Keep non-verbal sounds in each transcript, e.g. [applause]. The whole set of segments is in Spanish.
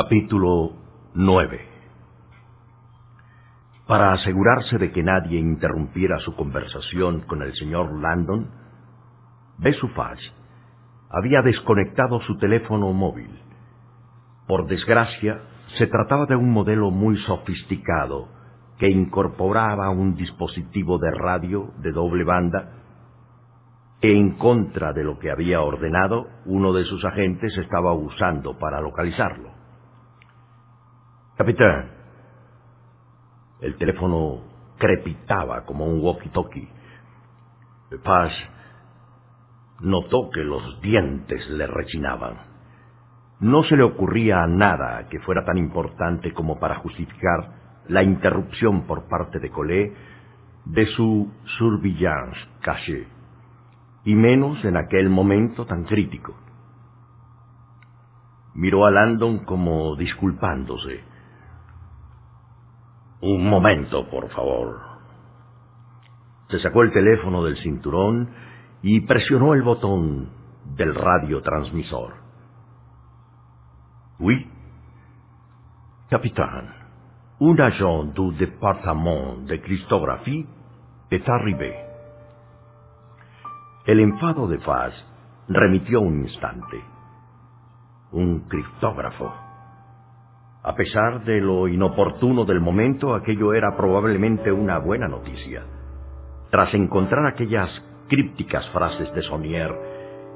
Capítulo 9 Para asegurarse de que nadie interrumpiera su conversación con el señor Landon, Besufage había desconectado su teléfono móvil. Por desgracia, se trataba de un modelo muy sofisticado que incorporaba un dispositivo de radio de doble banda que en contra de lo que había ordenado, uno de sus agentes estaba usando para localizarlo. Capitán. El teléfono crepitaba como un walkie-talkie. Paz notó que los dientes le rechinaban. No se le ocurría nada que fuera tan importante como para justificar la interrupción por parte de Collet de su surveillance caché, y menos en aquel momento tan crítico. Miró a Landon como disculpándose. Un momento, por favor. Se sacó el teléfono del cinturón y presionó el botón del radiotransmisor. Oui. Capitán, un agent du département de cryptographie est arrivé. El enfado de Faz remitió un instante. Un criptógrafo. A pesar de lo inoportuno del momento, aquello era probablemente una buena noticia. Tras encontrar aquellas crípticas frases de Sonier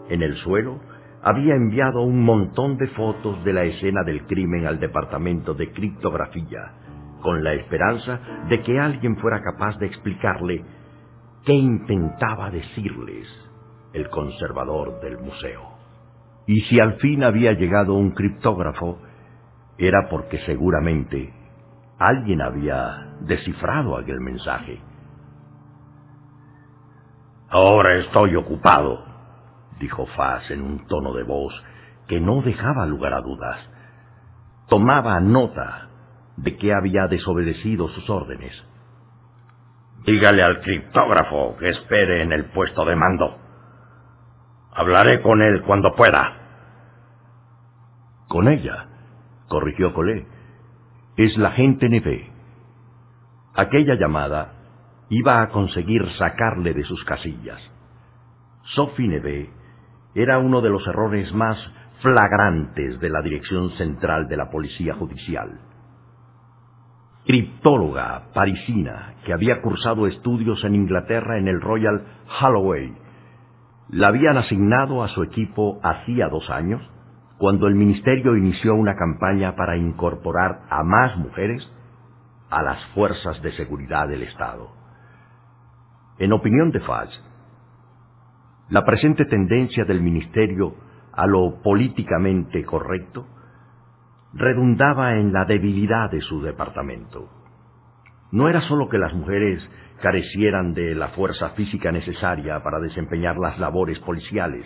en el suelo, había enviado un montón de fotos de la escena del crimen al departamento de criptografía, con la esperanza de que alguien fuera capaz de explicarle qué intentaba decirles el conservador del museo. Y si al fin había llegado un criptógrafo, era porque seguramente alguien había descifrado aquel mensaje. Ahora estoy ocupado, dijo Faz en un tono de voz que no dejaba lugar a dudas. Tomaba nota de que había desobedecido sus órdenes. Dígale al criptógrafo que espere en el puesto de mando. Hablaré con él cuando pueda. Con ella corrigió Colé. Es la gente Neve. Aquella llamada iba a conseguir sacarle de sus casillas. Sophie Neve era uno de los errores más flagrantes de la Dirección Central de la Policía Judicial. Criptóloga parisina que había cursado estudios en Inglaterra en el Royal Holloway, la habían asignado a su equipo hacía dos años cuando el Ministerio inició una campaña para incorporar a más mujeres a las fuerzas de seguridad del Estado. En opinión de Faz, la presente tendencia del Ministerio a lo políticamente correcto redundaba en la debilidad de su departamento. No era sólo que las mujeres carecieran de la fuerza física necesaria para desempeñar las labores policiales,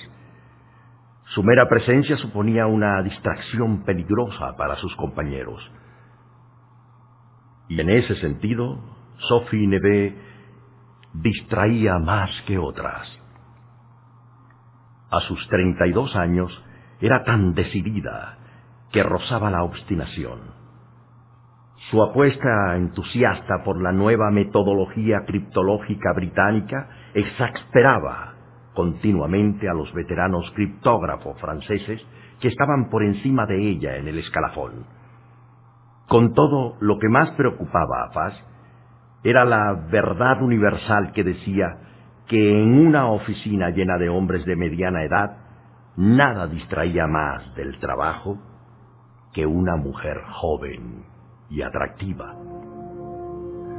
su mera presencia suponía una distracción peligrosa para sus compañeros. Y en ese sentido, Sophie Neve distraía más que otras. A sus 32 años era tan decidida que rozaba la obstinación. Su apuesta entusiasta por la nueva metodología criptológica británica exasperaba continuamente a los veteranos criptógrafos franceses que estaban por encima de ella en el escalafón. Con todo, lo que más preocupaba a Paz era la verdad universal que decía que en una oficina llena de hombres de mediana edad, nada distraía más del trabajo que una mujer joven y atractiva.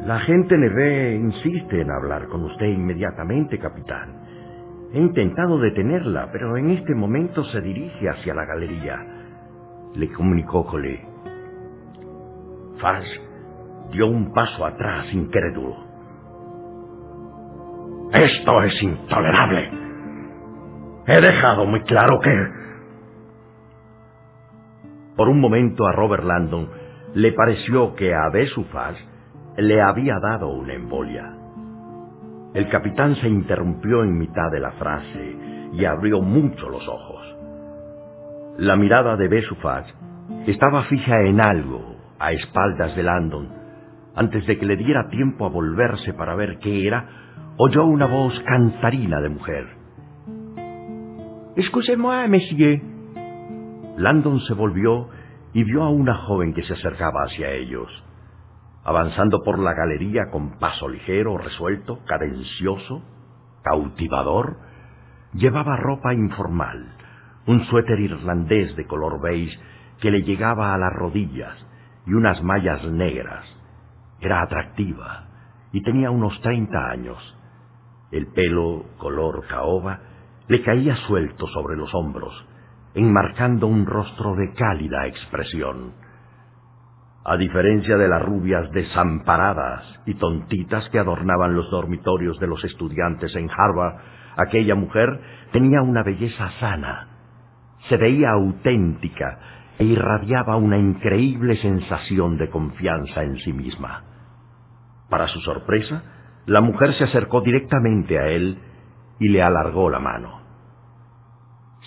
La gente Neve insiste en hablar con usted inmediatamente, capitán. He intentado detenerla, pero en este momento se dirige hacia la galería. Le comunicó Colé. Faz dio un paso atrás, incrédulo. Esto es intolerable. He dejado muy claro que... Por un momento a Robert Landon le pareció que a Besu le había dado una embolia. El capitán se interrumpió en mitad de la frase y abrió mucho los ojos. La mirada de Besufach Estaba fija en algo, a espaldas de Landon. Antes de que le diera tiempo a volverse para ver qué era, oyó una voz cantarina de mujer. Excusez-moi, monsieur. Landon se volvió y vio a una joven que se acercaba hacia ellos. Avanzando por la galería con paso ligero, resuelto, cadencioso, cautivador, llevaba ropa informal, un suéter irlandés de color beige que le llegaba a las rodillas y unas mallas negras. Era atractiva y tenía unos treinta años. El pelo, color caoba, le caía suelto sobre los hombros, enmarcando un rostro de cálida expresión. A diferencia de las rubias desamparadas y tontitas que adornaban los dormitorios de los estudiantes en Harvard, aquella mujer tenía una belleza sana. Se veía auténtica e irradiaba una increíble sensación de confianza en sí misma. Para su sorpresa, la mujer se acercó directamente a él y le alargó la mano.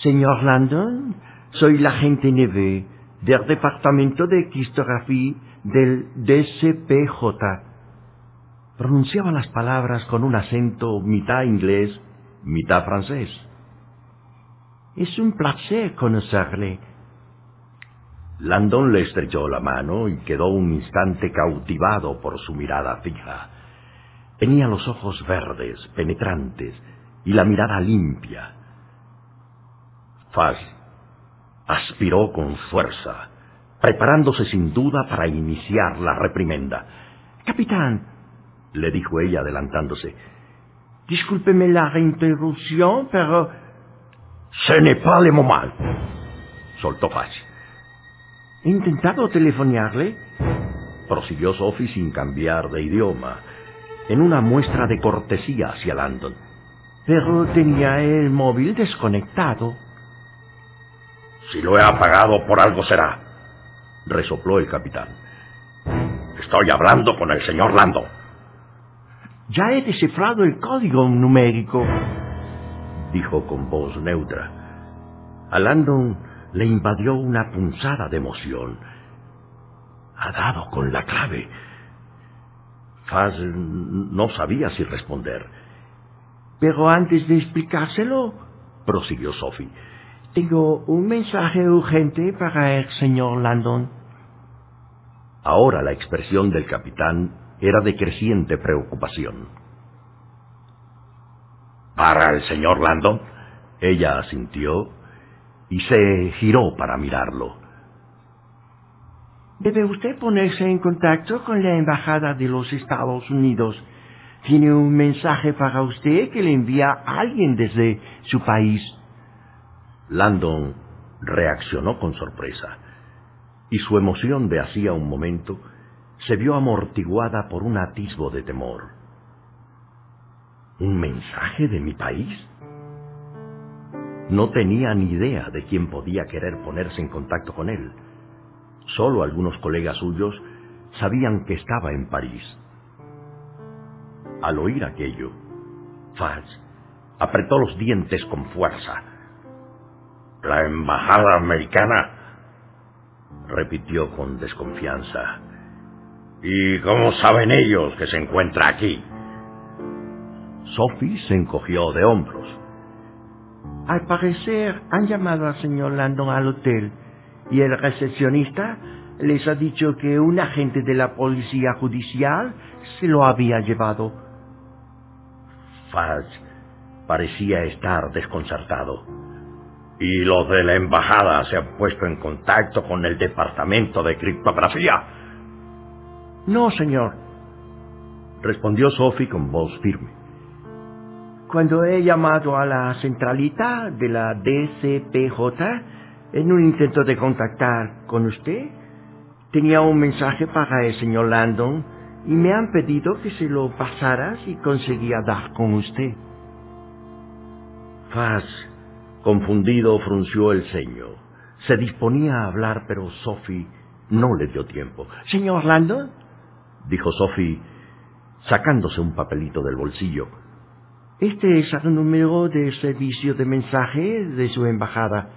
Señor Landon, soy la agente Neve del Departamento de Cristografía del DCPJ. Pronunciaba las palabras con un acento mitad inglés, mitad francés. Es un placer conocerle. Landon le estrechó la mano y quedó un instante cautivado por su mirada fija. Tenía los ojos verdes, penetrantes, y la mirada limpia. Faz aspiró con fuerza, preparándose sin duda para iniciar la reprimenda. Capitán, le dijo ella adelantándose, discúlpeme la interrupción, pero... Ce n'est pas le moment, soltó Faz. He intentado telefonearle, prosiguió Sophie sin cambiar de idioma, en una muestra de cortesía hacia Landon. Pero tenía el móvil desconectado. Si lo he apagado por algo será, resopló el capitán. Estoy hablando con el señor Landon. Ya he descifrado el código numérico, dijo con voz neutra. A Landon le invadió una punzada de emoción. Ha dado con la clave. Faz no sabía si responder. Pero antes de explicárselo, prosiguió Sophie, tengo un mensaje urgente para el señor Landon. Ahora la expresión del capitán era de creciente preocupación. ¿Para el señor Landon? Ella asintió y se giró para mirarlo. Debe usted ponerse en contacto con la Embajada de los Estados Unidos. Tiene un mensaje para usted que le envía alguien desde su país. Landon reaccionó con sorpresa, y su emoción de hacía un momento se vio amortiguada por un atisbo de temor. ¿Un mensaje de mi país? No tenía ni idea de quién podía querer ponerse en contacto con él. Solo algunos colegas suyos sabían que estaba en París. Al oír aquello, Faz apretó los dientes con fuerza. La embajada americana, repitió con desconfianza. ¿Y cómo saben ellos que se encuentra aquí? Sophie se encogió de hombros. Al parecer han llamado al señor Landon al hotel y el recepcionista les ha dicho que un agente de la policía judicial se lo había llevado. Faz parecía estar desconcertado. ¿Y los de la embajada se han puesto en contacto con el departamento de criptografía? No, señor, respondió Sophie con voz firme. Cuando he llamado a la centralita de la DCPJ en un intento de contactar con usted, tenía un mensaje para el señor Landon y me han pedido que se lo pasara si conseguía dar con usted. Faz, confundido, frunció el ceño. Se disponía a hablar, pero Sophie no le dio tiempo. Señor Landon, dijo Sophie, sacándose un papelito del bolsillo. Este es el número de servicio de mensaje de su embajada.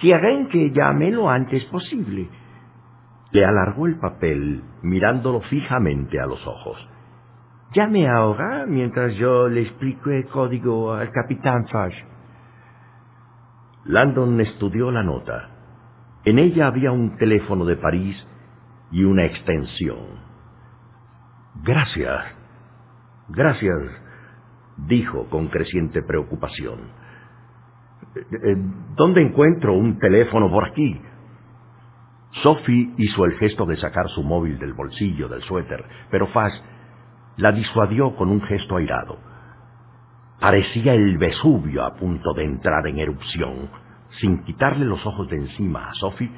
Quieren que llame lo antes posible. Le alargó el papel mirándolo fijamente a los ojos. Llame ahora mientras yo le explico el código al capitán Fudge. Landon estudió la nota. En ella había un teléfono de París y una extensión. Gracias. Gracias, dijo con creciente preocupación. Eh, eh, ¿Dónde encuentro un teléfono por aquí? Sophie hizo el gesto de sacar su móvil del bolsillo del suéter, pero Faz la disuadió con un gesto airado. Parecía el Vesubio a punto de entrar en erupción. Sin quitarle los ojos de encima a Sophie,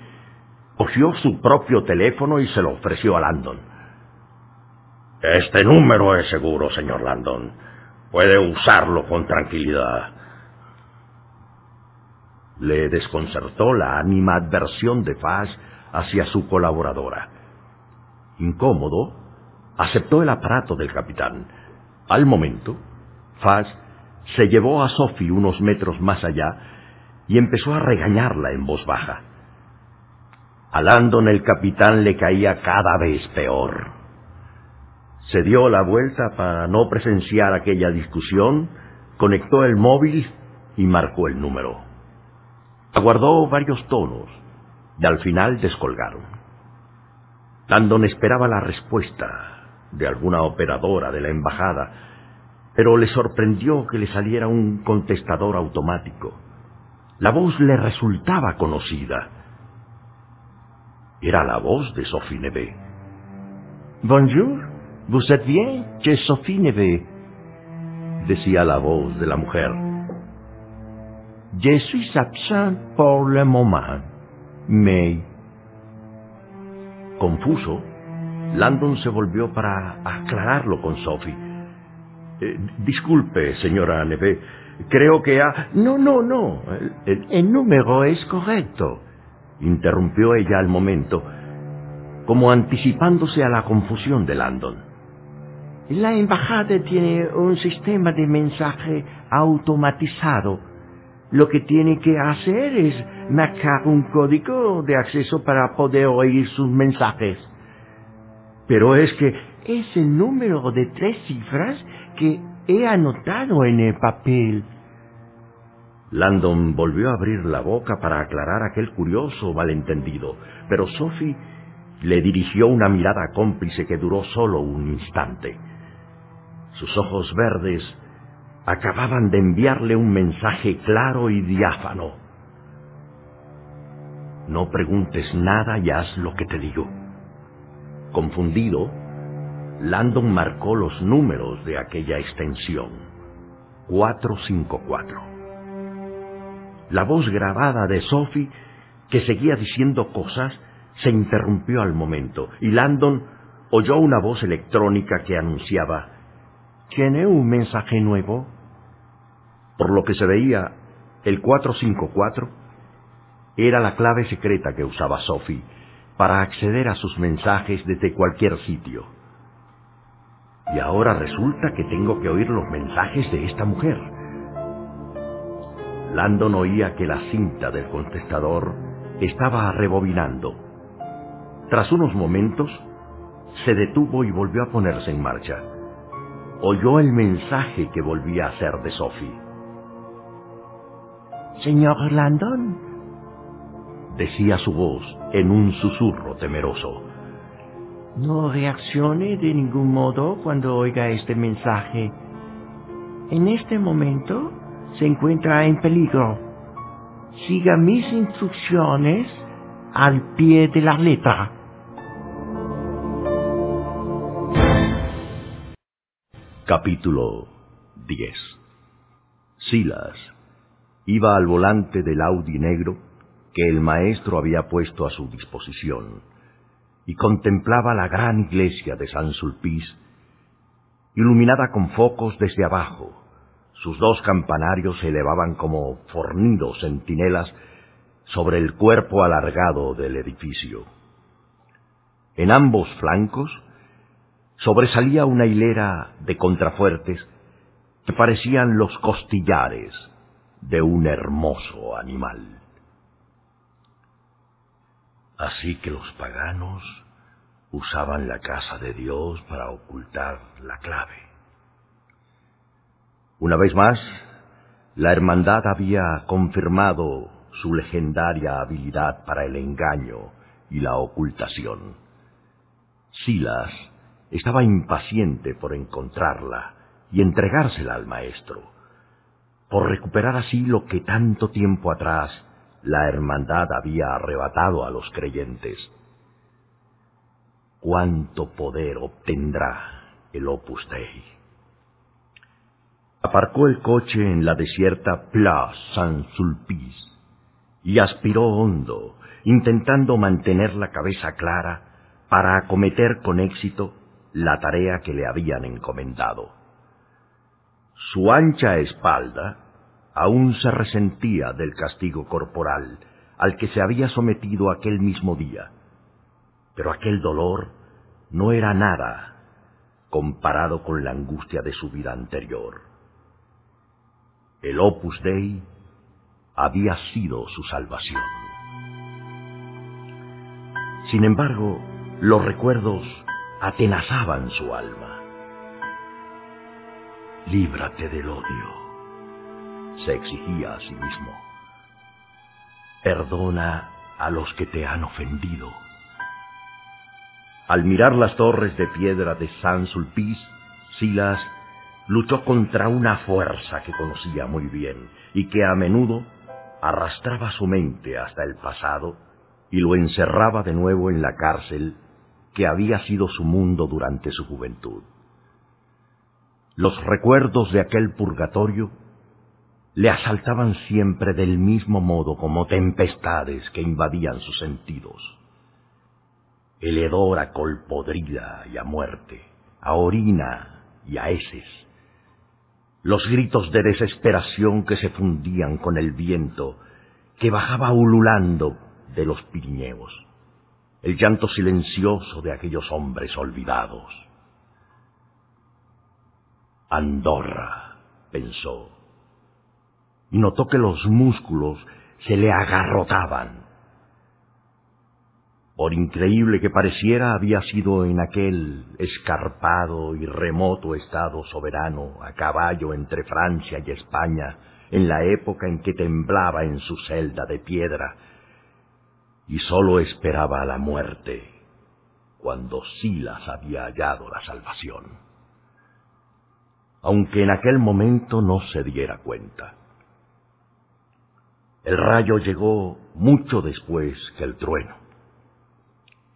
cogió su propio teléfono y se lo ofreció a Landon. Este número es seguro, señor Landon. Puede usarlo con tranquilidad. Le desconcertó la animadversión de Faz hacia su colaboradora. Incómodo, aceptó el aparato del capitán. Al momento, Faz se llevó a Sophie unos metros más allá y empezó a regañarla en voz baja. A Landon el capitán le caía cada vez peor. Se dio la vuelta para no presenciar aquella discusión, conectó el móvil y marcó el número. Aguardó varios tonos y al final descolgaron. Landon esperaba la respuesta, de alguna operadora de la embajada, pero le sorprendió que le saliera un contestador automático. La voz le resultaba conocida. Era la voz de Sophie Neve. Bonjour, vous êtes bien? C'est Sophie Neve, decía la voz de la mujer. Je suis absent pour le moment, mais... Confuso, Landon se volvió para aclararlo con Sophie. Eh, disculpe, señora Neve, creo que ha... No, no, no. El, el, número es correcto. Interrumpió ella al momento, como anticipándose a la confusión de Landon. La embajada tiene un sistema de mensaje automatizado. Lo que tiene que hacer es marcar un código de acceso para poder oír sus mensajes. Pero es que es el número de tres cifras que he anotado en el papel. Landon volvió a abrir la boca para aclarar aquel curioso malentendido, pero Sophie le dirigió una mirada cómplice que duró solo un instante. Sus ojos verdes acababan de enviarle un mensaje claro y diáfano. No preguntes nada y haz lo que te digo. Confundido, Landon marcó los números de aquella extensión. 454. La voz grabada de Sophie, que seguía diciendo cosas, se interrumpió al momento y Landon oyó una voz electrónica que anunciaba ¿Tiene un mensaje nuevo? Por lo que se veía, el 454 era la clave secreta que usaba Sophie para acceder a sus mensajes desde cualquier sitio. Y ahora resulta que tengo que oír los mensajes de esta mujer. Landon oía que la cinta del contestador estaba rebobinando. Tras unos momentos, se detuvo y volvió a ponerse en marcha. Oyó el mensaje que volvía a ser de Sophie. Señor Landon, decía su voz en un susurro temeroso. No reaccione de ningún modo cuando oiga este mensaje. En este momento se encuentra en peligro. Siga mis instrucciones al pie de la letra. Capítulo 10 Silas iba al volante del Audi negro que el maestro había puesto a su disposición y contemplaba la gran iglesia de San Sulpice, iluminada con focos desde abajo. Sus dos campanarios se elevaban como fornidos centinelas sobre el cuerpo alargado del edificio. En ambos flancos sobresalía una hilera de contrafuertes que parecían los costillares de un hermoso animal. Así que los paganos usaban la casa de Dios para ocultar la clave. Una vez más, la hermandad había confirmado su legendaria habilidad para el engaño y la ocultación. Silas estaba impaciente por encontrarla y entregársela al maestro, por recuperar así lo que tanto tiempo atrás la hermandad había arrebatado a los creyentes. ¿Cuánto poder obtendrá el Opus Dei? Aparcó el coche en la desierta Place Saint-Sulpice y aspiró hondo, intentando mantener la cabeza clara para acometer con éxito la tarea que le habían encomendado. Su ancha espalda aún se resentía del castigo corporal al que se había sometido aquel mismo día, pero aquel dolor no era nada comparado con la angustia de su vida anterior. El opus dei había sido su salvación. Sin embargo, los recuerdos atenazaban su alma. Líbrate del odio se exigía a sí mismo. Perdona a los que te han ofendido. Al mirar las torres de piedra de San Sulpice, Silas luchó contra una fuerza que conocía muy bien y que a menudo arrastraba su mente hasta el pasado y lo encerraba de nuevo en la cárcel que había sido su mundo durante su juventud. Los recuerdos de aquel purgatorio le asaltaban siempre del mismo modo como tempestades que invadían sus sentidos. El hedor a col podrida y a muerte, a orina y a heces. Los gritos de desesperación que se fundían con el viento que bajaba ululando de los Pirineos. El llanto silencioso de aquellos hombres olvidados. Andorra, pensó notó que los músculos se le agarrotaban. Por increíble que pareciera, había sido en aquel escarpado y remoto estado soberano a caballo entre Francia y España, en la época en que temblaba en su celda de piedra, y sólo esperaba la muerte cuando Silas había hallado la salvación. Aunque en aquel momento no se diera cuenta. El rayo llegó mucho después que el trueno.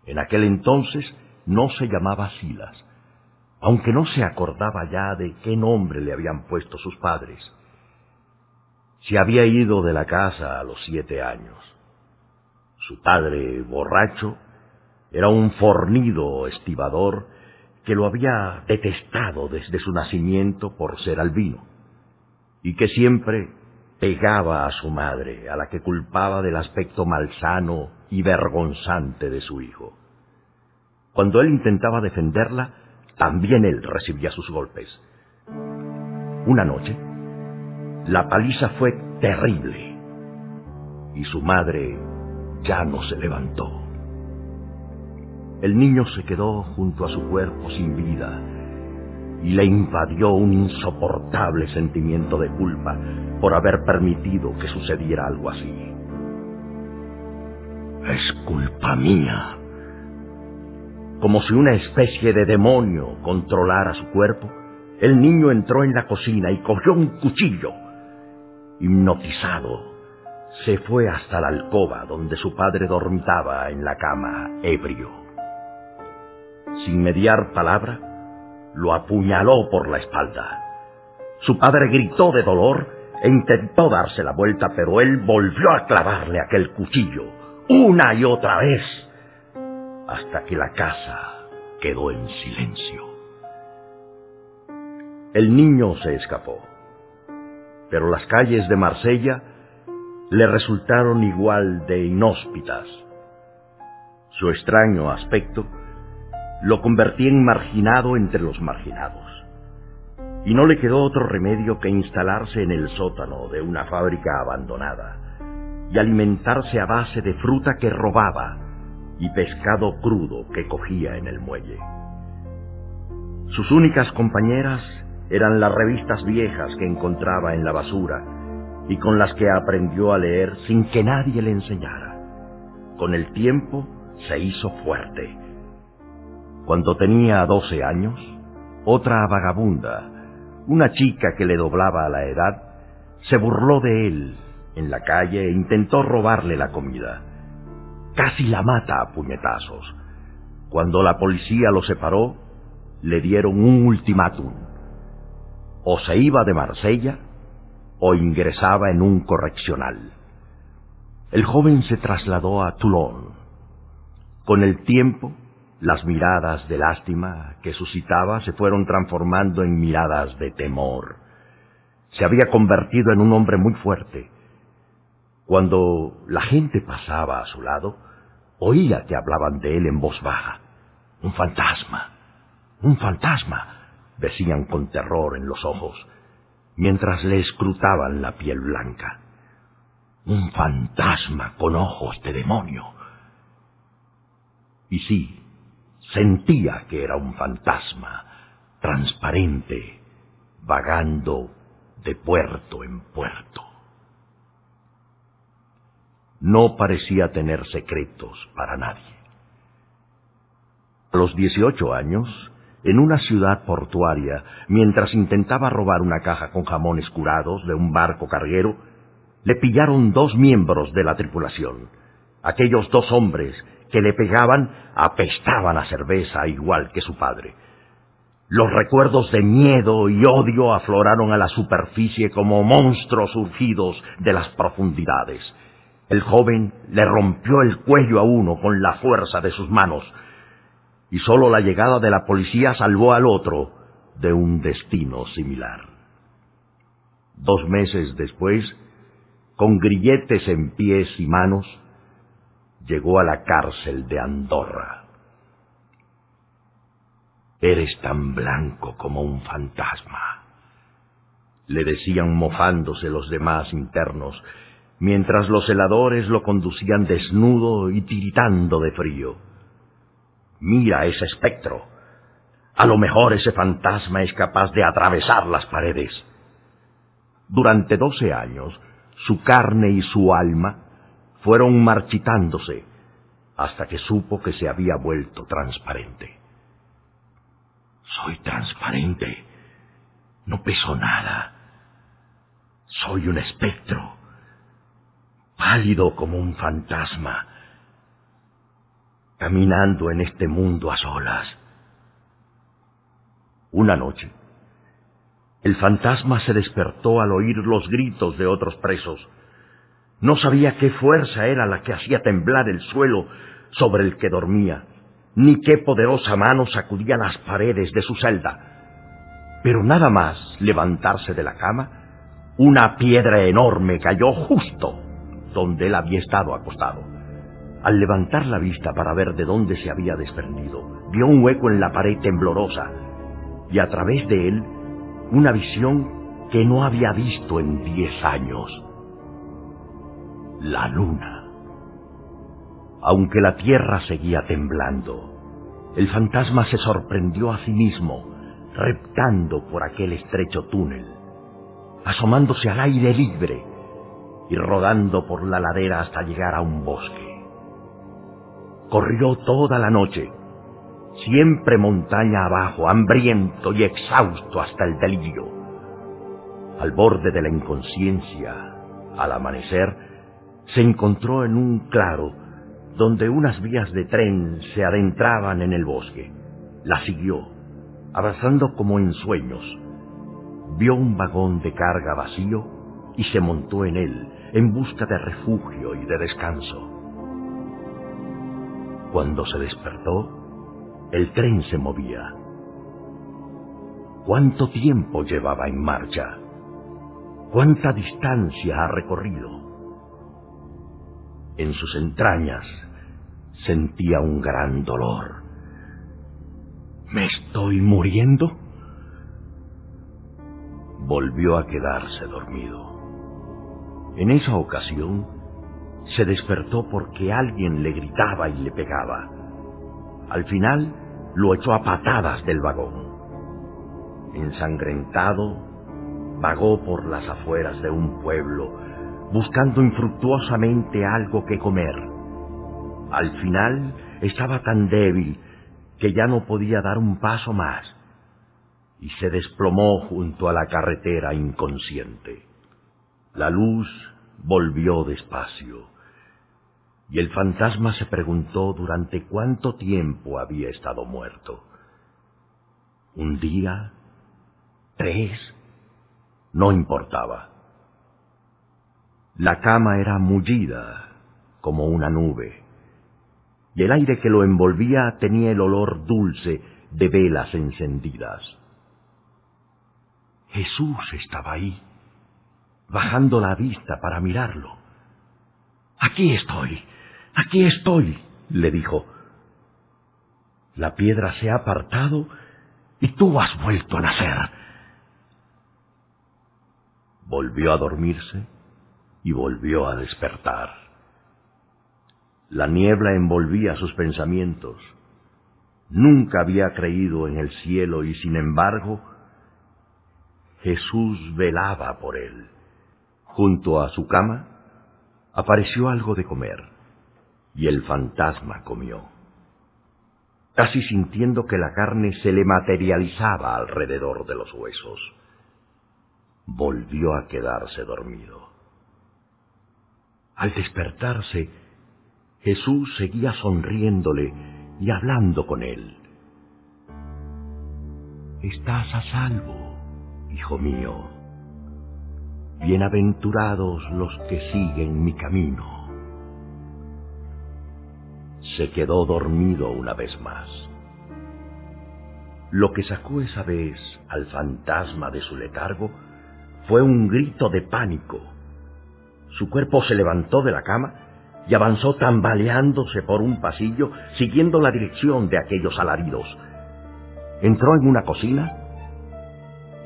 En aquel entonces no se llamaba Silas, aunque no se acordaba ya de qué nombre le habían puesto sus padres. Se había ido de la casa a los siete años. Su padre, borracho, era un fornido estibador que lo había detestado desde su nacimiento por ser albino, y que siempre pegaba a su madre, a la que culpaba del aspecto malsano y vergonzante de su hijo. Cuando él intentaba defenderla, también él recibía sus golpes. Una noche, la paliza fue terrible y su madre ya no se levantó. El niño se quedó junto a su cuerpo sin vida y le invadió un insoportable sentimiento de culpa por haber permitido que sucediera algo así. Es culpa mía. Como si una especie de demonio controlara su cuerpo, el niño entró en la cocina y cogió un cuchillo. Hipnotizado, se fue hasta la alcoba donde su padre dormitaba en la cama, ebrio. Sin mediar palabra, lo apuñaló por la espalda. Su padre gritó de dolor e intentó darse la vuelta, pero él volvió a clavarle aquel cuchillo una y otra vez hasta que la casa quedó en silencio. El niño se escapó, pero las calles de Marsella le resultaron igual de inhóspitas. Su extraño aspecto lo convertía en marginado entre los marginados. Y no le quedó otro remedio que instalarse en el sótano de una fábrica abandonada y alimentarse a base de fruta que robaba y pescado crudo que cogía en el muelle. Sus únicas compañeras eran las revistas viejas que encontraba en la basura y con las que aprendió a leer sin que nadie le enseñara. Con el tiempo se hizo fuerte. Cuando tenía doce años, otra vagabunda, una chica que le doblaba a la edad, se burló de él en la calle e intentó robarle la comida. Casi la mata a puñetazos. Cuando la policía lo separó, le dieron un ultimátum. O se iba de Marsella o ingresaba en un correccional. El joven se trasladó a Toulon. Con el tiempo, las miradas de lástima que suscitaba se fueron transformando en miradas de temor. Se había convertido en un hombre muy fuerte. Cuando la gente pasaba a su lado, oía que hablaban de él en voz baja. Un fantasma, un fantasma, decían con terror en los ojos, mientras le escrutaban la piel blanca. Un fantasma con ojos de demonio. Y sí, sentía que era un fantasma, transparente, vagando de puerto en puerto. No parecía tener secretos para nadie. A los 18 años, en una ciudad portuaria, mientras intentaba robar una caja con jamones curados de un barco carguero, le pillaron dos miembros de la tripulación. Aquellos dos hombres que le pegaban apestaban a cerveza igual que su padre. Los recuerdos de miedo y odio afloraron a la superficie como monstruos surgidos de las profundidades. El joven le rompió el cuello a uno con la fuerza de sus manos, y sólo la llegada de la policía salvó al otro de un destino similar. Dos meses después, con grilletes en pies y manos, llegó a la cárcel de Andorra. Eres tan blanco como un fantasma, le decían mofándose los demás internos, mientras los heladores lo conducían desnudo y tiritando de frío. Mira ese espectro. A lo mejor ese fantasma es capaz de atravesar las paredes. Durante doce años, su carne y su alma fueron marchitándose hasta que supo que se había vuelto transparente. Soy transparente. No peso nada. Soy un espectro, pálido como un fantasma, caminando en este mundo a solas. Una noche, el fantasma se despertó al oír los gritos de otros presos. No sabía qué fuerza era la que hacía temblar el suelo sobre el que dormía ni qué poderosa mano sacudía las paredes de su celda. Pero nada más levantarse de la cama, una piedra enorme cayó justo donde él había estado acostado. Al levantar la vista para ver de dónde se había desprendido, vio un hueco en la pared temblorosa y a través de él una visión que no había visto en diez años. La luna. Aunque la tierra seguía temblando, el fantasma se sorprendió a sí mismo, reptando por aquel estrecho túnel, asomándose al aire libre y rodando por la ladera hasta llegar a un bosque. Corrió toda la noche, siempre montaña abajo, hambriento y exhausto hasta el delirio. Al borde de la inconsciencia, al amanecer, se encontró en un claro donde unas vías de tren se adentraban en el bosque. La siguió, avanzando como en sueños. Vio un vagón de carga vacío y se montó en él en busca de refugio y de descanso. Cuando se despertó, el tren se movía. ¿Cuánto tiempo llevaba en marcha? ¿Cuánta distancia ha recorrido? En sus entrañas sentía un gran dolor. ¿Me estoy muriendo? Volvió a quedarse dormido. En esa ocasión se despertó porque alguien le gritaba y le pegaba. Al final lo echó a patadas del vagón. Ensangrentado, vagó por las afueras de un pueblo, buscando infructuosamente algo que comer. Al final estaba tan débil que ya no podía dar un paso más y se desplomó junto a la carretera inconsciente. La luz volvió despacio y el fantasma se preguntó durante cuánto tiempo había estado muerto. ¿Un día? ¿Tres? No importaba. La cama era mullida como una nube, y el aire que lo envolvía tenía el olor dulce de velas encendidas. Jesús estaba ahí, bajando la vista para mirarlo. Aquí estoy, aquí estoy, le dijo. La piedra se ha apartado y tú has vuelto a nacer. Volvió a dormirse y volvió a despertar. La niebla envolvía sus pensamientos. Nunca había creído en el cielo y sin embargo Jesús velaba por él. Junto a su cama apareció algo de comer y el fantasma comió, casi sintiendo que la carne se le materializaba alrededor de los huesos. Volvió a quedarse dormido. Al despertarse, Jesús seguía sonriéndole y hablando con él. Estás a salvo, hijo mío. Bienaventurados los que siguen mi camino. Se quedó dormido una vez más. Lo que sacó esa vez al fantasma de su letargo fue un grito de pánico su cuerpo se levantó de la cama y avanzó tambaleándose por un pasillo, siguiendo la dirección de aquellos alaridos. Entró en una cocina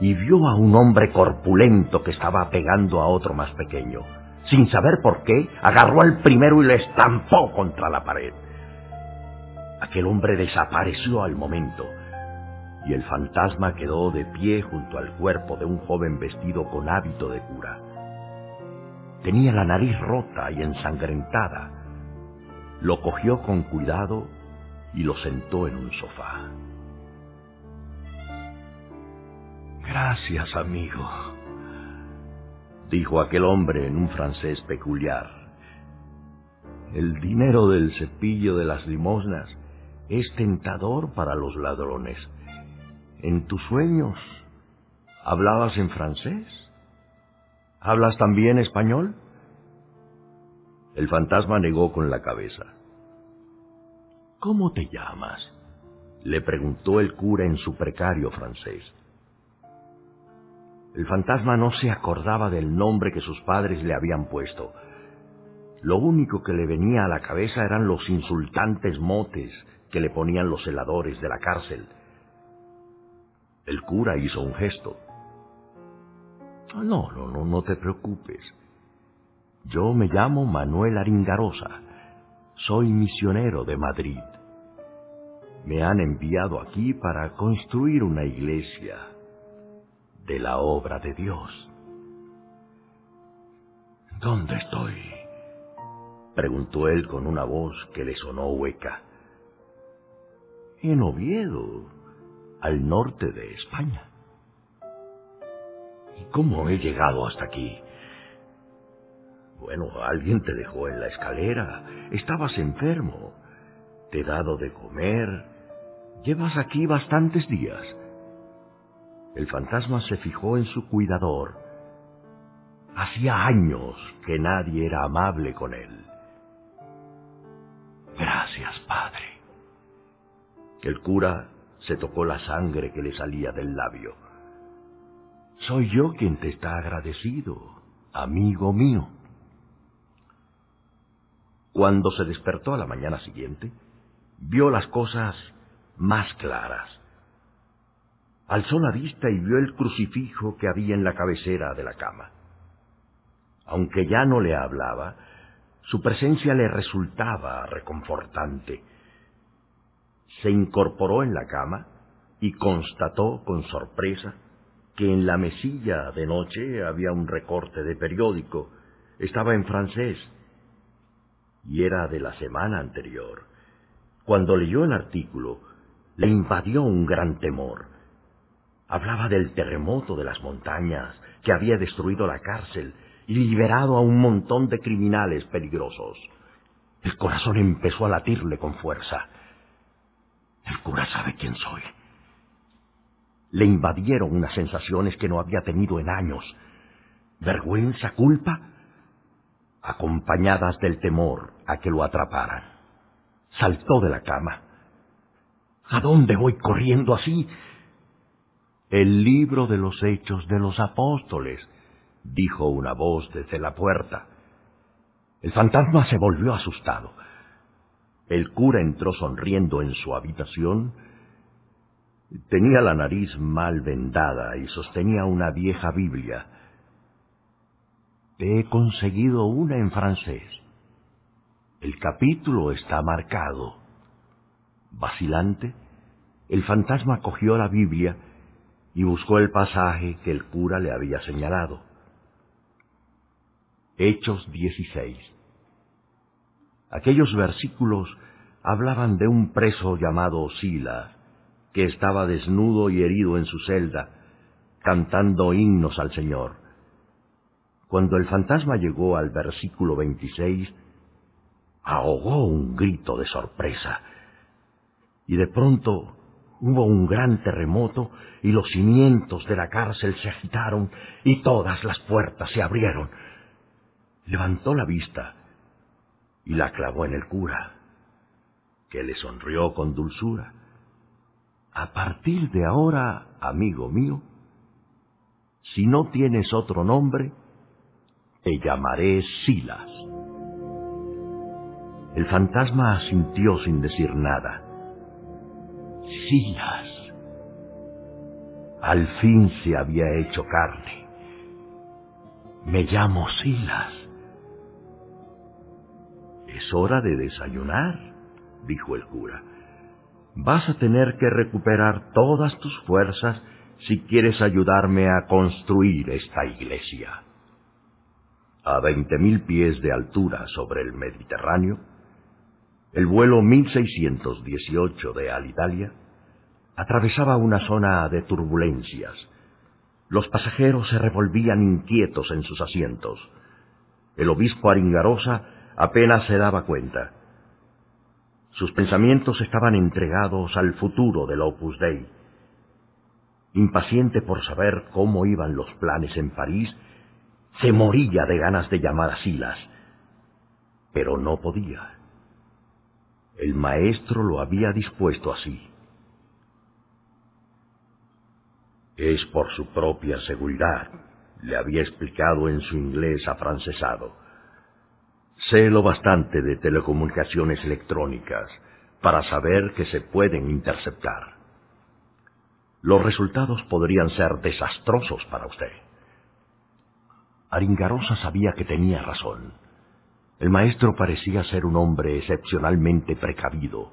y vio a un hombre corpulento que estaba pegando a otro más pequeño. Sin saber por qué, agarró al primero y le estampó contra la pared. Aquel hombre desapareció al momento y el fantasma quedó de pie junto al cuerpo de un joven vestido con hábito de cura. Tenía la nariz rota y ensangrentada. Lo cogió con cuidado y lo sentó en un sofá. Gracias, amigo, dijo aquel hombre en un francés peculiar. El dinero del cepillo de las limosnas es tentador para los ladrones. ¿En tus sueños hablabas en francés? ¿Hablas también español? El fantasma negó con la cabeza. ¿Cómo te llamas? le preguntó el cura en su precario francés. El fantasma no se acordaba del nombre que sus padres le habían puesto. Lo único que le venía a la cabeza eran los insultantes motes que le ponían los celadores de la cárcel. El cura hizo un gesto. No, no, no, no te preocupes. Yo me llamo Manuel Aringarosa. Soy misionero de Madrid. Me han enviado aquí para construir una iglesia de la obra de Dios. ¿Dónde estoy? preguntó él con una voz que le sonó hueca. En Oviedo, al norte de España. ¿Cómo he llegado hasta aquí? Bueno, alguien te dejó en la escalera. Estabas enfermo. Te he dado de comer. Llevas aquí bastantes días. El fantasma se fijó en su cuidador. Hacía años que nadie era amable con él. Gracias, padre. El cura se tocó la sangre que le salía del labio. Soy yo quien te está agradecido, amigo mío. Cuando se despertó a la mañana siguiente, vio las cosas más claras. Alzó la vista y vio el crucifijo que había en la cabecera de la cama. Aunque ya no le hablaba, Su presencia le resultaba reconfortante. Se incorporó en la cama y constató con sorpresa que en la mesilla de noche había un recorte de periódico. Estaba en francés y era de la semana anterior. Cuando leyó el artículo, le invadió un gran temor. Hablaba del terremoto de las montañas que había destruido la cárcel y liberado a un montón de criminales peligrosos. El corazón empezó a latirle con fuerza. El cura sabe quién soy. Le invadieron unas sensaciones que no había tenido en años. Vergüenza, culpa, acompañadas del temor a que lo atraparan. Saltó de la cama. ¿A dónde voy corriendo así? El libro de los hechos de los apóstoles, dijo una voz desde la puerta. El fantasma se volvió asustado. El cura entró sonriendo en su habitación. Tenía la nariz mal vendada y sostenía una vieja Biblia. He conseguido una en francés. El capítulo está marcado. Vacilante, el fantasma cogió la Biblia y buscó el pasaje que el cura le había señalado. Hechos 16. Aquellos versículos hablaban de un preso llamado Sila, que estaba desnudo y herido en su celda, cantando himnos al Señor. Cuando el fantasma llegó al versículo 26, ahogó un grito de sorpresa, y de pronto hubo un gran terremoto y los cimientos de la cárcel se agitaron y todas las puertas se abrieron levantó la vista y la clavó en el cura, que le sonrió con dulzura. A partir de ahora, amigo mío, si no tienes otro nombre, te llamaré Silas. El fantasma asintió sin decir nada. Silas. Al fin se había hecho carne. Me llamo Silas. Es hora de desayunar, dijo el cura. Vas a tener que recuperar todas tus fuerzas si quieres ayudarme a construir esta iglesia. A veinte mil pies de altura sobre el Mediterráneo, el vuelo 1618 de Alitalia atravesaba una zona de turbulencias. Los pasajeros se revolvían inquietos en sus asientos. El obispo Aringarosa apenas se daba cuenta. Sus pensamientos estaban entregados al futuro del Opus Dei. Impaciente por saber cómo iban los planes en París, se moría de ganas de llamar a Silas, pero no podía. El maestro lo había dispuesto así. Es por su propia seguridad, le había explicado en su inglés afrancesado. Sé lo bastante de telecomunicaciones electrónicas para saber que se pueden interceptar. Los resultados podrían ser desastrosos para usted. Aringarosa sabía que tenía razón. El maestro parecía ser un hombre excepcionalmente precavido.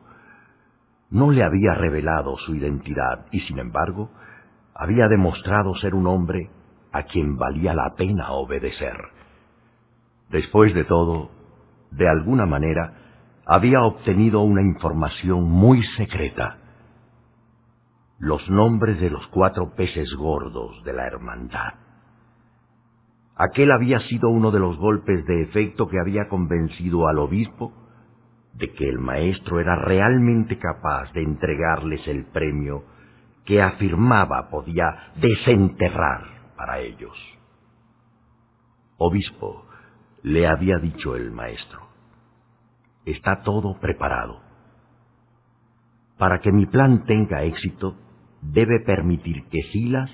No le había revelado su identidad y, sin embargo, había demostrado ser un hombre a quien valía la pena obedecer. Después de todo, de alguna manera, había obtenido una información muy secreta. Los nombres de los cuatro peces gordos de la hermandad. Aquel había sido uno de los golpes de efecto que había convencido al obispo de que el maestro era realmente capaz de entregarles el premio que afirmaba podía desenterrar para ellos. Obispo, le había dicho el maestro. Está todo preparado. Para que mi plan tenga éxito, debe permitir que Silas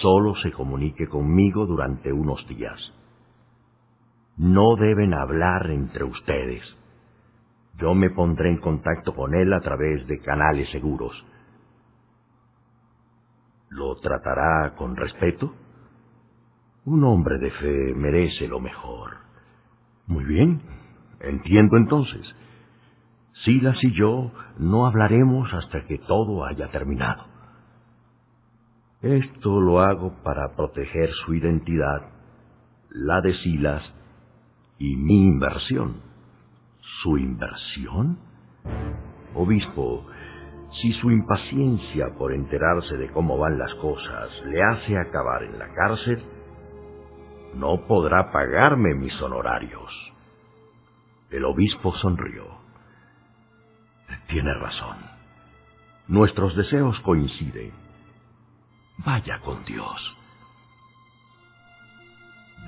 solo se comunique conmigo durante unos días. No deben hablar entre ustedes. Yo me pondré en contacto con él a través de canales seguros. ¿Lo tratará con respeto? Un hombre de fe merece lo mejor. Muy bien. Entiendo entonces. Silas y yo no hablaremos hasta que todo haya terminado. Esto lo hago para proteger su identidad, la de Silas y mi inversión. ¿Su inversión? Obispo, si su impaciencia por enterarse de cómo van las cosas le hace acabar en la cárcel, no podrá pagarme mis honorarios. El obispo sonrió. Tiene razón. Nuestros deseos coinciden. Vaya con Dios.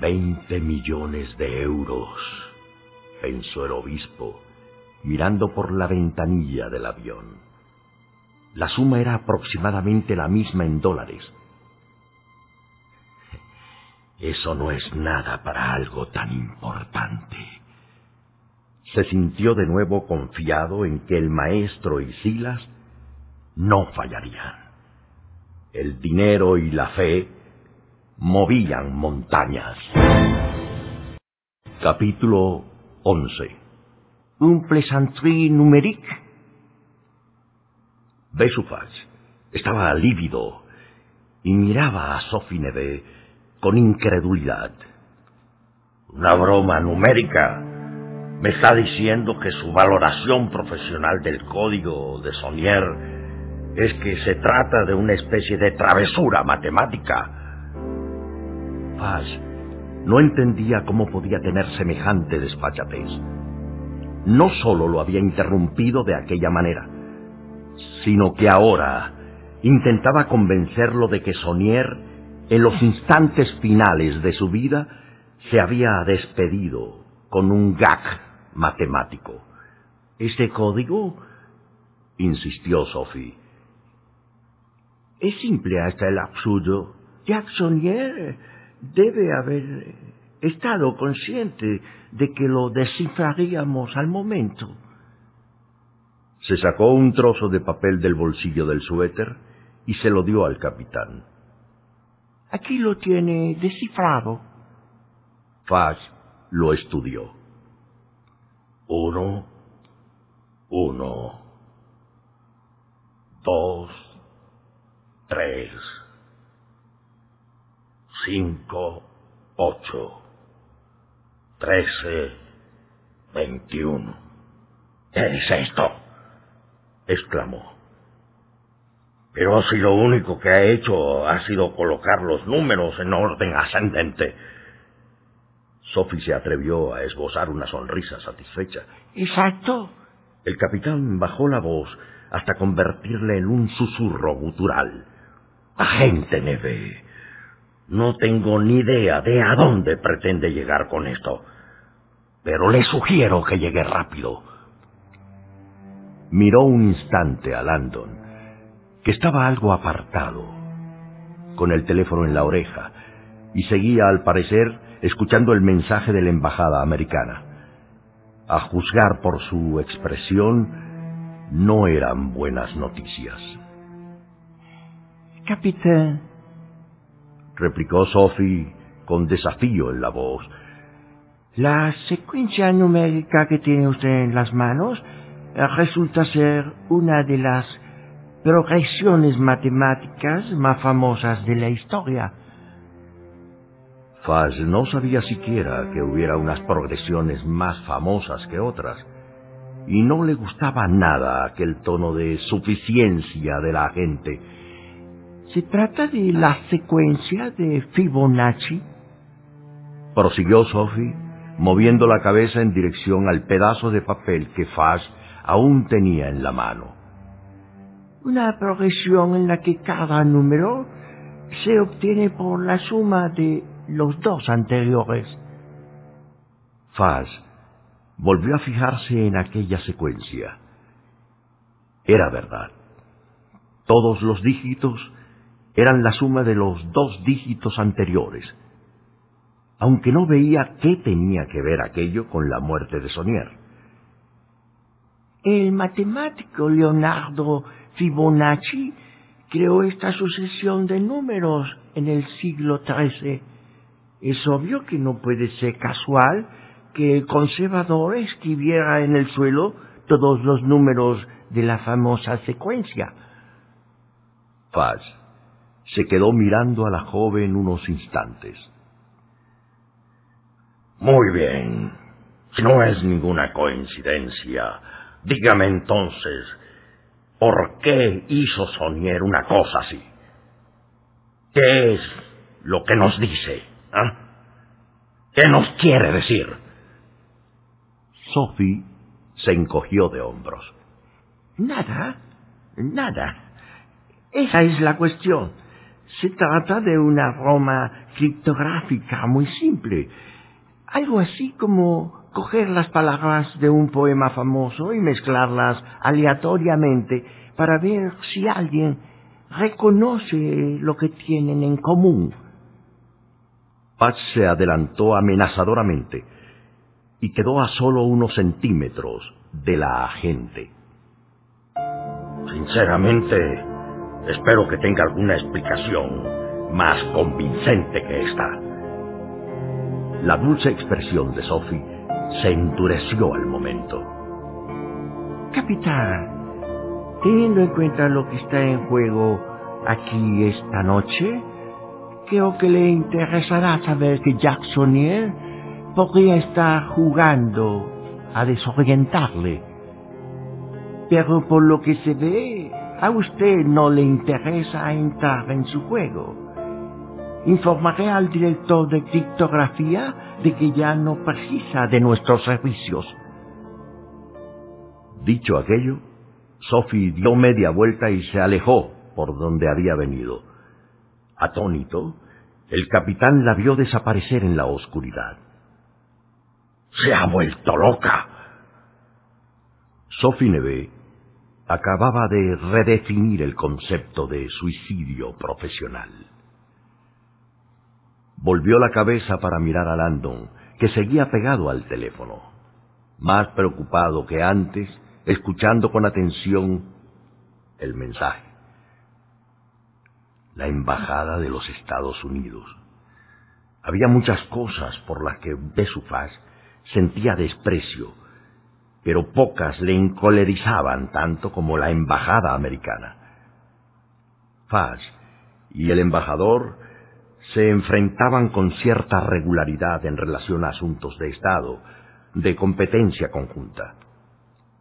Veinte millones de euros, pensó el obispo, mirando por la ventanilla del avión. La suma era aproximadamente la misma en dólares. Eso no es nada para algo tan importante. Se sintió de nuevo confiado en que el maestro y Silas no fallarían. El dinero y la fe movían montañas. Capítulo 11 Un plaisanterie numérique. Besufach estaba lívido y miraba a Sophie con incredulidad. Una broma numérica. Me está diciendo que su valoración profesional del código de Sonier es que se trata de una especie de travesura matemática. Faz no entendía cómo podía tener semejante despachatez. No solo lo había interrumpido de aquella manera, sino que ahora intentaba convencerlo de que Sonier en los instantes finales de su vida, se había despedido con un gag matemático. ¿Este código? insistió Sophie. Es simple hasta el absurdo. Jacksonier debe haber estado consciente de que lo descifraríamos al momento. Se sacó un trozo de papel del bolsillo del suéter y se lo dio al capitán. Aquí lo tiene descifrado. Faz lo estudió. Uno, uno, dos, tres, cinco, ocho, trece, veintiuno. ¿Qué es esto? exclamó. Pero si lo único que ha hecho ha sido colocar los números en orden ascendente. Sophie se atrevió a esbozar una sonrisa satisfecha. Exacto. El capitán bajó la voz hasta convertirle en un susurro gutural. Agente Neve, no tengo ni idea de a dónde pretende llegar con esto, pero le sugiero que llegue rápido. Miró un instante a Landon que estaba algo apartado, con el teléfono en la oreja, y seguía, al parecer, escuchando el mensaje de la embajada americana. A juzgar por su expresión, no eran buenas noticias. Capitán, replicó Sophie con desafío en la voz. La secuencia numérica que tiene usted en las manos resulta ser una de las progresiones matemáticas más famosas de la historia. Faz no sabía siquiera que hubiera unas progresiones más famosas que otras, y no le gustaba nada aquel tono de suficiencia de la gente. ¿Se trata de la secuencia de Fibonacci? Prosiguió Sophie, moviendo la cabeza en dirección al pedazo de papel que Faz aún tenía en la mano una progresión en la que cada número se obtiene por la suma de los dos anteriores. Faz volvió a fijarse en aquella secuencia. Era verdad. Todos los dígitos eran la suma de los dos dígitos anteriores, aunque no veía qué tenía que ver aquello con la muerte de Sonier. El matemático Leonardo Fibonacci creó esta sucesión de números en el siglo XIII. Es obvio que no puede ser casual que el conservador escribiera en el suelo todos los números de la famosa secuencia. Faz se quedó mirando a la joven unos instantes. Muy bien. Si no es ninguna coincidencia, dígame entonces, ¿por qué hizo Sonier una cosa así? ¿Qué es lo que nos dice? ¿Ah? ¿Qué nos quiere decir? Sophie se encogió de hombros. Nada, nada. Esa es la cuestión. Se trata de una Roma criptográfica muy simple. Algo así como coger las palabras de un poema famoso y mezclarlas aleatoriamente para ver si alguien reconoce lo que tienen en común. Paz se adelantó amenazadoramente y quedó a solo unos centímetros de la agente. Sinceramente, espero que tenga alguna explicación más convincente que esta. La dulce expresión de Sophie se endureció al momento. Capitán, teniendo en cuenta lo que está en juego aquí esta noche, creo que le interesará saber que Jacksonier podría estar jugando a desorientarle. Pero por lo que se ve, a usted no le interesa entrar en su juego. Informaré al director de criptografía de que ya no precisa de nuestros servicios. Dicho aquello, Sophie dio media vuelta y se alejó por donde había venido. Atónito, el capitán la vio desaparecer en la oscuridad. Se ha vuelto loca. Sophie Neve acababa de redefinir el concepto de suicidio profesional. Volvió la cabeza para mirar a Landon, que seguía pegado al teléfono, más preocupado que antes, escuchando con atención el mensaje. La embajada de los Estados Unidos. Había muchas cosas por las que Besufaz sentía desprecio, pero pocas le encolerizaban tanto como la embajada americana. Faz y el embajador se enfrentaban con cierta regularidad en relación a asuntos de Estado, de competencia conjunta.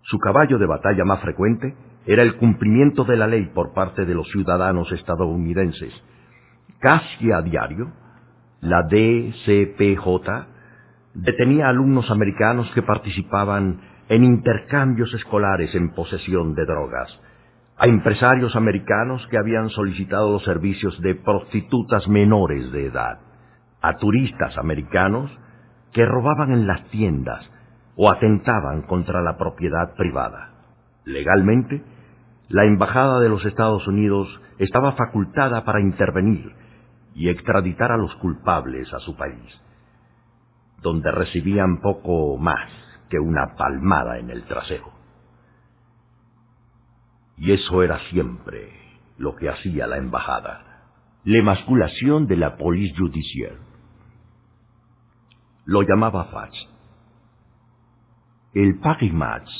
Su caballo de batalla más frecuente era el cumplimiento de la ley por parte de los ciudadanos estadounidenses. Casi a diario, la DCPJ detenía alumnos americanos que participaban en intercambios escolares en posesión de drogas, a empresarios americanos que habían solicitado los servicios de prostitutas menores de edad, a turistas americanos que robaban en las tiendas o atentaban contra la propiedad privada. Legalmente, la Embajada de los Estados Unidos estaba facultada para intervenir y extraditar a los culpables a su país, donde recibían poco más que una palmada en el trasero. Y eso era siempre lo que hacía la embajada, la emasculación de la police judiciaire. Lo llamaba Fats. El Paris Match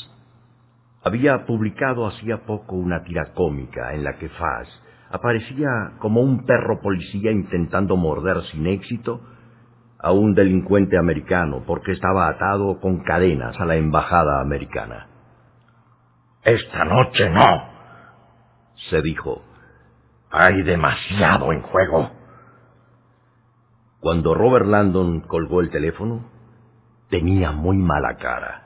había publicado hacía poco una tira cómica en la que Faz aparecía como un perro policía intentando morder sin éxito a un delincuente americano porque estaba atado con cadenas a la embajada americana. Esta noche no, se dijo. Hay demasiado en juego. Cuando Robert Landon colgó el teléfono, tenía muy mala cara.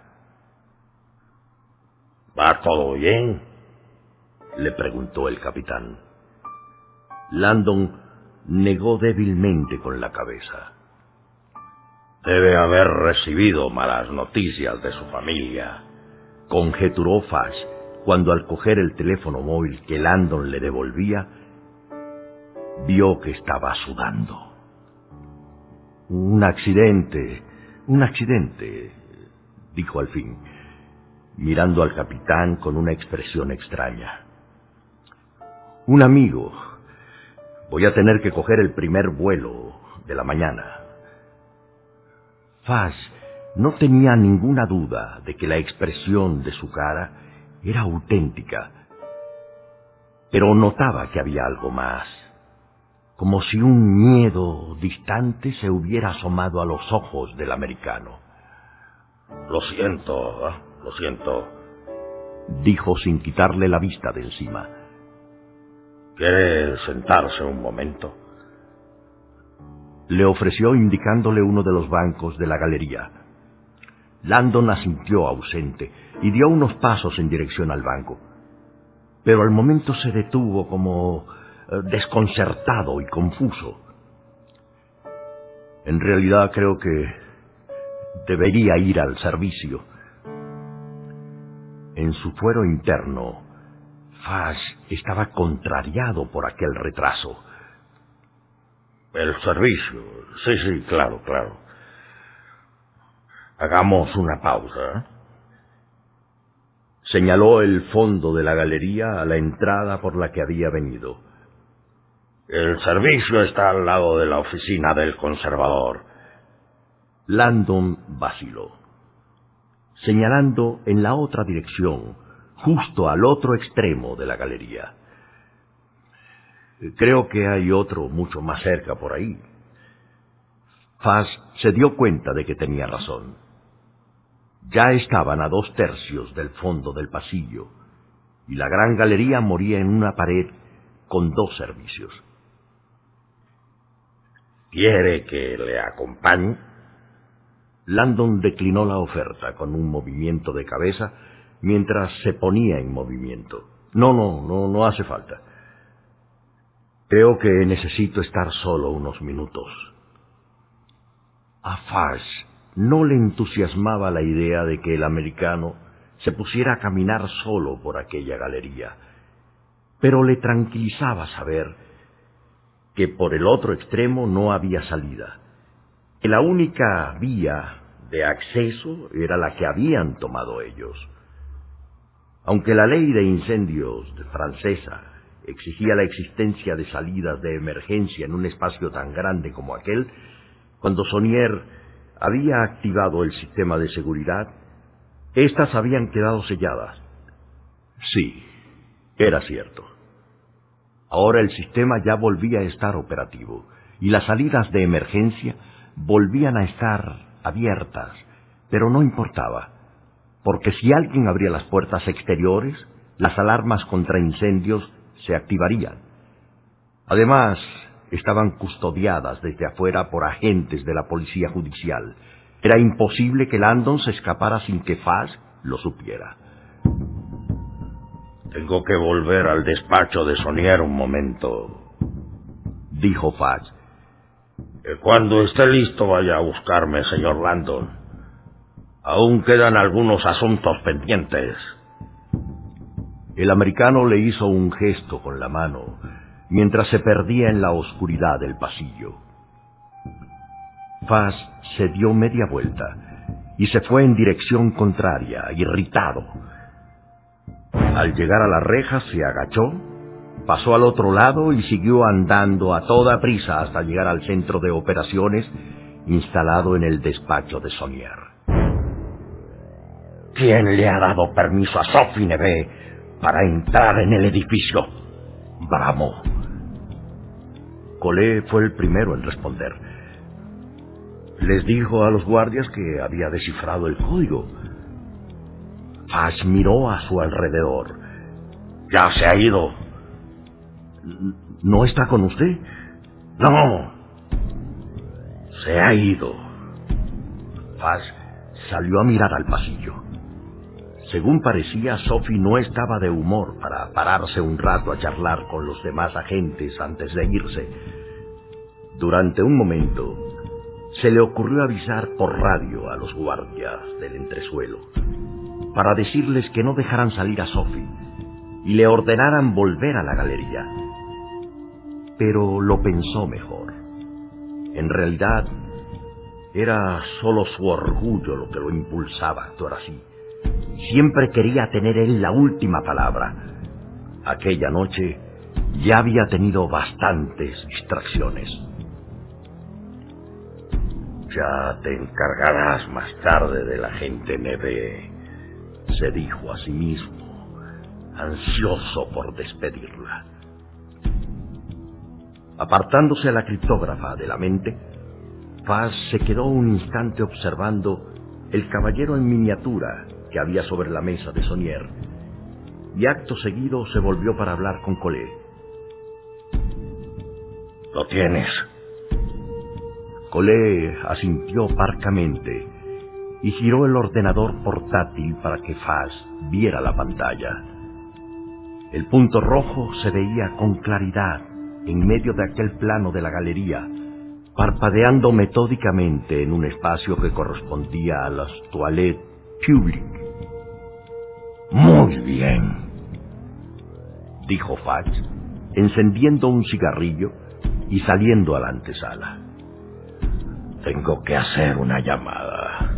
¿Va todo bien? le preguntó el capitán. Landon negó débilmente con la cabeza. Debe haber recibido malas noticias de su familia, conjeturó Fash cuando al coger el teléfono móvil que Landon le devolvía, vio que estaba sudando. Un accidente, un accidente, dijo al fin, mirando al capitán con una expresión extraña. Un amigo. Voy a tener que coger el primer vuelo de la mañana. Faz no tenía ninguna duda de que la expresión de su cara era auténtica, pero notaba que había algo más, como si un miedo distante se hubiera asomado a los ojos del americano. Lo siento, ¿eh? lo siento, dijo sin quitarle la vista de encima. ¿Quiere sentarse un momento? Le ofreció indicándole uno de los bancos de la galería. Landon asintió ausente y dio unos pasos en dirección al banco. Pero al momento se detuvo como eh, desconcertado y confuso. En realidad creo que debería ir al servicio. En su fuero interno, Faz estaba contrariado por aquel retraso. El servicio. Sí, sí, claro, claro. Hagamos una pausa. Señaló el fondo de la galería a la entrada por la que había venido. El servicio está al lado de la oficina del conservador. Landon vaciló, señalando en la otra dirección, justo al otro extremo de la galería. Creo que hay otro mucho más cerca por ahí. Faz se dio cuenta de que tenía razón. Ya estaban a dos tercios del fondo del pasillo, y la gran galería moría en una pared con dos servicios. ¿Quiere que le acompañe? Landon declinó la oferta con un movimiento de cabeza mientras se ponía en movimiento. No, no, no, no hace falta. Creo que necesito estar solo unos minutos. A no le entusiasmaba la idea de que el americano se pusiera a caminar solo por aquella galería, pero le tranquilizaba saber que por el otro extremo no había salida, que la única vía de acceso era la que habían tomado ellos. Aunque la ley de incendios francesa exigía la existencia de salidas de emergencia en un espacio tan grande como aquel, cuando Sonier había activado el sistema de seguridad, éstas habían quedado selladas. Sí, era cierto. Ahora el sistema ya volvía a estar operativo y las salidas de emergencia volvían a estar abiertas, pero no importaba, porque si alguien abría las puertas exteriores, las alarmas contra incendios se activarían. Además, estaban custodiadas desde afuera por agentes de la policía judicial. Era imposible que Landon se escapara sin que Faz lo supiera. Tengo que volver al despacho de Sonier un momento, dijo Faz. Cuando esté listo vaya a buscarme, señor Landon. Aún quedan algunos asuntos pendientes. El americano le hizo un gesto con la mano mientras se perdía en la oscuridad del pasillo. Faz se dio media vuelta y se fue en dirección contraria, irritado. Al llegar a la reja se agachó, pasó al otro lado y siguió andando a toda prisa hasta llegar al centro de operaciones instalado en el despacho de Sonier. ¿Quién le ha dado permiso a Sophie Neve para entrar en el edificio. Bramó. Colé fue el primero en responder. Les dijo a los guardias que había descifrado el código. Ash miró a su alrededor. Ya se ha ido. ¿No está con usted? No. Se ha ido. Faz salió a mirar al pasillo. Según parecía, Sophie no estaba de humor para pararse un rato a charlar con los demás agentes antes de irse. Durante un momento, se le ocurrió avisar por radio a los guardias del entresuelo para decirles que no dejaran salir a Sophie y le ordenaran volver a la galería. Pero lo pensó mejor. En realidad, era solo su orgullo lo que lo impulsaba a actuar así. Siempre quería tener él la última palabra. Aquella noche ya había tenido bastantes distracciones. Ya te encargarás más tarde de la gente Neve, se dijo a sí mismo, ansioso por despedirla. Apartándose a la criptógrafa de la mente, Paz se quedó un instante observando el caballero en miniatura que había sobre la mesa de Sonier, y acto seguido se volvió para hablar con Colé. ¿Lo tienes? Colé asintió parcamente y giró el ordenador portátil para que Faz viera la pantalla. El punto rojo se veía con claridad en medio de aquel plano de la galería, parpadeando metódicamente en un espacio que correspondía a las toilettes publiques. Muy bien, dijo Fudge, encendiendo un cigarrillo y saliendo a la antesala. Tengo que hacer una llamada.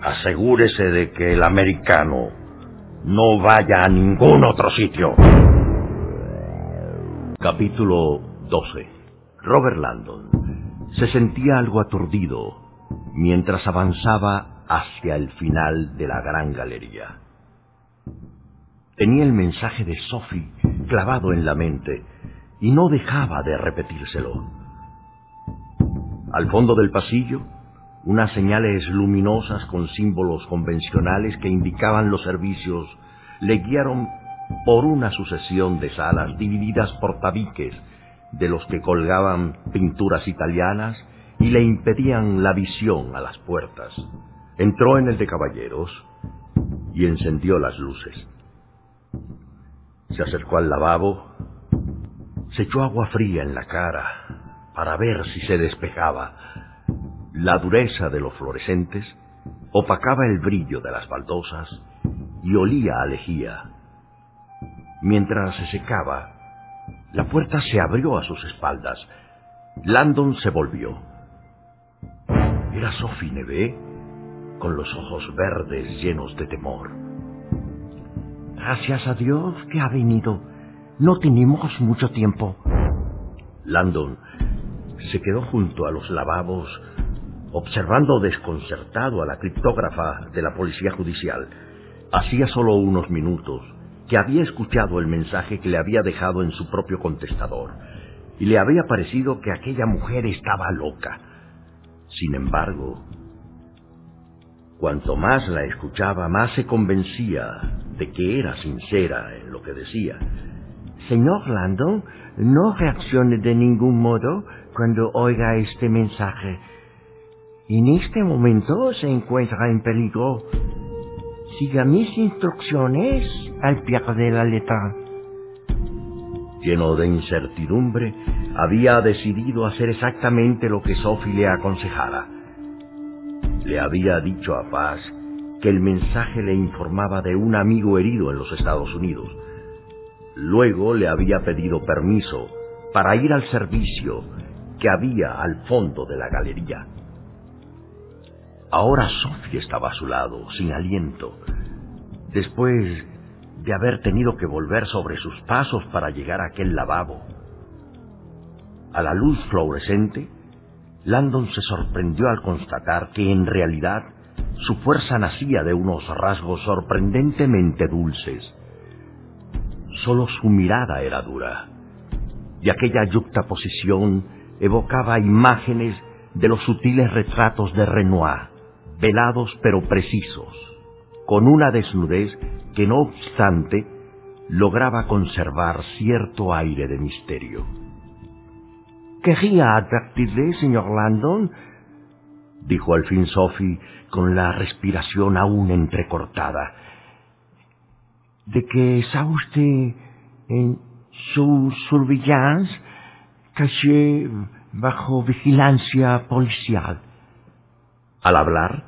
Asegúrese de que el americano no vaya a ningún otro sitio. Capítulo 12. Robert Landon se sentía algo aturdido mientras avanzaba hacia el final de la gran galería. Tenía el mensaje de Sophie clavado en la mente y no dejaba de repetírselo. Al fondo del pasillo, unas señales luminosas con símbolos convencionales que indicaban los servicios le guiaron por una sucesión de salas divididas por tabiques de los que colgaban pinturas italianas y le impedían la visión a las puertas. Entró en el de caballeros y encendió las luces. Se acercó al lavabo, se echó agua fría en la cara para ver si se despejaba. La dureza de los fluorescentes opacaba el brillo de las baldosas y olía a lejía. Mientras se secaba, la puerta se abrió a sus espaldas. Landon se volvió. Era Sophie Neve, con los ojos verdes llenos de temor. Gracias a Dios que ha venido. No tenemos mucho tiempo. Landon se quedó junto a los lavabos, observando desconcertado a la criptógrafa de la policía judicial. Hacía solo unos minutos que había escuchado el mensaje que le había dejado en su propio contestador, y le había parecido que aquella mujer estaba loca. Sin embargo, cuanto más la escuchaba, más se convencía de que era sincera en lo que decía. Señor Landon, no reaccione de ningún modo cuando oiga este mensaje. En este momento se encuentra en peligro. Siga mis instrucciones al pie de la letra. Lleno de incertidumbre, había decidido hacer exactamente lo que Sophie le aconsejara. Le había dicho a Paz que el mensaje le informaba de un amigo herido en los Estados Unidos. Luego le había pedido permiso para ir al servicio que había al fondo de la galería. Ahora Sophie estaba a su lado, sin aliento, después de haber tenido que volver sobre sus pasos para llegar a aquel lavabo. A la luz fluorescente, Landon se sorprendió al constatar que en realidad su fuerza nacía de unos rasgos sorprendentemente dulces. Solo su mirada era dura, y aquella yuxtaposición evocaba imágenes de los sutiles retratos de Renoir, velados pero precisos, con una desnudez que no obstante lograba conservar cierto aire de misterio. Quería advertirle, señor Landon, dijo al fin Sophie con la respiración aún entrecortada, de que está usted en su surveillance caché bajo vigilancia policial. Al hablar,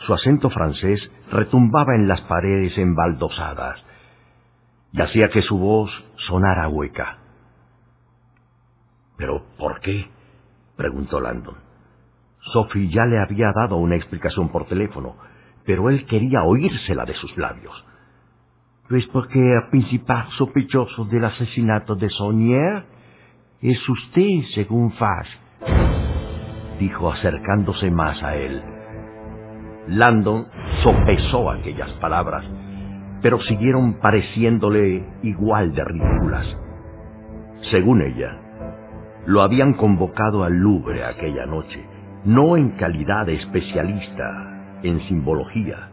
su acento francés retumbaba en las paredes embaldosadas y hacía que su voz sonara hueca. ¿Pero por qué? preguntó Landon. Sophie ya le había dado una explicación por teléfono, pero él quería oírsela de sus labios. Pues porque el principal sospechoso del asesinato de Sonier es usted, según Faz. dijo acercándose más a él. Landon sopesó aquellas palabras, pero siguieron pareciéndole igual de ridículas. Según ella, lo habían convocado al Louvre aquella noche, no en calidad de especialista en simbología,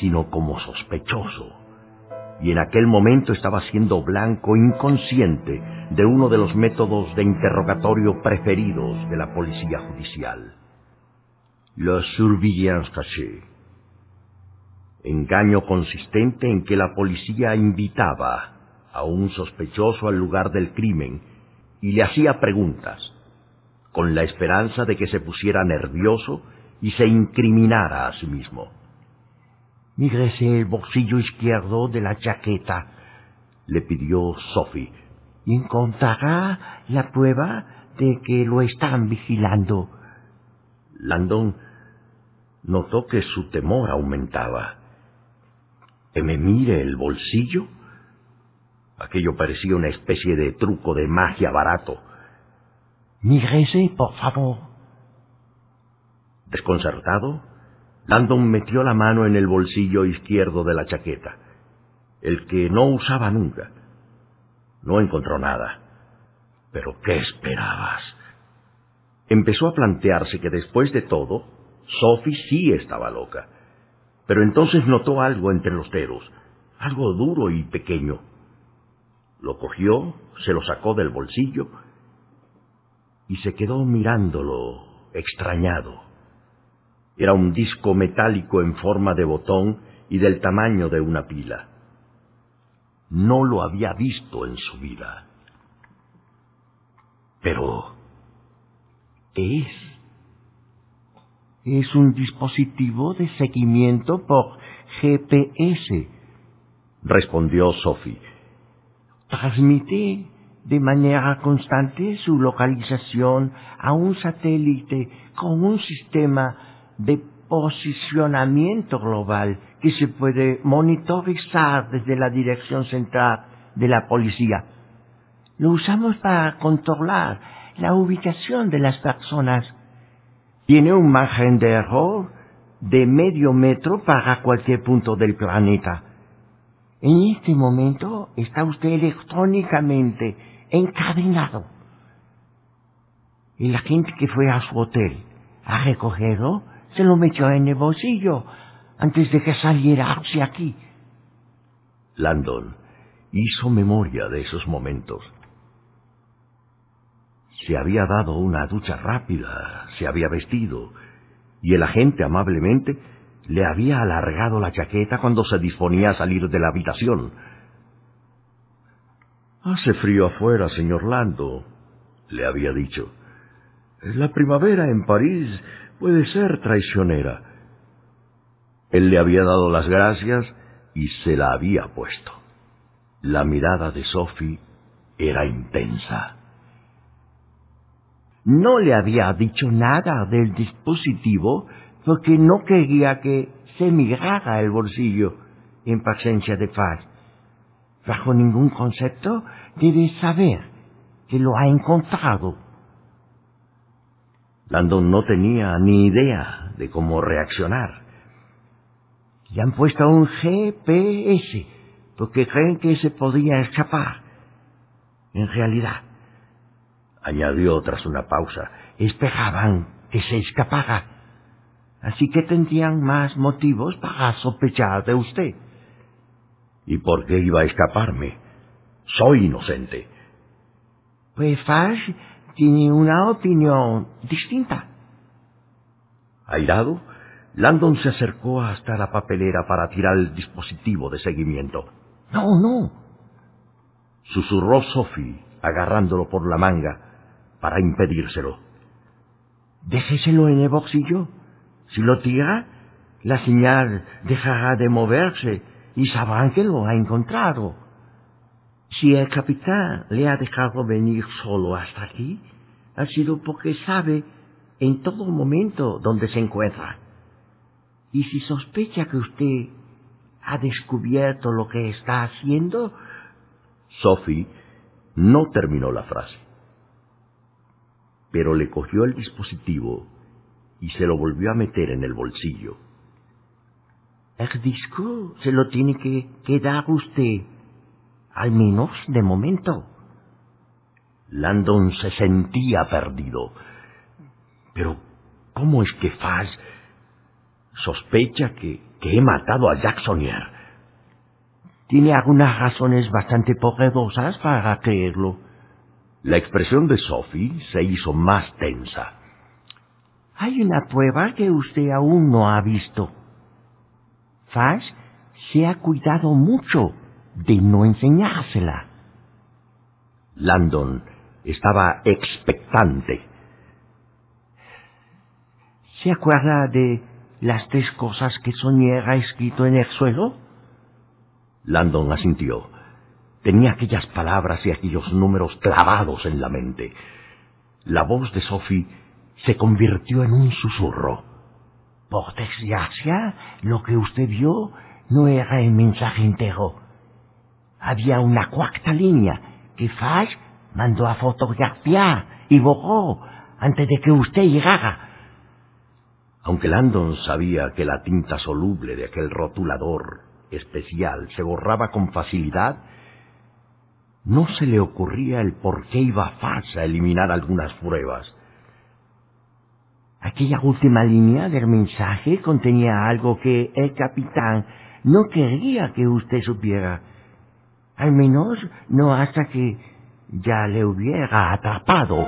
sino como sospechoso. Y en aquel momento estaba siendo blanco inconsciente de uno de los métodos de interrogatorio preferidos de la policía judicial. La surveillance cachée. Engaño consistente en que la policía invitaba a un sospechoso al lugar del crimen y le hacía preguntas, con la esperanza de que se pusiera nervioso y se incriminara a sí mismo. Mígrese el bolsillo izquierdo de la chaqueta, le pidió Sophie, encontrará la prueba de que lo están vigilando. Landon notó que su temor aumentaba. ¿Que me mire el bolsillo? Aquello parecía una especie de truco de magia barato. Mírese, por favor. Desconcertado, Landon metió la mano en el bolsillo izquierdo de la chaqueta, el que no usaba nunca. No encontró nada. ¿Pero qué esperabas? Empezó a plantearse que después de todo, Sophie sí estaba loca. Pero entonces notó algo entre los dedos, algo duro y pequeño. Lo cogió, se lo sacó del bolsillo y se quedó mirándolo extrañado. Era un disco metálico en forma de botón y del tamaño de una pila. No lo había visto en su vida. Pero, ¿qué es? Es un dispositivo de seguimiento por GPS, respondió Sophie. Transmite de manera constante su localización a un satélite con un sistema de posicionamiento global que se puede monitorizar desde la dirección central de la policía. Lo usamos para controlar la ubicación de las personas. Tiene un margen de error de medio metro para cualquier punto del planeta. En este momento está usted electrónicamente encadenado. Y la gente que fue a su hotel a recogerlo se lo metió en el bolsillo antes de que saliera hacia aquí. Landon hizo memoria de esos momentos. Se había dado una ducha rápida, se había vestido, y el agente amablemente le había alargado la chaqueta cuando se disponía a salir de la habitación. Hace frío afuera, señor Lando, le había dicho. La primavera en París puede ser traicionera. Él le había dado las gracias y se la había puesto. La mirada de Sophie era intensa. No le había dicho nada del dispositivo porque no quería que se mirara el bolsillo en presencia de Faz. Bajo ningún concepto debe saber que lo ha encontrado. Landon no tenía ni idea de cómo reaccionar. Le han puesto un GPS porque creen que se podía escapar. En realidad, añadió tras una pausa, esperaban que se escapara. Así que tendrían más motivos para sospechar de usted. ¿Y por qué iba a escaparme? Soy inocente. Pues Fash tiene una opinión distinta. Airado, Landon se acercó hasta la papelera para tirar el dispositivo de seguimiento. No, no. Susurró Sophie, agarrándolo por la manga para impedírselo. Déjeselo en el bolsillo. Si lo tira, la señal dejará de moverse y sabrán que lo ha encontrado. Si el capitán le ha dejado venir solo hasta aquí, ha sido porque sabe en todo momento dónde se encuentra. Y si sospecha que usted ha descubierto lo que está haciendo... Sophie no terminó la frase. pero le cogió el dispositivo y se lo volvió a meter en el bolsillo. El disco se lo tiene que quedar usted, al menos de momento. Landon se sentía perdido. Pero, ¿cómo es que Faz sospecha que, que he matado a Jacksonier? Tiene algunas razones bastante poderosas para creerlo. La expresión de Sophie se hizo más tensa. Hay una prueba que usted aún no ha visto. Faz se ha cuidado mucho de no enseñársela. Landon estaba expectante. ¿Se acuerda de las tres cosas que Sonier ha escrito en el suelo? Landon asintió. Tenía aquellas palabras y aquellos números clavados en la mente. La voz de Sophie se convirtió en un susurro. Por desgracia, lo que usted vio no era el mensaje entero. Había una cuarta línea que Faz mandó a fotografiar y borró antes de que usted llegara. Aunque Landon sabía que la tinta soluble de aquel rotulador especial se borraba con facilidad, no se le ocurría el por qué iba Faz a eliminar algunas pruebas. Aquella última línea del mensaje contenía algo que el capitán no quería que usted supiera. Al menos no hasta que ya le hubiera atrapado.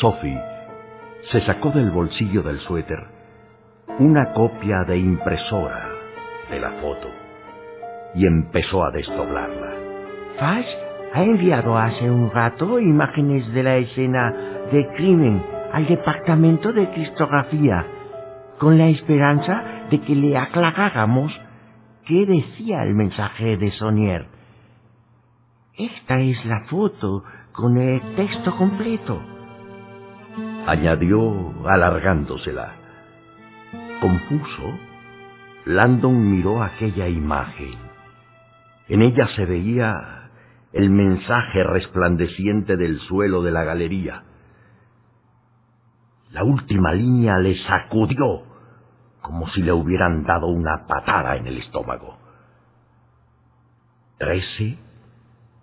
Sophie se sacó del bolsillo del suéter una copia de impresora de la foto y empezó a desdoblarla. Faz ha enviado hace un rato imágenes de la escena de crimen al departamento de cristografía con la esperanza de que le aclaráramos qué decía el mensaje de Sonier. Esta es la foto con el texto completo. Añadió alargándosela. Confuso, Landon miró aquella imagen. En ella se veía el mensaje resplandeciente del suelo de la galería. La última línea le sacudió como si le hubieran dado una patada en el estómago. Trece,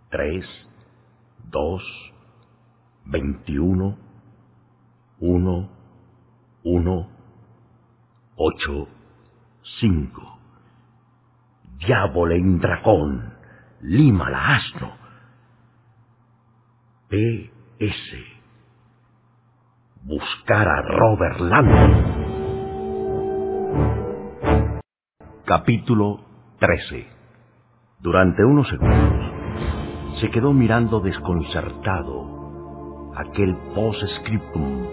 tres, dos, veintiuno, uno, uno, ocho, cinco. Diabole dragón, lima la asno. P.S buscar a Robert Landon. Capítulo 13. Durante unos segundos se quedó mirando desconcertado aquel post-scriptum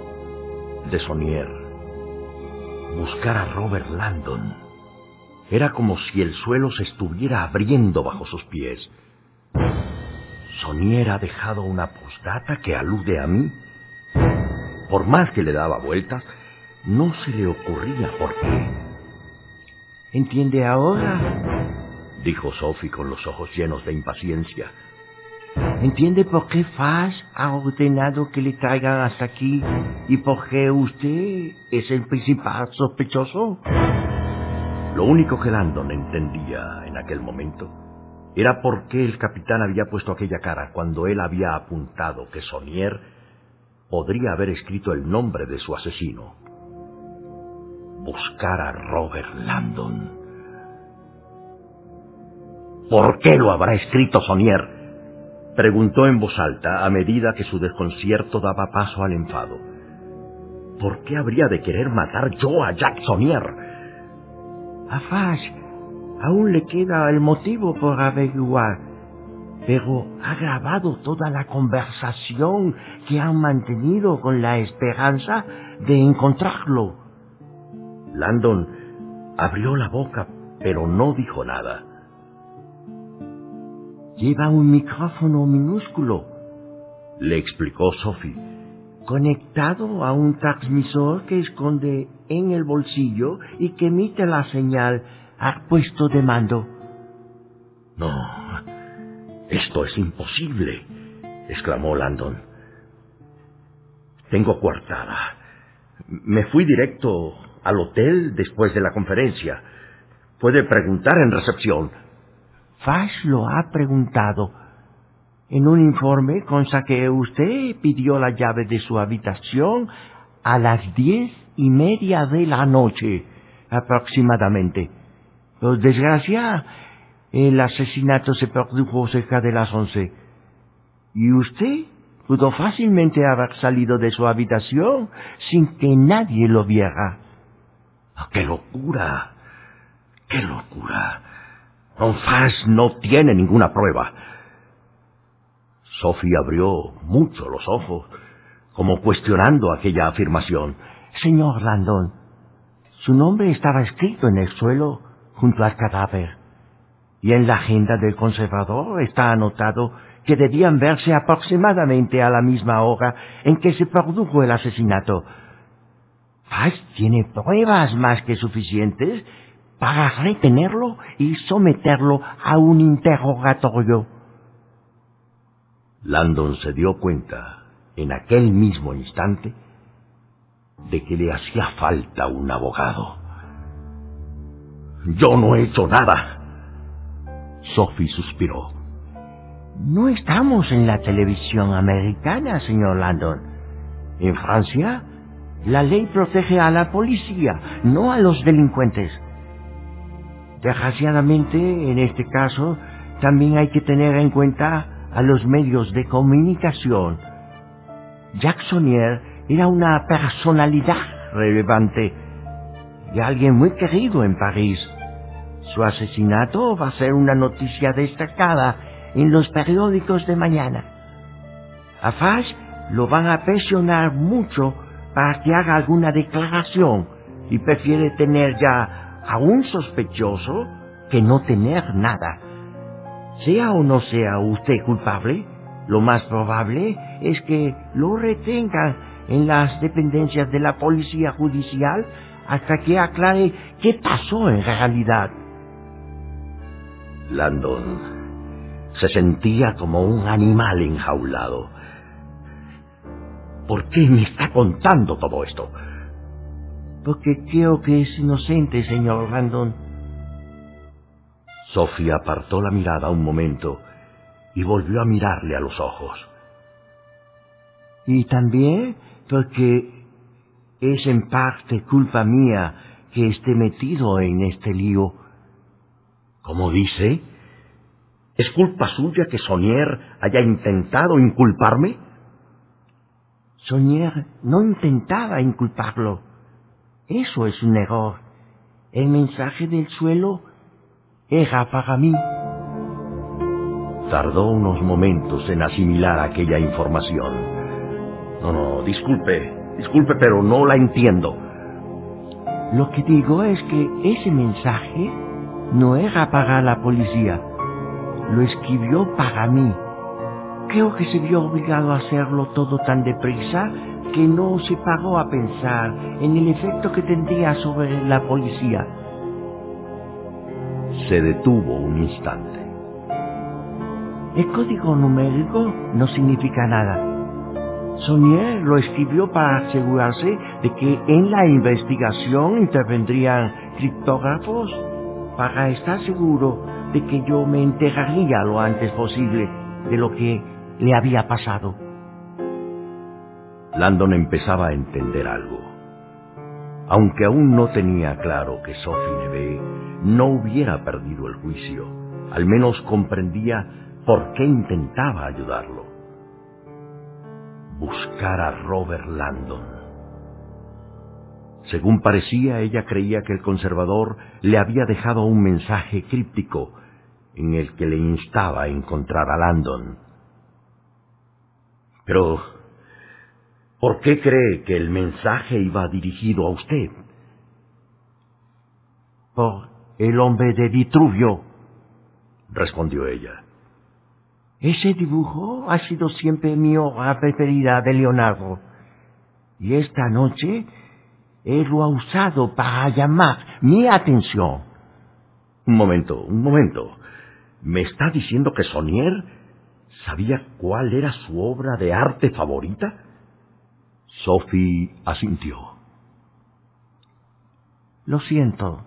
de Sonier. Buscar a Robert Landon. Era como si el suelo se estuviera abriendo bajo sus pies. Sonier ha dejado una postdata que alude a mí por más que le daba vueltas, no se le ocurría por qué. ¿Entiende ahora? dijo Sophie con los ojos llenos de impaciencia. ¿Entiende por qué Faz ha ordenado que le traigan hasta aquí y por qué usted es el principal sospechoso? Lo único que Landon entendía en aquel momento era por qué el capitán había puesto aquella cara cuando él había apuntado que Sonier podría haber escrito el nombre de su asesino. Buscar a Robert Landon. ¿Por qué lo habrá escrito Sonier? Preguntó en voz alta a medida que su desconcierto daba paso al enfado. ¿Por qué habría de querer matar yo a Jack Sonier? A Fash aún le queda el motivo por averiguar pero ha grabado toda la conversación que han mantenido con la esperanza de encontrarlo. Landon abrió la boca, pero no dijo nada. Lleva un micrófono minúsculo, le explicó Sophie, conectado a un transmisor que esconde en el bolsillo y que emite la señal al puesto de mando. No, esto es imposible, exclamó Landon. tengo coartada. Me fui directo al hotel después de la conferencia. Puede preguntar en recepción. Fash lo ha preguntado. En un informe consta que usted pidió la llave de su habitación a las diez y media de la noche, aproximadamente. Desgracia, el asesinato se produjo cerca de las once. Y usted pudo fácilmente haber salido de su habitación sin que nadie lo viera. Ah, ¡Qué locura! ¡Qué locura! Don Fash no tiene ninguna prueba. Sophie abrió mucho los ojos, como cuestionando aquella afirmación. Señor Landon, su nombre estaba escrito en el suelo junto al cadáver. Y en la agenda del conservador está anotado que debían verse aproximadamente a la misma hora en que se produjo el asesinato. Fash tiene pruebas más que suficientes para retenerlo y someterlo a un interrogatorio. Landon se dio cuenta, en aquel mismo instante, de que le hacía falta un abogado. Yo no he hecho nada. Sophie suspiró. No estamos en la televisión americana, señor Landon. En Francia, la ley protege a la policía, no a los delincuentes. Desgraciadamente, en este caso, también hay que tener en cuenta a los medios de comunicación. Jacksonier era una personalidad relevante y alguien muy querido en París. Su asesinato va a ser una noticia destacada en los periódicos de mañana. A Fash lo van a presionar mucho para que haga alguna declaración y prefiere tener ya a un sospechoso que no tener nada. Sea o no sea usted culpable, lo más probable es que lo retengan en las dependencias de la policía judicial hasta que aclare qué pasó en realidad. Landon se sentía como un animal enjaulado. ¿Por qué me está contando todo esto? Porque creo que es inocente, señor Landon. Sofía apartó la mirada un momento y volvió a mirarle a los ojos. Y también porque es en parte culpa mía que esté metido en este lío. ¿Cómo dice? ¿Es culpa suya que Sonier haya intentado inculparme? Sonier no intentaba inculparlo. Eso es un error. El mensaje del suelo era para mí. Tardó unos momentos en asimilar aquella información. No, no, disculpe, disculpe, pero no la entiendo. Lo que digo es que ese mensaje no era para la policía. Lo escribió para mí. Creo que se vio obligado a hacerlo todo tan deprisa que no se paró a pensar en el efecto que tendría sobre la policía. Se detuvo un instante. El código numérico no significa nada. Sonier lo escribió para asegurarse de que en la investigación intervendrían criptógrafos para estar seguro de que yo me enteraría lo antes posible de lo que le había pasado. Landon empezaba a entender algo. Aunque aún no tenía claro que Sophie Neve no hubiera perdido el juicio, al menos comprendía por qué intentaba ayudarlo. Buscar a Robert Landon. Según parecía, ella creía que el conservador le había dejado un mensaje críptico en el que le instaba a encontrar a Landon. Pero, ¿por qué cree que el mensaje iba dirigido a usted? Por el hombre de Vitruvio, respondió ella. Ese dibujo ha sido siempre mi obra preferida de Leonardo. Y esta noche él lo ha usado para llamar mi atención. Un momento, un momento. ¿Me está diciendo que Sonier sabía cuál era su obra de arte favorita? Sophie asintió. Lo siento.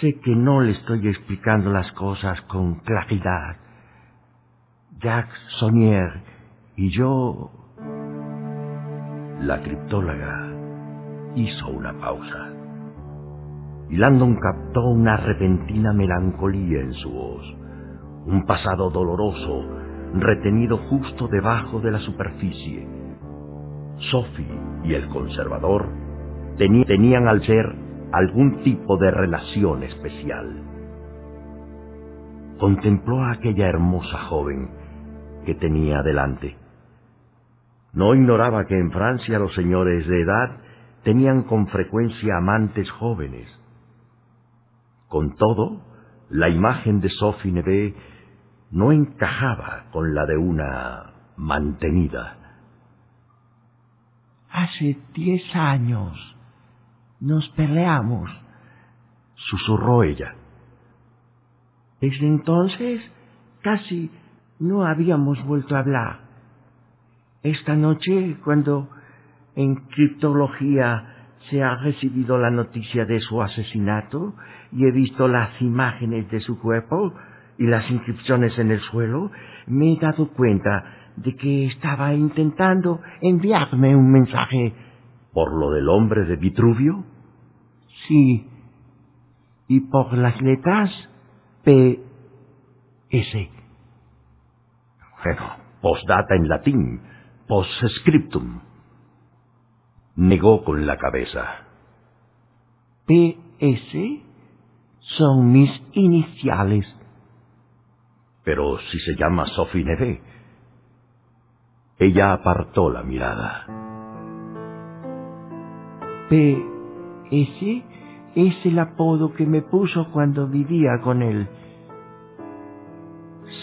Sé que no le estoy explicando las cosas con claridad. Jacques Sonnier y yo... La criptóloga hizo una pausa. Y Landon captó una repentina melancolía en su voz, un pasado doloroso retenido justo debajo de la superficie. Sophie y el conservador tenían al ser algún tipo de relación especial. Contempló a aquella hermosa joven que tenía delante. No ignoraba que en Francia los señores de edad tenían con frecuencia amantes jóvenes. Con todo, la imagen de Sophie Neve no encajaba con la de una mantenida. Hace diez años nos peleamos, susurró ella. Desde entonces casi no habíamos vuelto a hablar. Esta noche, cuando en criptología se ha recibido la noticia de su asesinato y he visto las imágenes de su cuerpo y las inscripciones en el suelo, me he dado cuenta de que estaba intentando enviarme un mensaje. ¿Por lo del hombre de Vitruvio? Sí. Y por las letras P. S. Bueno, postdata en latín, postscriptum. Negó con la cabeza. PS son mis iniciales. Pero si se llama Sophie Neve. Ella apartó la mirada. PS es el apodo que me puso cuando vivía con él.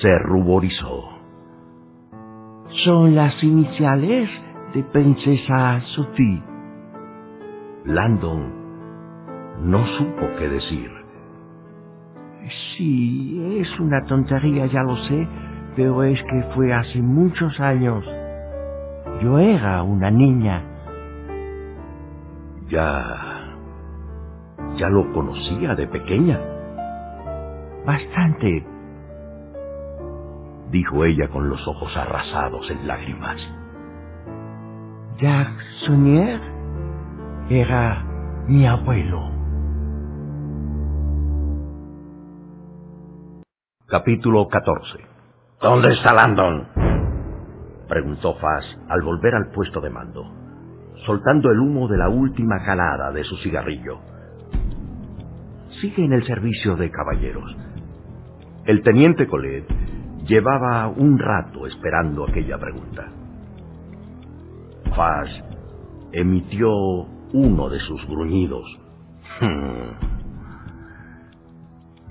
Se ruborizó. Son las iniciales de Princesa Sophie. Landon no supo qué decir. Sí, es una tontería, ya lo sé, pero es que fue hace muchos años. Yo era una niña. Ya... ya lo conocía de pequeña. Bastante, dijo ella con los ojos arrasados en lágrimas. Jacques Sonnier era mi abuelo. Capítulo 14 ¿Dónde está Landon? preguntó Fass al volver al puesto de mando, soltando el humo de la última calada de su cigarrillo. Sigue en el servicio de caballeros. El teniente Colette llevaba un rato esperando aquella pregunta. Fass emitió uno de sus gruñidos. Hmm.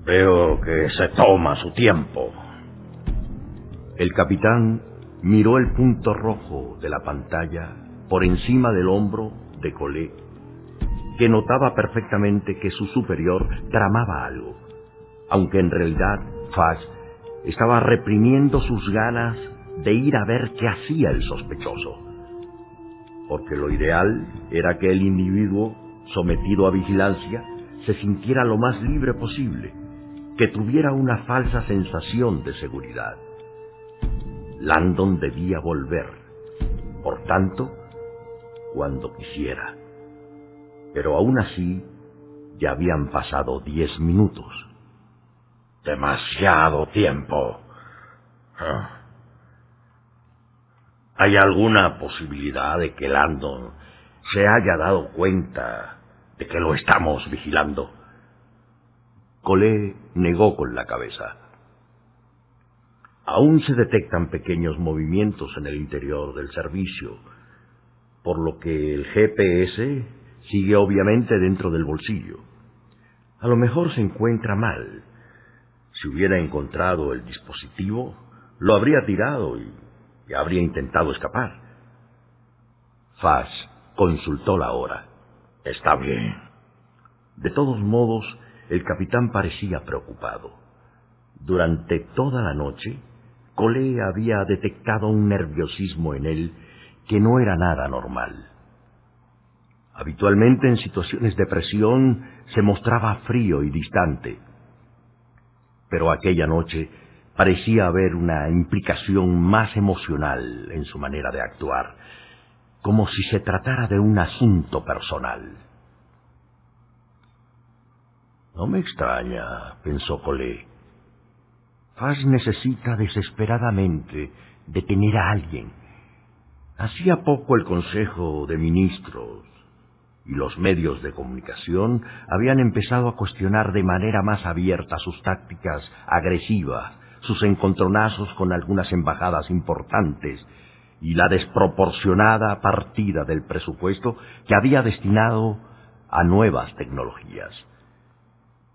Veo que se toma su tiempo. El capitán miró el punto rojo de la pantalla por encima del hombro de Colé, que notaba perfectamente que su superior tramaba algo, aunque en realidad Fass estaba reprimiendo sus ganas de ir a ver qué hacía el sospechoso. Porque lo ideal era que el individuo, sometido a vigilancia, se sintiera lo más libre posible, que tuviera una falsa sensación de seguridad. Landon debía volver, por tanto, cuando quisiera. Pero aún así, ya habían pasado diez minutos. Demasiado tiempo. Ah. ¿Hay alguna posibilidad de que Landon se haya dado cuenta de que lo estamos vigilando? Colé negó con la cabeza. Aún se detectan pequeños movimientos en el interior del servicio, por lo que el GPS sigue obviamente dentro del bolsillo. A lo mejor se encuentra mal. Si hubiera encontrado el dispositivo, lo habría tirado y, y habría intentado escapar. Fass consultó la hora. Está bien. De todos modos, el capitán parecía preocupado. Durante toda la noche, Colé había detectado un nerviosismo en él que no era nada normal. Habitualmente en situaciones de presión se mostraba frío y distante, pero aquella noche parecía haber una implicación más emocional en su manera de actuar, como si se tratara de un asunto personal. No me extraña, pensó Colé. Faz necesita desesperadamente detener a alguien. Hacía poco el Consejo de Ministros y los medios de comunicación habían empezado a cuestionar de manera más abierta sus tácticas agresivas, sus encontronazos con algunas embajadas importantes y la desproporcionada partida del presupuesto que había destinado a nuevas tecnologías.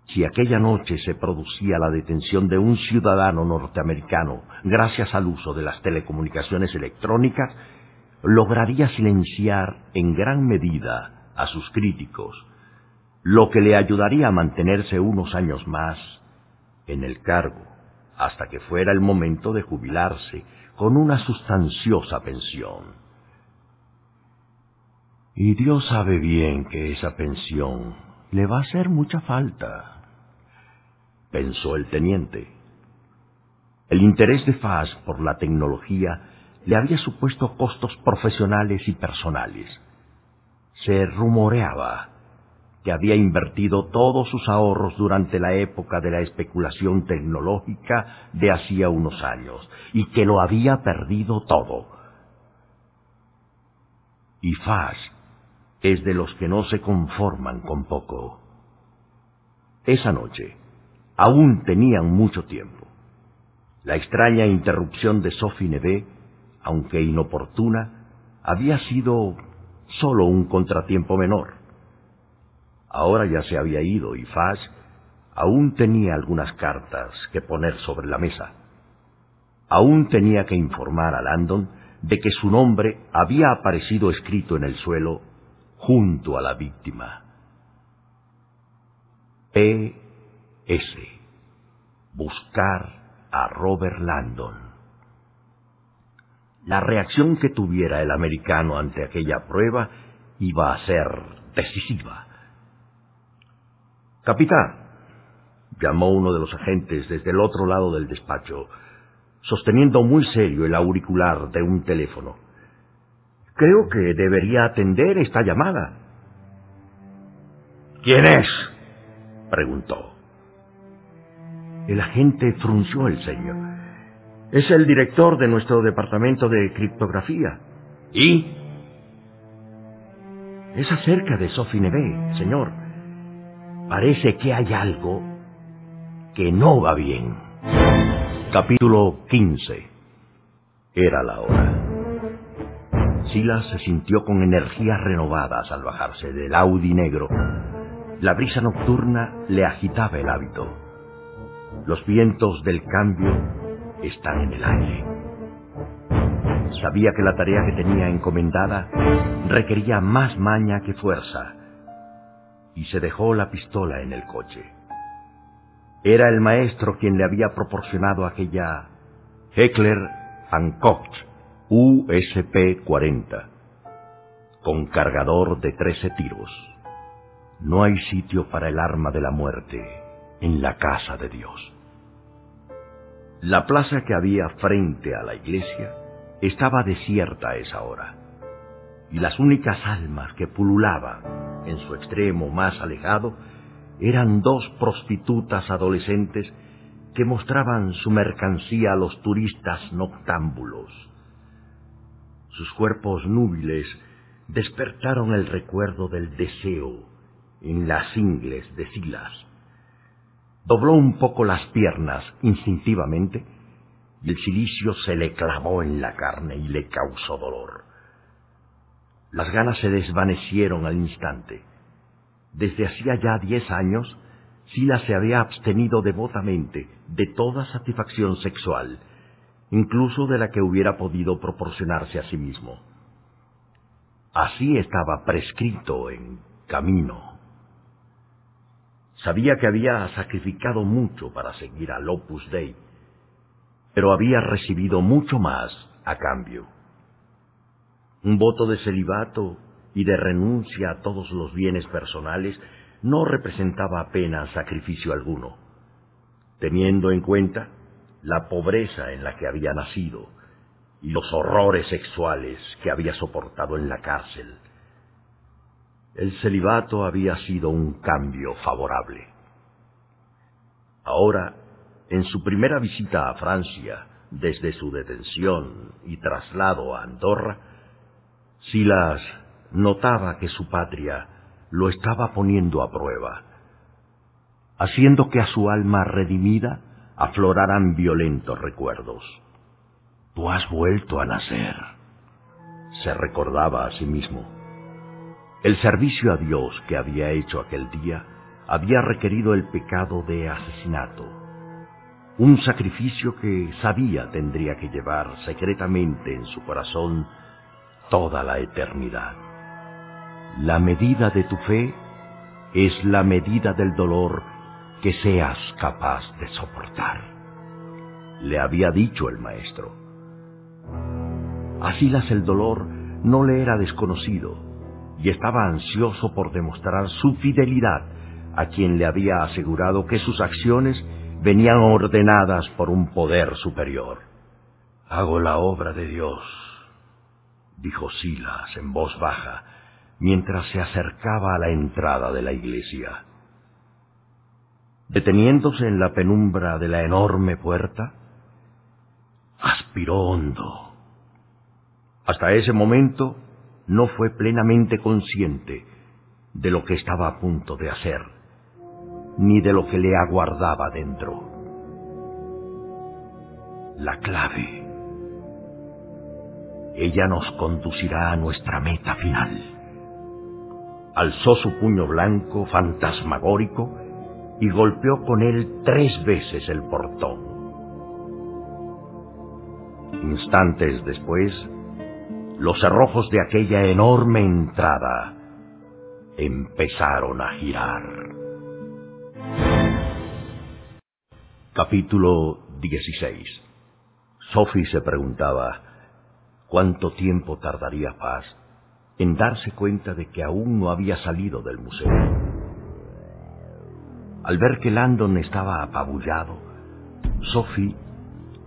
Si aquella noche se producía la detención de un ciudadano norteamericano gracias al uso de las telecomunicaciones electrónicas, lograría silenciar en gran medida a sus críticos, lo que le ayudaría a mantenerse unos años más en el cargo, hasta que fuera el momento de jubilarse con una sustanciosa pensión. Y Dios sabe bien que esa pensión le va a hacer mucha falta pensó el teniente. El interés de Faz por la tecnología le había supuesto costos profesionales y personales. Se rumoreaba que había invertido todos sus ahorros durante la época de la especulación tecnológica de hacía unos años y que lo había perdido todo. Y Faz es de los que no se conforman con poco. Esa noche, aún tenían mucho tiempo. La extraña interrupción de Sophie Neve, aunque inoportuna, había sido solo un contratiempo menor. Ahora ya se había ido y Faz aún tenía algunas cartas que poner sobre la mesa. Aún tenía que informar a Landon de que su nombre había aparecido escrito en el suelo junto a la víctima. E. S. Buscar a Robert Landon. La reacción que tuviera el americano ante aquella prueba iba a ser decisiva. Capitán, llamó uno de los agentes desde el otro lado del despacho, sosteniendo muy serio el auricular de un teléfono. Creo que debería atender esta llamada. ¿Quién es? preguntó. El agente frunció el ceño. Es el director de nuestro departamento de criptografía. ¿Y? Es acerca de Sophie Neve, señor. Parece que hay algo que no va bien. Capítulo 15. Era la hora. Silas se sintió con energías renovadas al bajarse del Audi negro. La brisa nocturna le agitaba el hábito. Los vientos del cambio están en el aire. Sabía que la tarea que tenía encomendada requería más maña que fuerza y se dejó la pistola en el coche. Era el maestro quien le había proporcionado aquella Heckler Koch USP-40 con cargador de 13 tiros. No hay sitio para el arma de la muerte en la casa de Dios. La plaza que había frente a la iglesia estaba desierta a esa hora, y las únicas almas que pululaban en su extremo más alejado eran dos prostitutas adolescentes que mostraban su mercancía a los turistas noctámbulos. Sus cuerpos núbiles despertaron el recuerdo del deseo en las ingles de Silas Dobló un poco las piernas instintivamente y el silicio se le clavó en la carne y le causó dolor. Las ganas se desvanecieron al instante. Desde hacía ya diez años, Sila se había abstenido devotamente de toda satisfacción sexual, incluso de la que hubiera podido proporcionarse a sí mismo. Así estaba prescrito en camino. Sabía que había sacrificado mucho para seguir al Opus Dei, pero había recibido mucho más a cambio. Un voto de celibato y de renuncia a todos los bienes personales no representaba apenas sacrificio alguno, teniendo en cuenta la pobreza en la que había nacido y los horrores sexuales que había soportado en la cárcel. El celibato había sido un cambio favorable. Ahora, en su primera visita a Francia, desde su detención y traslado a Andorra, Silas notaba que su patria lo estaba poniendo a prueba, haciendo que a su alma redimida afloraran violentos recuerdos. Tú has vuelto a nacer, se recordaba a sí mismo. El servicio a Dios que había hecho aquel día había requerido el pecado de asesinato, un sacrificio que sabía tendría que llevar secretamente en su corazón toda la eternidad. La medida de tu fe es la medida del dolor que seas capaz de soportar, le había dicho el maestro. A Silas el dolor no le era desconocido y estaba ansioso por demostrar su fidelidad a quien le había asegurado que sus acciones venían ordenadas por un poder superior. Hago la obra de Dios, dijo Silas en voz baja, mientras se acercaba a la entrada de la iglesia. Deteniéndose en la penumbra de la enorme puerta, aspiró hondo. Hasta ese momento no fue plenamente consciente de lo que estaba a punto de hacer, ni de lo que le aguardaba dentro. La clave. Ella nos conducirá a nuestra meta final alzó su puño blanco, fantasmagórico, y golpeó con él tres veces el portón. Instantes después, los cerrojos de aquella enorme entrada empezaron a girar. Capítulo 16 Sophie se preguntaba cuánto tiempo tardaría Paz en darse cuenta de que aún no había salido del museo. Al ver que Landon estaba apabullado, Sophie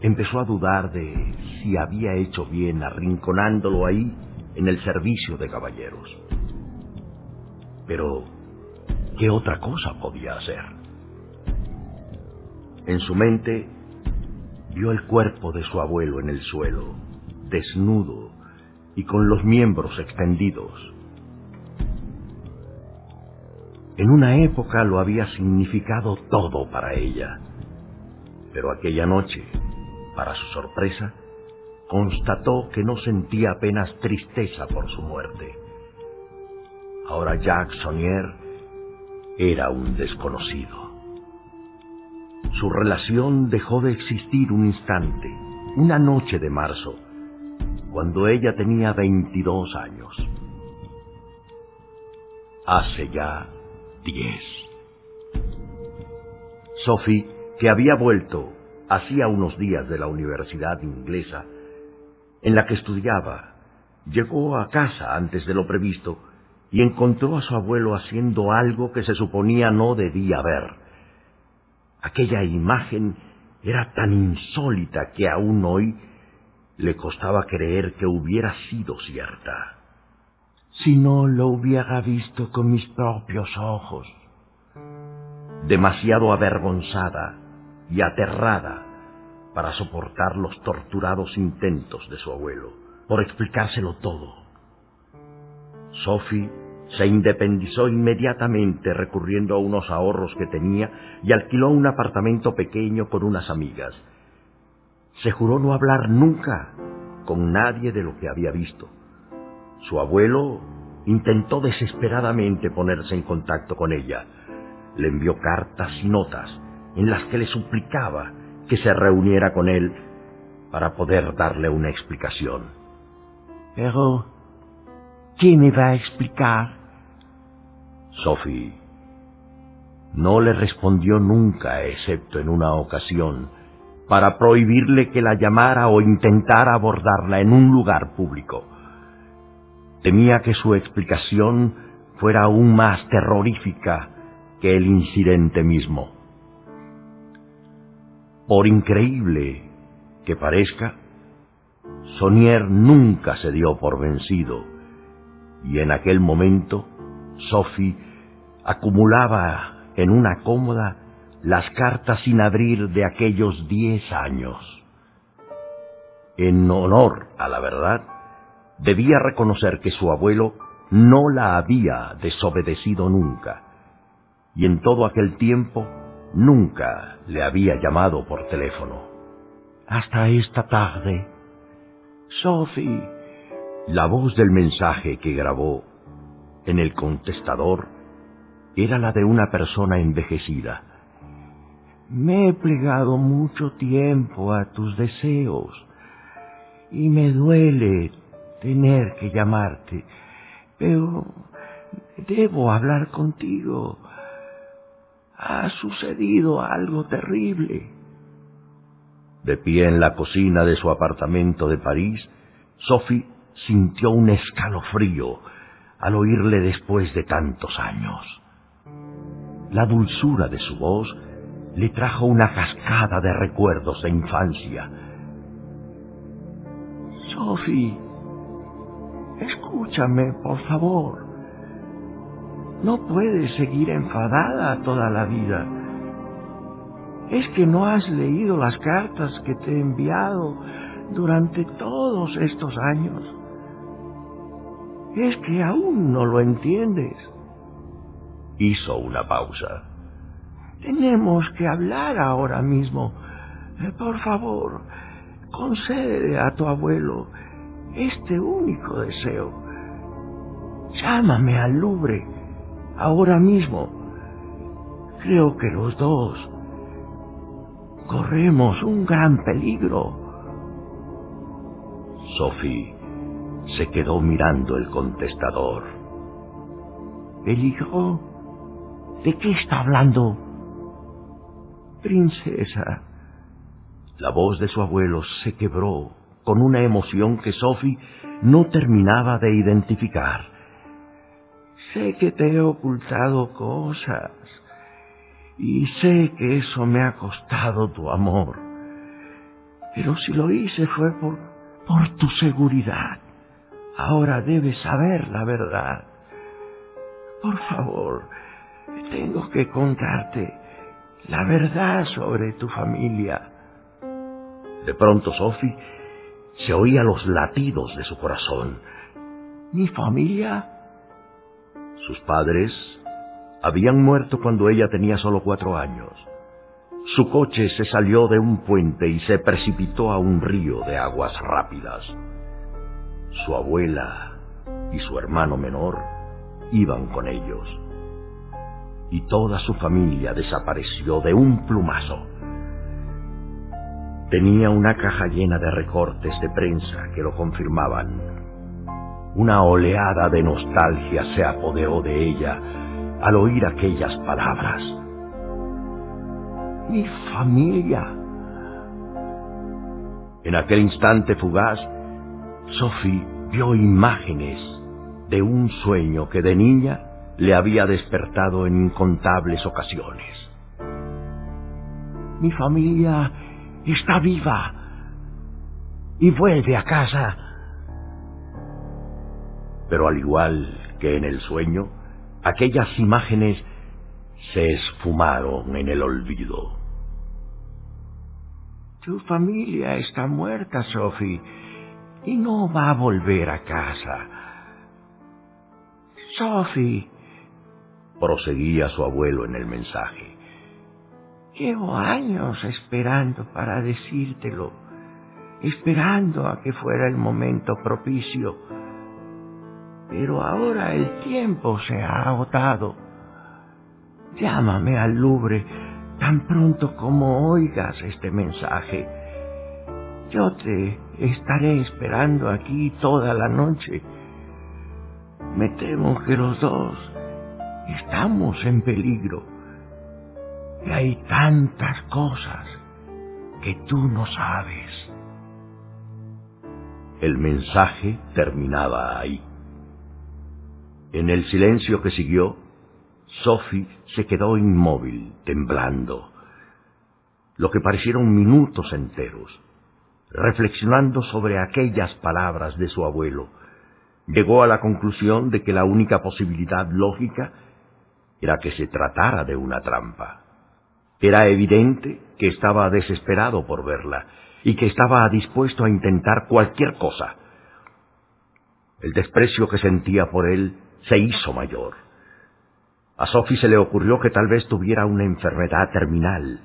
empezó a dudar de si había hecho bien arrinconándolo ahí en el servicio de caballeros. Pero, ¿qué otra cosa podía hacer? En su mente vio el cuerpo de su abuelo en el suelo, desnudo y con los miembros extendidos. En una época lo había significado todo para ella, pero aquella noche, para su sorpresa, constató que no sentía apenas tristeza por su muerte. Ahora Jacques Sonnier era un desconocido. Su relación dejó de existir un instante, una noche de marzo, cuando ella tenía 22 años. Hace ya diez. Sophie, que había vuelto hacía unos días de la universidad inglesa en la que estudiaba, llegó a casa antes de lo previsto y encontró a su abuelo haciendo algo que se suponía no debía ver. Aquella imagen era tan insólita que aún hoy le costaba creer que hubiera sido cierta. Si no lo hubiera visto con mis propios ojos. Demasiado avergonzada y aterrada para soportar los torturados intentos de su abuelo por explicárselo todo. Sophie se independizó inmediatamente recurriendo a unos ahorros que tenía y alquiló un apartamento pequeño con unas amigas se juró no hablar nunca con nadie de lo que había visto. Su abuelo intentó desesperadamente ponerse en contacto con ella. Le envió cartas y notas en las que le suplicaba que se reuniera con él para poder darle una explicación. Pero, ¿quién me va a explicar? Sophie no le respondió nunca, excepto en una ocasión, para prohibirle que la llamara o intentara abordarla en un lugar público. Temía que su explicación fuera aún más terrorífica que el incidente mismo. Por increíble que parezca, Sonier nunca se dio por vencido, y en aquel momento Sophie acumulaba en una cómoda las cartas sin abrir de aquellos diez años. En honor a la verdad, debía reconocer que su abuelo no la había desobedecido nunca, y en todo aquel tiempo nunca le había llamado por teléfono. Hasta esta tarde. Sophie. La voz del mensaje que grabó en el contestador era la de una persona envejecida. Me he plegado mucho tiempo a tus deseos y me duele tener que llamarte, pero debo hablar contigo. Ha sucedido algo terrible. De pie en la cocina de su apartamento de París, Sophie sintió un escalofrío al oírle después de tantos años. La dulzura de su voz le trajo una cascada de recuerdos de infancia. Sophie, escúchame, por favor. No puedes seguir enfadada toda la vida. Es que no has leído las cartas que te he enviado durante todos estos años. Es que aún no lo entiendes. Hizo una pausa. Tenemos que hablar ahora mismo. Eh, por favor, concede a tu abuelo este único deseo. Llámame al Louvre ahora mismo. Creo que los dos corremos un gran peligro. Sophie se quedó mirando el contestador. ¿Peligro? ¿De qué está hablando? Princesa. La voz de su abuelo se quebró con una emoción que Sophie no terminaba de identificar. Sé que te he ocultado cosas y sé que eso me ha costado tu amor. Pero si lo hice fue por, por tu seguridad. Ahora debes saber la verdad. Por favor, tengo que contarte la verdad sobre tu familia. De pronto Sophie se oía los latidos de su corazón. ¿Mi familia? Sus padres habían muerto cuando ella tenía solo cuatro años. Su coche se salió de un puente y se precipitó a un río de aguas rápidas. Su abuela y su hermano menor iban con ellos. Y toda su familia desapareció de un plumazo. Tenía una caja llena de recortes de prensa que lo confirmaban. Una oleada de nostalgia se apoderó de ella al oír aquellas palabras. Mi familia. En aquel instante fugaz, Sophie vio imágenes de un sueño que de niña le había despertado en incontables ocasiones. Mi familia está viva y vuelve a casa. Pero al igual que en el sueño, aquellas imágenes se esfumaron en el olvido. Tu familia está muerta, Sophie, y no va a volver a casa. Sophie, proseguía su abuelo en el mensaje, Llevo años esperando para decírtelo, esperando a que fuera el momento propicio. Pero ahora el tiempo se ha agotado. Llámame al Louvre tan pronto como oigas este mensaje. Yo te estaré esperando aquí toda la noche. Me temo que los dos estamos en peligro. Y hay tantas cosas que tú no sabes. El mensaje terminaba ahí. En el silencio que siguió, Sophie se quedó inmóvil, temblando, lo que parecieron minutos enteros, reflexionando sobre aquellas palabras de su abuelo. Llegó a la conclusión de que la única posibilidad lógica era que se tratara de una trampa. Era evidente que estaba desesperado por verla y que estaba dispuesto a intentar cualquier cosa. El desprecio que sentía por él se hizo mayor. A Sophie se le ocurrió que tal vez tuviera una enfermedad terminal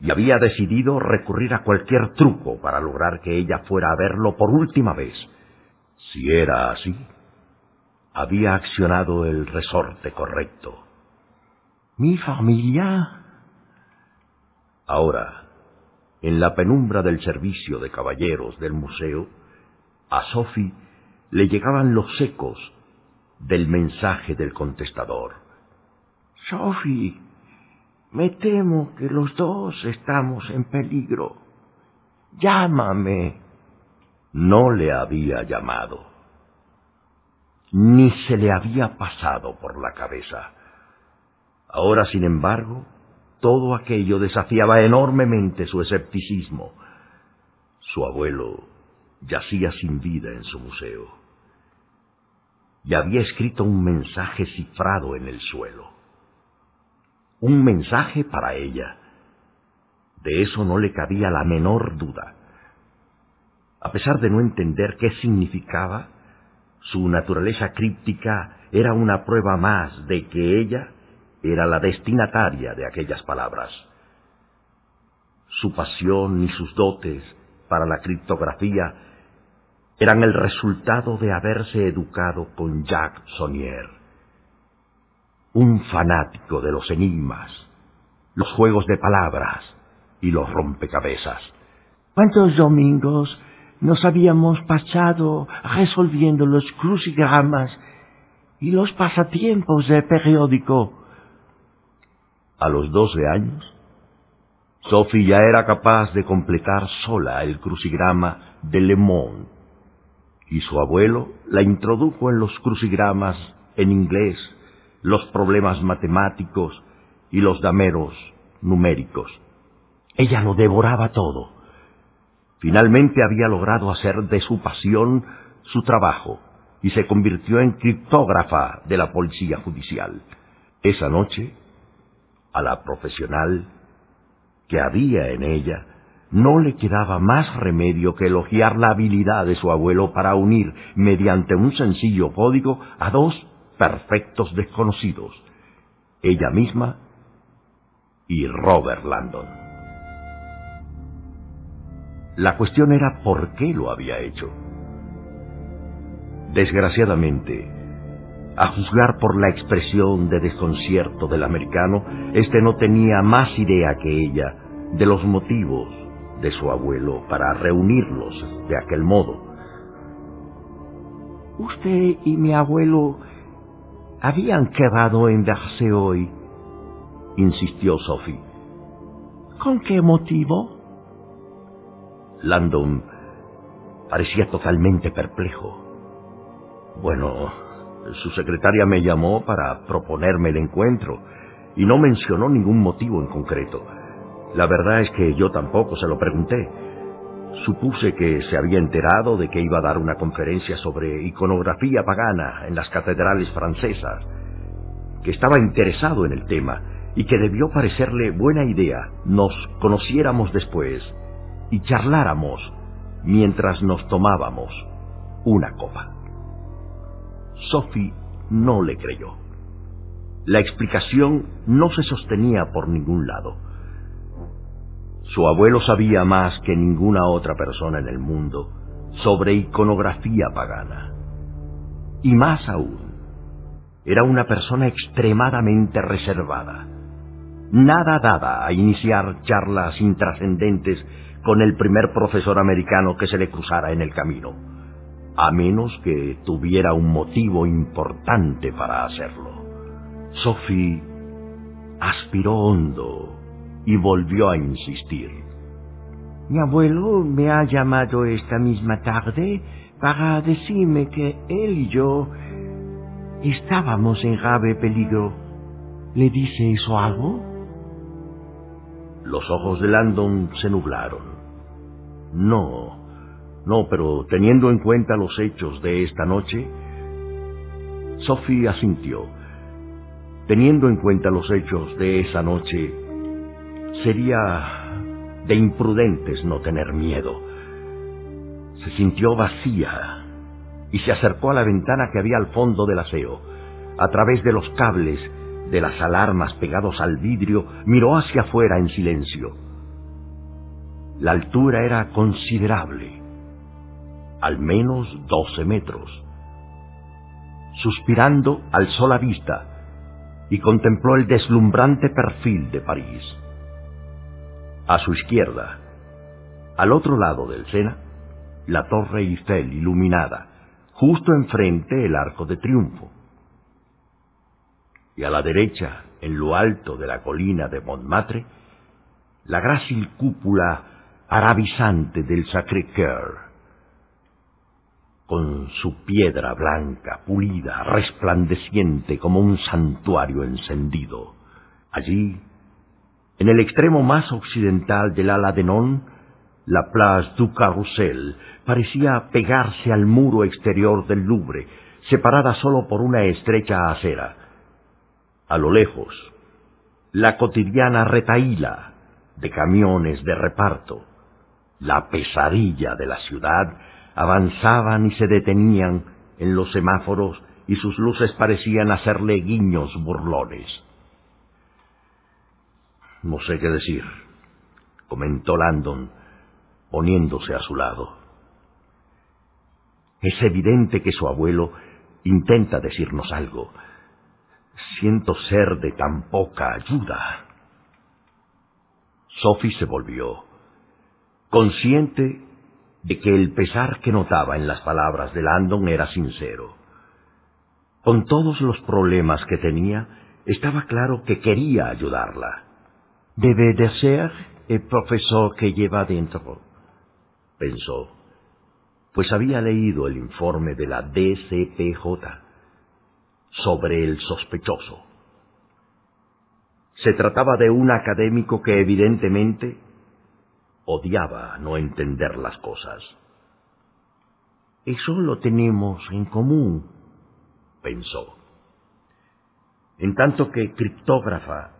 y había decidido recurrir a cualquier truco para lograr que ella fuera a verlo por última vez. Si era así, había accionado el resorte correcto. Mi familia. Ahora, en la penumbra del servicio de caballeros del museo, a Sophie le llegaban los ecos del mensaje del contestador. Sophie, me temo que los dos estamos en peligro. Llámame. No le había llamado. Ni se le había pasado por la cabeza. Ahora, sin embargo, todo aquello desafiaba enormemente su escepticismo. Su abuelo yacía sin vida en su museo y había escrito un mensaje cifrado en el suelo. Un mensaje para ella. De eso no le cabía la menor duda. A pesar de no entender qué significaba, su naturaleza críptica era una prueba más de que ella era la destinataria de aquellas palabras. Su pasión y sus dotes para la criptografía eran el resultado de haberse educado con Jacques Sonnier, un fanático de los enigmas, los juegos de palabras y los rompecabezas. ¿Cuántos domingos nos habíamos pasado resolviendo los crucigramas y los pasatiempos del periódico? A los doce años, Sophie ya era capaz de completar sola el crucigrama de Le Monde, y su abuelo la introdujo en los crucigramas en inglés, los problemas matemáticos y los dameros numéricos. Ella lo devoraba todo. Finalmente había logrado hacer de su pasión su trabajo y se convirtió en criptógrafa de la policía judicial. Esa noche, a la profesional que había en ella, no le quedaba más remedio que elogiar la habilidad de su abuelo para unir, mediante un sencillo código, a dos perfectos desconocidos, ella misma y Robert Landon. La cuestión era por qué lo había hecho. Desgraciadamente, a juzgar por la expresión de desconcierto del americano, éste no tenía más idea que ella de los motivos de su abuelo para reunirlos de aquel modo. Usted y mi abuelo habían quedado en verse hoy, insistió Sophie. ¿Con qué motivo? Landon parecía totalmente perplejo. Bueno, su secretaria me llamó para proponerme el encuentro y no mencionó ningún motivo en concreto. La verdad es que yo tampoco se lo pregunté. Supuse que se había enterado de que iba a dar una conferencia sobre iconografía pagana en las catedrales francesas, que estaba interesado en el tema y que debió parecerle buena idea nos conociéramos después y charláramos mientras nos tomábamos una copa. Sophie no le creyó. La explicación no se sostenía por ningún lado. Su abuelo sabía más que ninguna otra persona en el mundo sobre iconografía pagana. Y más aún, era una persona extremadamente reservada, nada dada a iniciar charlas intrascendentes con el primer profesor americano que se le cruzara en el camino a menos que tuviera un motivo importante para hacerlo. Sophie aspiró hondo y volvió a insistir. Mi abuelo me ha llamado esta misma tarde para decirme que él y yo estábamos en grave peligro. ¿Le dice eso algo? Los ojos de Landon se nublaron. No, no, pero teniendo en cuenta los hechos de esta noche, Sophie asintió. Teniendo en cuenta los hechos de esa noche, sería de imprudentes no tener miedo. Se sintió vacía y se acercó a la ventana que había al fondo del aseo. A través de los cables de las alarmas pegados al vidrio, miró hacia afuera en silencio. La altura era considerable, al menos doce metros. Suspirando, alzó la vista y contempló el deslumbrante perfil de París. A su izquierda, al otro lado del Sena, la torre Eiffel iluminada, justo enfrente el arco de triunfo. Y a la derecha, en lo alto de la colina de Montmartre, la grácil cúpula arabizante del Sacré-Cœur, con su piedra blanca, pulida, resplandeciente como un santuario encendido. Allí, en el extremo más occidental del ala de Non, la Place du Carrousel parecía pegarse al muro exterior del Louvre, separada solo por una estrecha acera. A lo lejos, la cotidiana retaíla de camiones de reparto, la pesadilla de la ciudad, avanzaban y se detenían en los semáforos y sus luces parecían hacerle guiños burlones. No sé qué decir, comentó Landon, poniéndose a su lado. Es evidente que su abuelo intenta decirnos algo. Siento ser de tan poca ayuda. Sophie se volvió, consciente de que el pesar que notaba en las palabras de Landon era sincero. Con todos los problemas que tenía, estaba claro que quería ayudarla. Debe de ser el profesor que lleva dentro, pensó, pues había leído el informe de la DCPJ sobre el sospechoso. Se trataba de un académico que evidentemente odiaba no entender las cosas. Eso lo tenemos en común, pensó. En tanto que criptógrafa,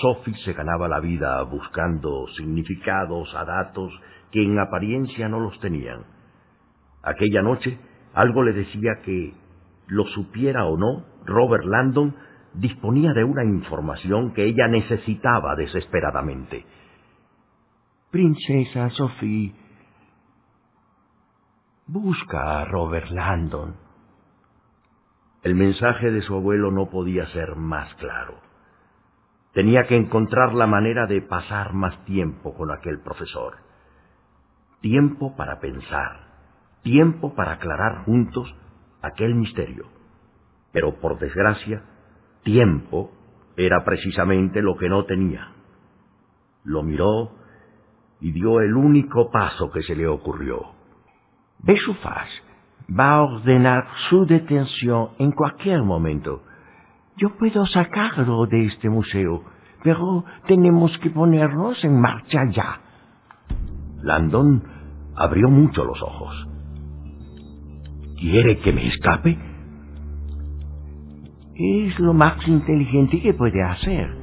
Sophie se ganaba la vida buscando significados a datos que en apariencia no los tenían. Aquella noche algo le decía que, lo supiera o no, Robert Landon disponía de una información que ella necesitaba desesperadamente. Princesa Sophie, busca a Robert Landon. El mensaje de su abuelo no podía ser más claro. Tenía que encontrar la manera de pasar más tiempo con aquel profesor. Tiempo para pensar, tiempo para aclarar juntos aquel misterio. Pero por desgracia, tiempo era precisamente lo que no tenía. Lo miró y dio el único paso que se le ocurrió. Besufas va a ordenar su detención en cualquier momento. Yo puedo sacarlo de este museo, pero tenemos que ponernos en marcha ya. Landon abrió mucho los ojos. ¿Quiere que me escape? Es lo más inteligente que puede hacer.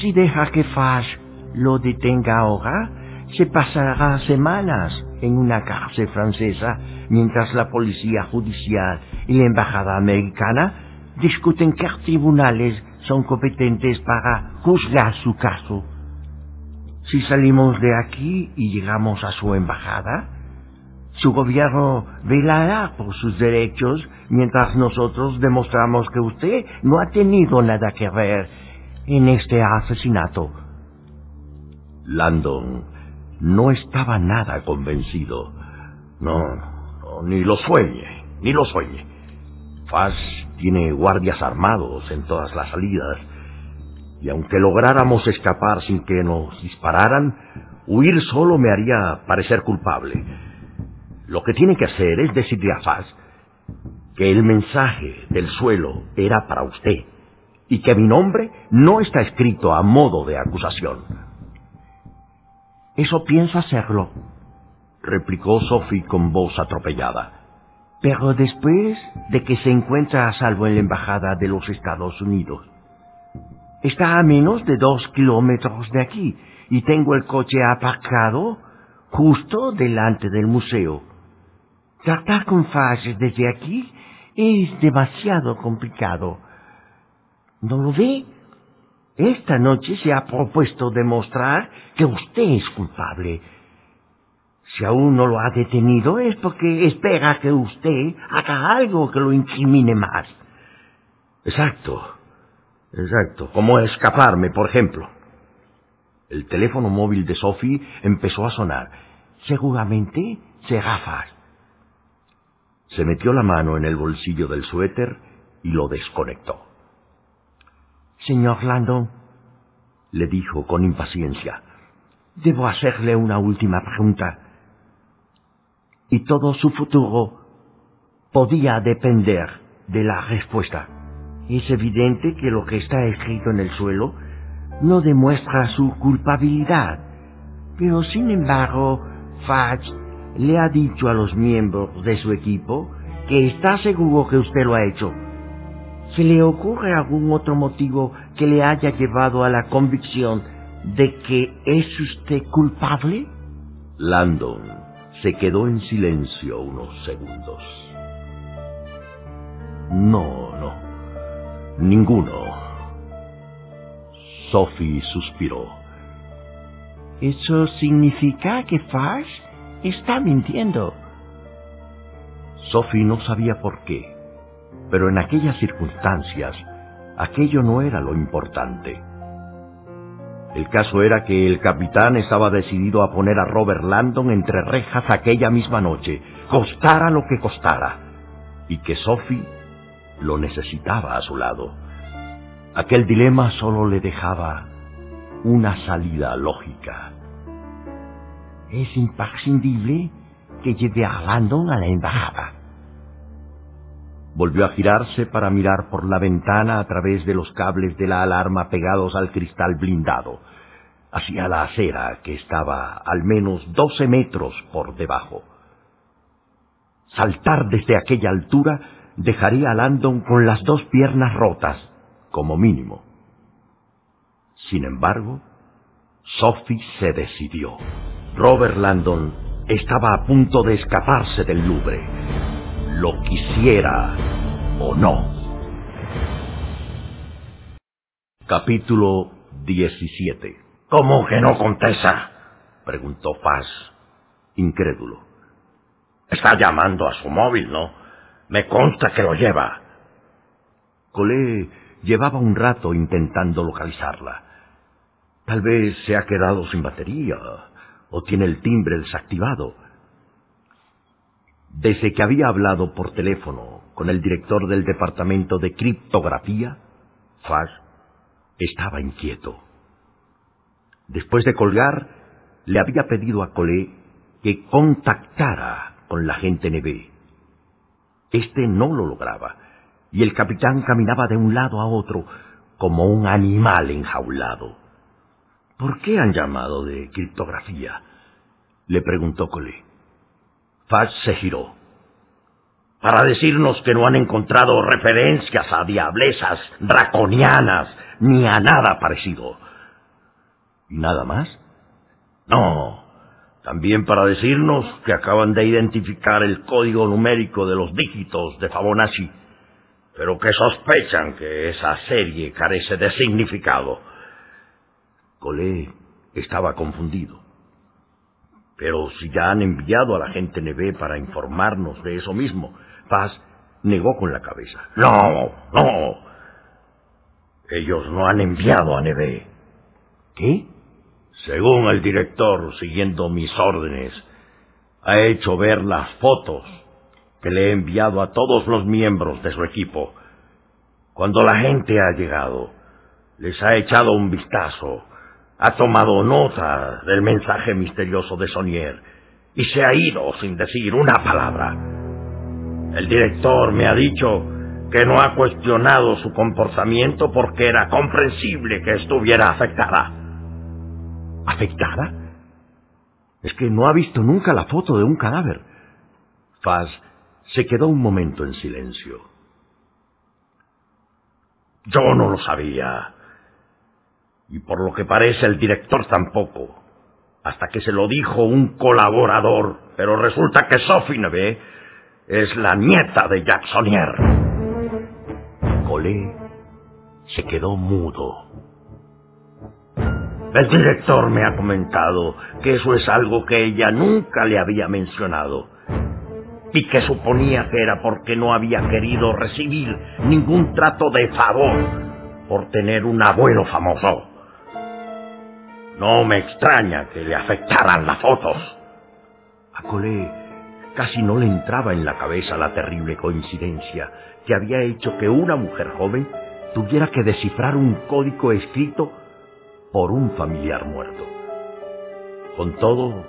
Si deja que Fash lo detenga ahora, se pasará semanas en una cárcel francesa mientras la policía judicial y la embajada americana discuten qué tribunales son competentes para juzgar su caso. Si salimos de aquí y llegamos a su embajada, su gobierno velará por sus derechos mientras nosotros demostramos que usted no ha tenido nada que ver en este asesinato. Landon no estaba nada convencido. No, ni lo sueñe, ni lo sueñe. Faz tiene guardias armados en todas las salidas, y aunque lográramos escapar sin que nos dispararan, huir solo me haría parecer culpable. Lo que tiene que hacer es decirle a Faz que el mensaje del suelo era para usted y que mi nombre no está escrito a modo de acusación. Eso pienso hacerlo, replicó Sophie con voz atropellada. Pero después de que se encuentra a salvo en la Embajada de los Estados Unidos. Está a menos de dos kilómetros de aquí y tengo el coche aparcado justo delante del museo. Tratar con Fages desde aquí es demasiado complicado. ¿No lo ve? Esta noche se ha propuesto demostrar que usted es culpable. Si aún no lo ha detenido es porque espera que usted haga algo que lo incrimine más. Exacto, exacto. Como escaparme, por ejemplo. El teléfono móvil de Sophie empezó a sonar. Seguramente será Faz. Se metió la mano en el bolsillo del suéter y lo desconectó. Señor Landon, le dijo con impaciencia, debo hacerle una última pregunta. Y todo su futuro podía depender de la respuesta. Es evidente que lo que está escrito en el suelo no demuestra su culpabilidad, pero sin embargo, Fudge le ha dicho a los miembros de su equipo que está seguro que usted lo ha hecho. ¿Se le ocurre algún otro motivo que le haya llevado a la convicción de que es usted culpable? Landon se quedó en silencio unos segundos. No, no. Ninguno. Sophie suspiró. Eso significa que Fash está mintiendo. Sophie no sabía por qué, pero en aquellas circunstancias aquello no era lo importante. El caso era que el capitán estaba decidido a poner a Robert Landon entre rejas aquella misma noche, costara lo que costara, y que Sophie lo necesitaba a su lado. Aquel dilema solo le dejaba una salida lógica. Es imprescindible que lleve a Landon a la embajada. Volvió a girarse para mirar por la ventana a través de los cables de la alarma pegados al cristal blindado, hacia la acera que estaba al menos doce metros por debajo. Saltar desde aquella altura dejaría a Landon con las dos piernas rotas, como mínimo. Sin embargo, Sophie se decidió. Robert Landon estaba a punto de escaparse del Louvre, lo quisiera o no. Capítulo 17 ¿Cómo que no contesta? preguntó Faz, incrédulo. Está llamando a su móvil, ¿no? Me consta que lo lleva. Colé llevaba un rato intentando localizarla. Tal vez se ha quedado sin batería o tiene el timbre desactivado. Desde que había hablado por teléfono con el director del departamento de criptografía, Faz estaba inquieto. Después de colgar, le había pedido a Colé que contactara con la gente NB. Este no lo lograba, y el capitán caminaba de un lado a otro como un animal enjaulado. ¿Por qué han llamado de criptografía? le preguntó Colé. Faz se giró. Para decirnos que no han encontrado referencias a diablezas draconianas ni a nada parecido. ¿Y nada más? No. También para decirnos que acaban de identificar el código numérico de los dígitos de Fibonacci, pero que sospechan que esa serie carece de significado. Colé estaba confundido. Pero si ya han enviado a la gente Neve para informarnos de eso mismo, Paz negó con la cabeza. No, no. Ellos no han enviado a Neve. ¿Qué? Según el director, siguiendo mis órdenes, ha hecho ver las fotos que le he enviado a todos los miembros de su equipo. Cuando la gente ha llegado, les ha echado un vistazo, ha tomado nota del mensaje misterioso de Sonier y se ha ido sin decir una palabra. El director me ha dicho que no ha cuestionado su comportamiento porque era comprensible que estuviera afectada. ¿Afectada? Es que no ha visto nunca la foto de un cadáver. Faz se quedó un momento en silencio. Yo no lo sabía. Y por lo que parece el director tampoco. Hasta que se lo dijo un colaborador. Pero resulta que Sophie Neve es la nieta de Jacksonier. Colé se quedó mudo. El director me ha comentado que eso es algo que ella nunca le había mencionado y que suponía que era porque no había querido recibir ningún trato de favor por tener un abuelo famoso. No me extraña que le afectaran las fotos. A Colé casi no le entraba en la cabeza la terrible coincidencia que había hecho que una mujer joven tuviera que descifrar un código escrito por un familiar muerto. Con todo,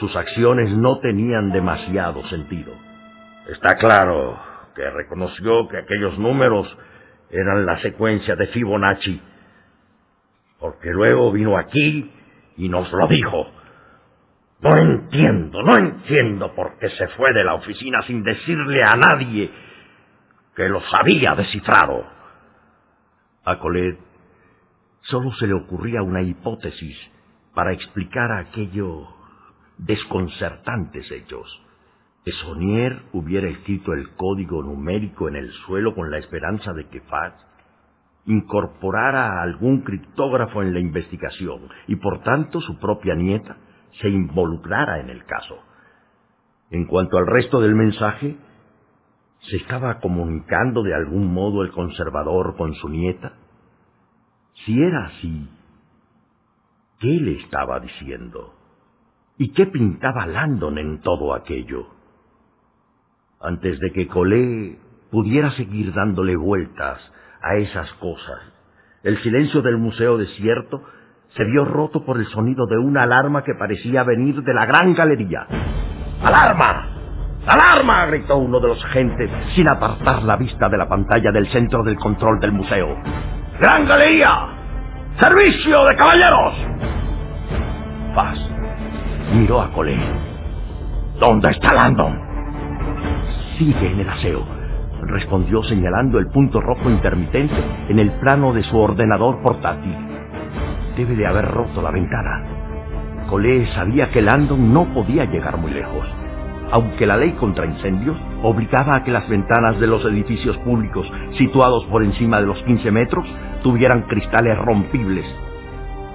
sus acciones no tenían demasiado sentido. Está claro que reconoció que aquellos números eran la secuencia de Fibonacci, porque luego vino aquí y nos lo dijo. No entiendo, no entiendo por qué se fue de la oficina sin decirle a nadie que los había descifrado. A Colette solo se le ocurría una hipótesis para explicar aquellos desconcertantes hechos. Que Sonier hubiera escrito el código numérico en el suelo con la esperanza de que Faz incorporara a algún criptógrafo en la investigación y por tanto su propia nieta se involucrara en el caso. En cuanto al resto del mensaje, ¿se estaba comunicando de algún modo el conservador con su nieta? Si era así, ¿qué le estaba diciendo? ¿Y qué pintaba Landon en todo aquello? Antes de que Colé pudiera seguir dándole vueltas a esas cosas, el silencio del museo desierto se vio roto por el sonido de una alarma que parecía venir de la gran galería. ¡Alarma! ¡Alarma! gritó uno de los agentes sin apartar la vista de la pantalla del centro del control del museo. ¡Gran galería! ¡Servicio de caballeros! Paz miró a Colé. ¿Dónde está Landon? Sigue en el aseo, respondió señalando el punto rojo intermitente en el plano de su ordenador portátil. Debe de haber roto la ventana. Colé sabía que Landon no podía llegar muy lejos aunque la ley contra incendios obligaba a que las ventanas de los edificios públicos situados por encima de los 15 metros tuvieran cristales rompibles.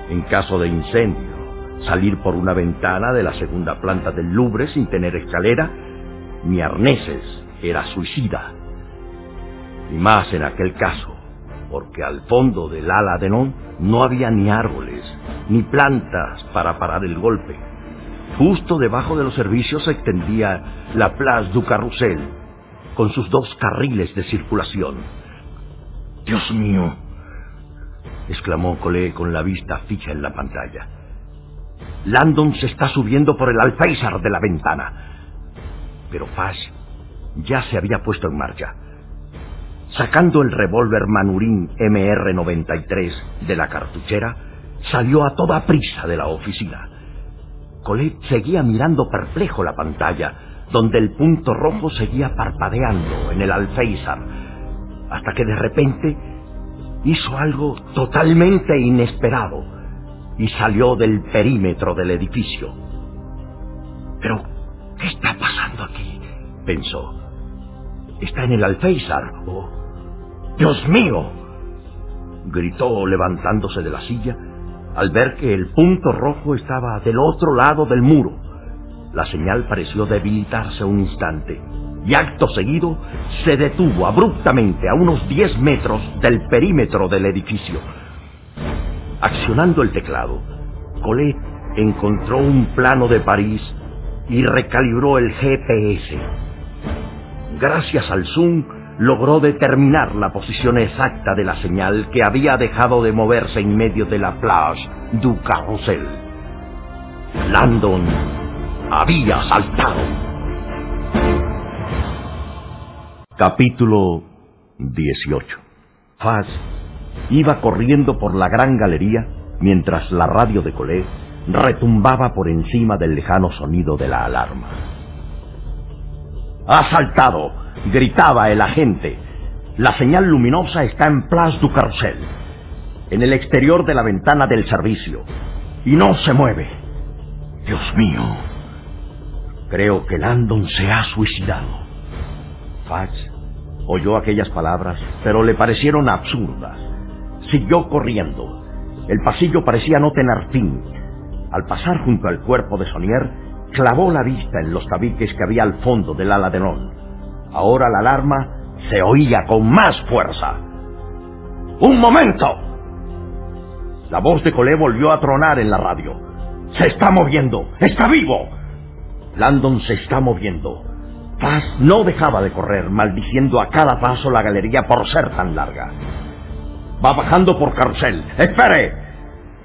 En caso de incendio, salir por una ventana de la segunda planta del Louvre sin tener escalera ni arneses era suicida. Y más en aquel caso, porque al fondo del ala de Non no había ni árboles, ni plantas para parar el golpe Justo debajo de los servicios se extendía la Place du Carrousel, con sus dos carriles de circulación. Dios mío, exclamó Colé con la vista fija en la pantalla. Landon se está subiendo por el alféizar de la ventana. Pero Faz ya se había puesto en marcha. Sacando el revólver Manurín MR-93 de la cartuchera, salió a toda prisa de la oficina. Colette seguía mirando perplejo la pantalla, donde el punto rojo seguía parpadeando en el alféizar, hasta que de repente hizo algo totalmente inesperado y salió del perímetro del edificio. Pero, ¿qué está pasando aquí? pensó. Está en el alféizar. Oh, Dios mío. gritó levantándose de la silla al ver que el punto rojo estaba del otro lado del muro. La señal pareció debilitarse un instante y acto seguido se detuvo abruptamente a unos 10 metros del perímetro del edificio. Accionando el teclado, Colette encontró un plano de París y recalibró el GPS. Gracias al zoom, logró determinar la posición exacta de la señal que había dejado de moverse en medio de la plage du Carrousel. Landon había saltado. Capítulo 18 Faz iba corriendo por la gran galería mientras la radio de Colé retumbaba por encima del lejano sonido de la alarma. ¡Ha saltado! Gritaba el agente. La señal luminosa está en Place du Carrousel, en el exterior de la ventana del servicio, y no se mueve. Dios mío, creo que Landon se ha suicidado. Fudge oyó aquellas palabras, pero le parecieron absurdas. Siguió corriendo. El pasillo parecía no tener fin. Al pasar junto al cuerpo de Sonier, clavó la vista en los tabiques que había al fondo del ala de Non. Ahora la alarma se oía con más fuerza. ¡Un momento! La voz de Colé volvió a tronar en la radio. ¡Se está moviendo! ¡Está vivo! Landon se está moviendo. Paz no dejaba de correr, maldiciendo a cada paso la galería por ser tan larga. Va bajando por carrusel. ¡Espere!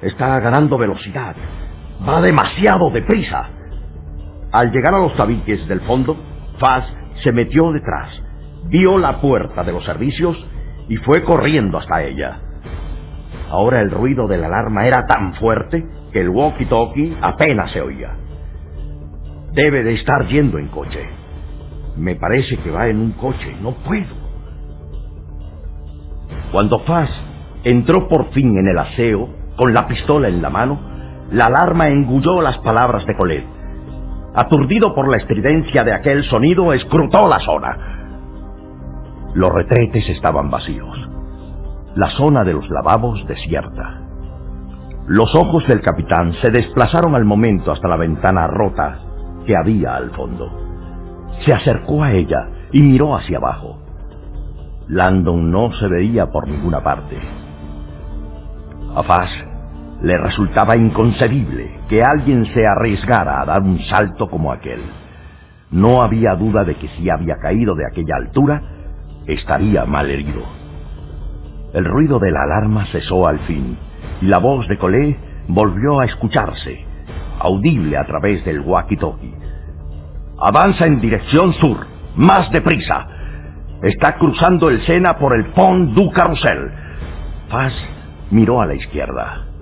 Está ganando velocidad. Va demasiado deprisa. Al llegar a los tabiques del fondo, Faz se metió detrás, vio la puerta de los servicios y fue corriendo hasta ella. Ahora el ruido de la alarma era tan fuerte que el walkie-talkie apenas se oía. Debe de estar yendo en coche. Me parece que va en un coche. No puedo. Cuando Faz entró por fin en el aseo, con la pistola en la mano, la alarma engulló las palabras de Colette. Aturdido por la estridencia de aquel sonido, escrutó la zona. Los retretes estaban vacíos. La zona de los lavabos desierta. Los ojos del capitán se desplazaron al momento hasta la ventana rota que había al fondo. Se acercó a ella y miró hacia abajo. Landon no se veía por ninguna parte. A Faz le resultaba inconcebible que alguien se arriesgara a dar un salto como aquel. No había duda de que si había caído de aquella altura, estaría mal herido. El ruido de la alarma cesó al fin y la voz de Colé volvió a escucharse, audible a través del walkie-talkie. Avanza en dirección sur, más deprisa. Está cruzando el Sena por el Pont du Carrousel. Faz miró a la izquierda.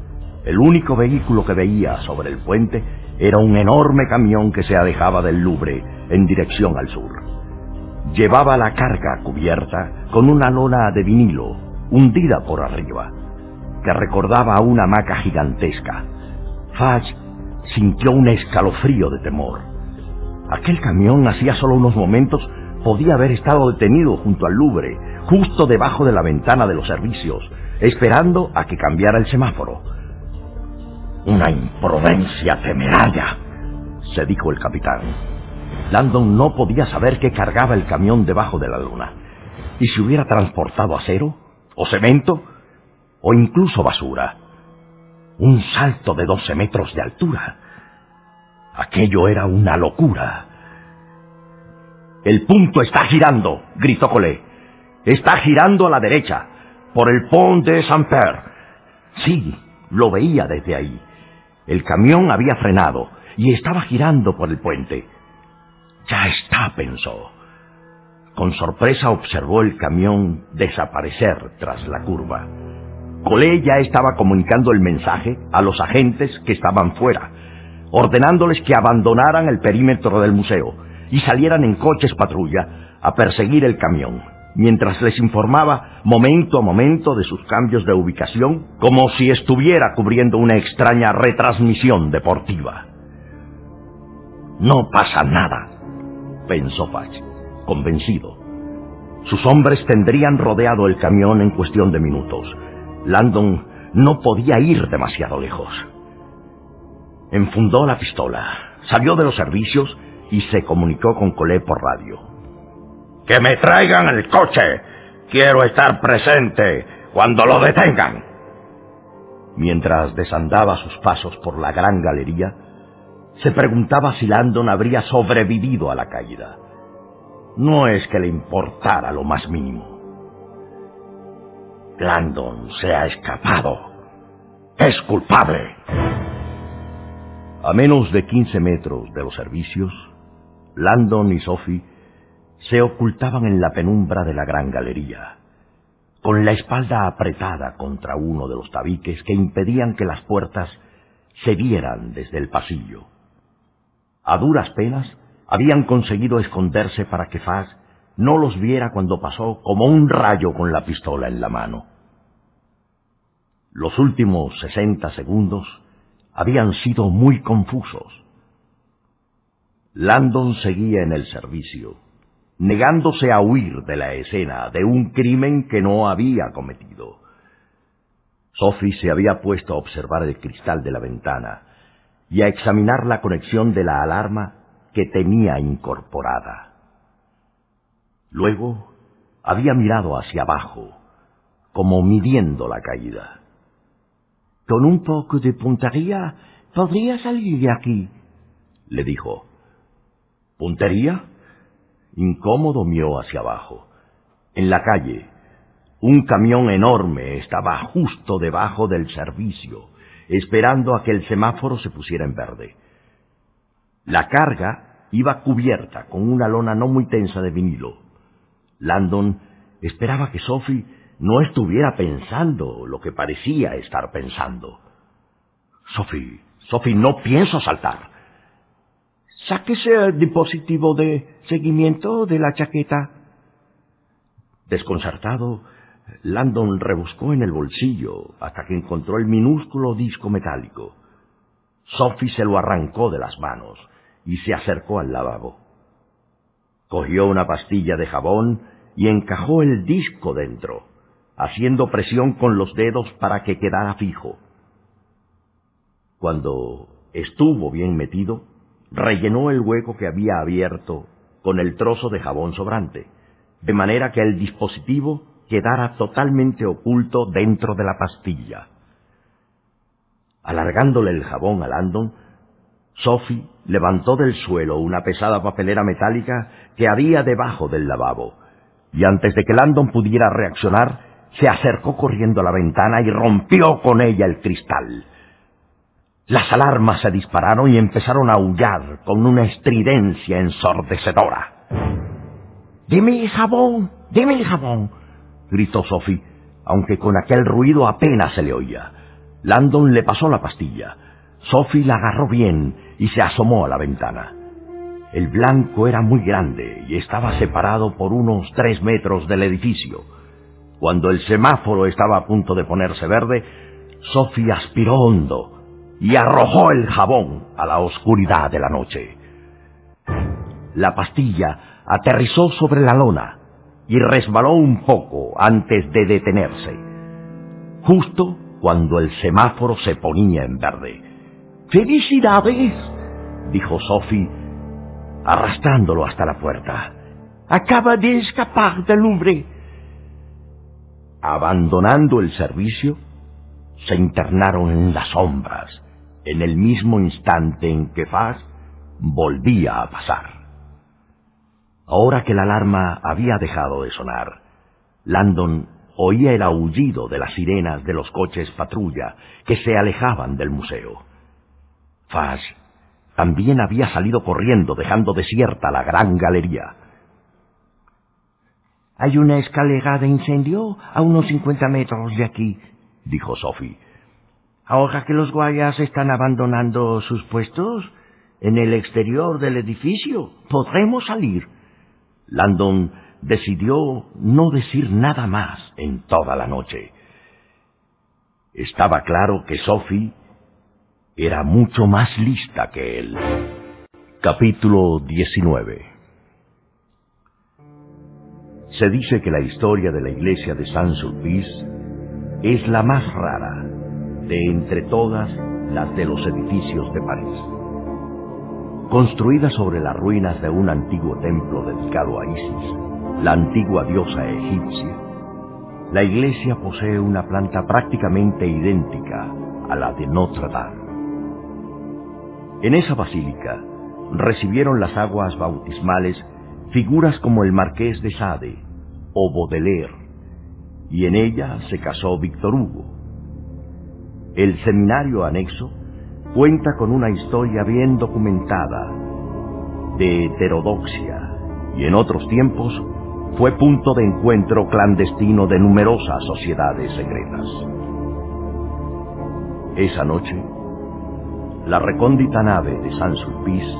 El único vehículo que veía sobre el puente era un enorme camión que se alejaba del Louvre en dirección al sur. Llevaba la carga cubierta con una lona de vinilo hundida por arriba, que recordaba a una hamaca gigantesca. Fudge sintió un escalofrío de temor. Aquel camión hacía solo unos momentos podía haber estado detenido junto al Louvre, justo debajo de la ventana de los servicios, esperando a que cambiara el semáforo. Una imprudencia temeraria, se dijo el capitán. Landon no podía saber qué cargaba el camión debajo de la luna. ¿Y si hubiera transportado acero? ¿O cemento? ¿O incluso basura? Un salto de doce metros de altura. Aquello era una locura. El punto está girando, gritó Colé. Está girando a la derecha, por el Pont de Saint-Père. Sí, lo veía desde ahí. El camión había frenado y estaba girando por el puente. Ya está, pensó. Con sorpresa observó el camión desaparecer tras la curva. Colé ya estaba comunicando el mensaje a los agentes que estaban fuera, ordenándoles que abandonaran el perímetro del museo y salieran en coches patrulla a perseguir el camión, mientras les informaba momento a momento de sus cambios de ubicación, como si estuviera cubriendo una extraña retransmisión deportiva. No pasa nada, pensó Patch, convencido. Sus hombres tendrían rodeado el camión en cuestión de minutos. Landon no podía ir demasiado lejos. Enfundó la pistola, salió de los servicios y se comunicó con Colé por radio. ¡Que me traigan el coche! Quiero estar presente cuando lo detengan. Mientras desandaba sus pasos por la gran galería, se preguntaba si Landon habría sobrevivido a la caída. No es que le importara lo más mínimo. Landon se ha escapado. Es culpable. A menos de 15 metros de los servicios, Landon y Sophie se ocultaban en la penumbra de la gran galería, con la espalda apretada contra uno de los tabiques que impedían que las puertas se vieran desde el pasillo. A duras penas habían conseguido esconderse para que Faz no los viera cuando pasó como un rayo con la pistola en la mano. Los últimos sesenta segundos habían sido muy confusos. Landon seguía en el servicio, negándose a huir de la escena de un crimen que no había cometido. Sophie se había puesto a observar el cristal de la ventana y a examinar la conexión de la alarma que tenía incorporada. Luego había mirado hacia abajo, como midiendo la caída. Con un poco de puntería podría salir de aquí, le dijo. ¿Puntería? Incómodo miró hacia abajo. En la calle, un camión enorme estaba justo debajo del servicio, esperando a que el semáforo se pusiera en verde. La carga iba cubierta con una lona no muy tensa de vinilo. Landon esperaba que Sophie no estuviera pensando lo que parecía estar pensando. Sophie, Sophie, no pienso saltar. Sáquese el dispositivo de seguimiento de la chaqueta. Desconcertado, Landon rebuscó en el bolsillo hasta que encontró el minúsculo disco metálico. Sophie se lo arrancó de las manos y se acercó al lavabo. Cogió una pastilla de jabón y encajó el disco dentro, haciendo presión con los dedos para que quedara fijo. Cuando estuvo bien metido, rellenó el hueco que había abierto con el trozo de jabón sobrante, de manera que el dispositivo quedara totalmente oculto dentro de la pastilla. Alargándole el jabón a Landon, Sophie levantó del suelo una pesada papelera metálica que había debajo del lavabo, y antes de que Landon pudiera reaccionar, se acercó corriendo a la ventana y rompió con ella el cristal. Las alarmas se dispararon y empezaron a aullar con una estridencia ensordecedora. ¡Deme el jabón! ¡Deme el jabón! gritó Sophie, aunque con aquel ruido apenas se le oía. Landon le pasó la pastilla. Sophie la agarró bien y se asomó a la ventana. El blanco era muy grande y estaba separado por unos tres metros del edificio. Cuando el semáforo estaba a punto de ponerse verde, Sophie aspiró hondo y arrojó el jabón a la oscuridad de la noche. La pastilla aterrizó sobre la lona y resbaló un poco antes de detenerse, justo cuando el semáforo se ponía en verde. ¡Felicidades! dijo Sophie, arrastrándolo hasta la puerta. Acaba de escapar del lumbre. Abandonando el servicio, se internaron en las sombras en el mismo instante en que Faz volvía a pasar. Ahora que la alarma había dejado de sonar, Landon oía el aullido de las sirenas de los coches patrulla que se alejaban del museo. Faz también había salido corriendo dejando desierta la gran galería. Hay una escalera de incendio a unos cincuenta metros de aquí, dijo Sophie. Ahora que los guayas están abandonando sus puestos en el exterior del edificio, podremos salir. Landon decidió no decir nada más en toda la noche. Estaba claro que Sophie era mucho más lista que él. Capítulo 19 Se dice que la historia de la iglesia de Saint-Sulpice es la más rara de entre todas las de los edificios de París. Construida sobre las ruinas de un antiguo templo dedicado a Isis, la antigua diosa egipcia, la iglesia posee una planta prácticamente idéntica a la de Notre Dame. En esa basílica recibieron las aguas bautismales figuras como el marqués de Sade o Baudelaire, y en ella se casó Víctor Hugo. El seminario anexo cuenta con una historia bien documentada de heterodoxia y en otros tiempos fue punto de encuentro clandestino de numerosas sociedades secretas. Esa noche, la recóndita nave de San Sulpice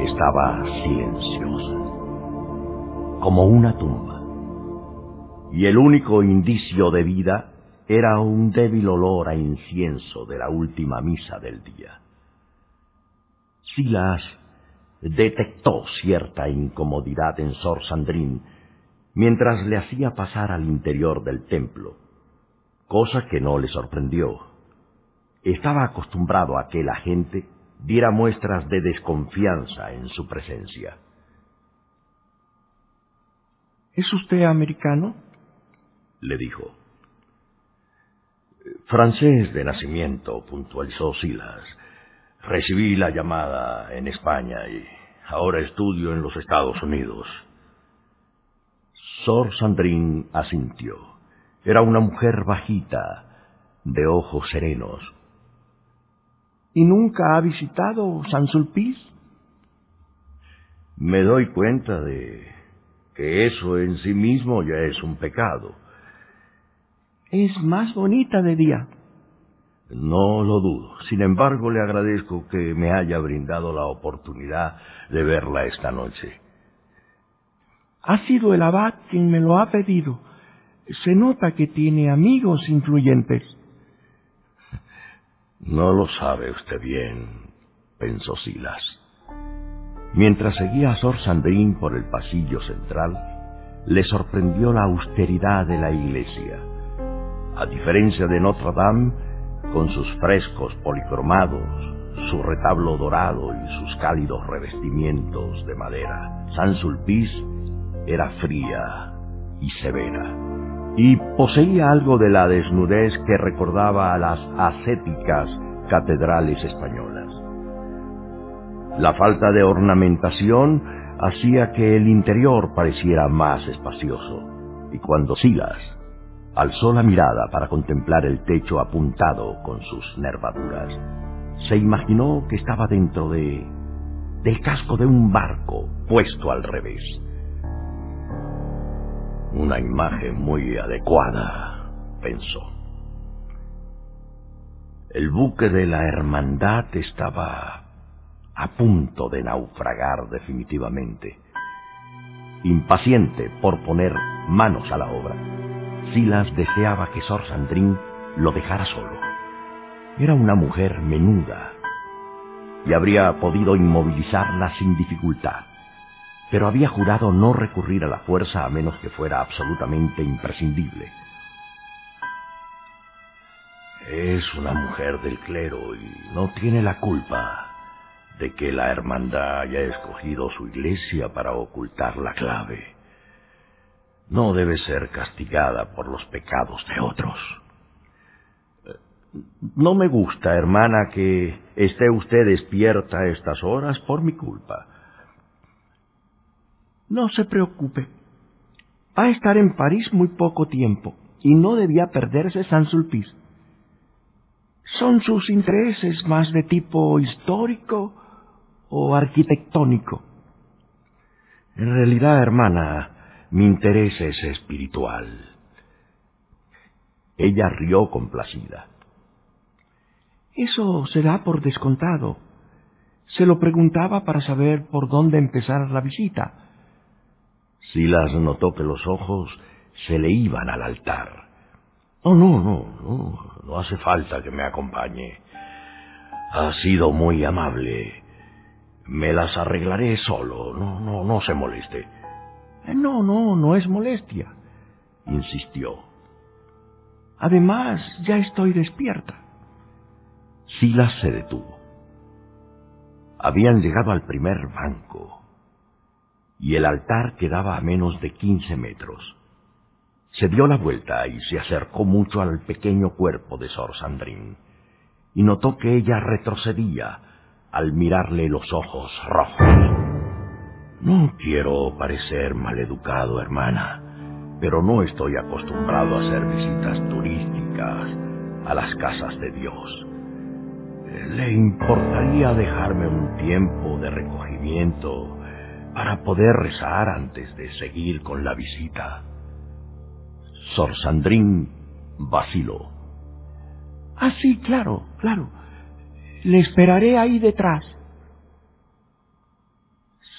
estaba silenciosa, como una tumba, y el único indicio de vida era un débil olor a incienso de la última misa del día. Silas detectó cierta incomodidad en Sor Sandrín mientras le hacía pasar al interior del templo, cosa que no le sorprendió. Estaba acostumbrado a que la gente diera muestras de desconfianza en su presencia. ¿Es usted americano? le dijo. Francés de nacimiento, puntualizó Silas. Recibí la llamada en España y ahora estudio en los Estados Unidos. Sor Sandrine asintió. Era una mujer bajita, de ojos serenos. ¿Y nunca ha visitado San Sulpice? Me doy cuenta de que eso en sí mismo ya es un pecado. Es más bonita de día. No lo dudo. Sin embargo, le agradezco que me haya brindado la oportunidad de verla esta noche. Ha sido el abad quien me lo ha pedido. Se nota que tiene amigos influyentes. No lo sabe usted bien, pensó Silas. Mientras seguía a Sor Sandrín por el pasillo central, le sorprendió la austeridad de la iglesia. A diferencia de Notre Dame, con sus frescos policromados, su retablo dorado y sus cálidos revestimientos de madera. San Sulpice era fría y severa, y poseía algo de la desnudez que recordaba a las ascéticas catedrales españolas. La falta de ornamentación hacía que el interior pareciera más espacioso, y cuando Silas alzó la mirada para contemplar el techo apuntado con sus nervaduras. Se imaginó que estaba dentro de... del casco de un barco puesto al revés. Una imagen muy adecuada, pensó. El buque de la hermandad estaba a punto de naufragar definitivamente. Impaciente por poner manos a la obra, Silas deseaba que Sor Sandrín lo dejara solo. Era una mujer menuda y habría podido inmovilizarla sin dificultad, pero había jurado no recurrir a la fuerza a menos que fuera absolutamente imprescindible. Es una mujer del clero y no tiene la culpa de que la hermandad haya escogido su iglesia para ocultar la clave no debe ser castigada por los pecados de otros. No me gusta, hermana, que esté usted despierta a estas horas por mi culpa. No se preocupe. Va a estar en París muy poco tiempo y no debía perderse San Sulpice. ¿Son sus intereses más de tipo histórico o arquitectónico? En realidad, hermana, mi interés es espiritual. Ella rió complacida. Eso será por descontado. Se lo preguntaba para saber por dónde empezar la visita. Silas notó que los ojos se le iban al altar. Oh, no, no, no, no hace falta que me acompañe. Ha sido muy amable. Me las arreglaré solo. No, no, no se moleste. No, no, no es molestia, insistió. Además, ya estoy despierta. Silas se detuvo. Habían llegado al primer banco y el altar quedaba a menos de quince metros. Se dio la vuelta y se acercó mucho al pequeño cuerpo de Sor Sandrín y notó que ella retrocedía al mirarle los ojos rojos. No quiero parecer maleducado, hermana, pero no estoy acostumbrado a hacer visitas turísticas a las casas de Dios. ¿Le importaría dejarme un tiempo de recogimiento para poder rezar antes de seguir con la visita. Sor Sandrín vaciló. Ah, sí, claro, claro. Le esperaré ahí detrás.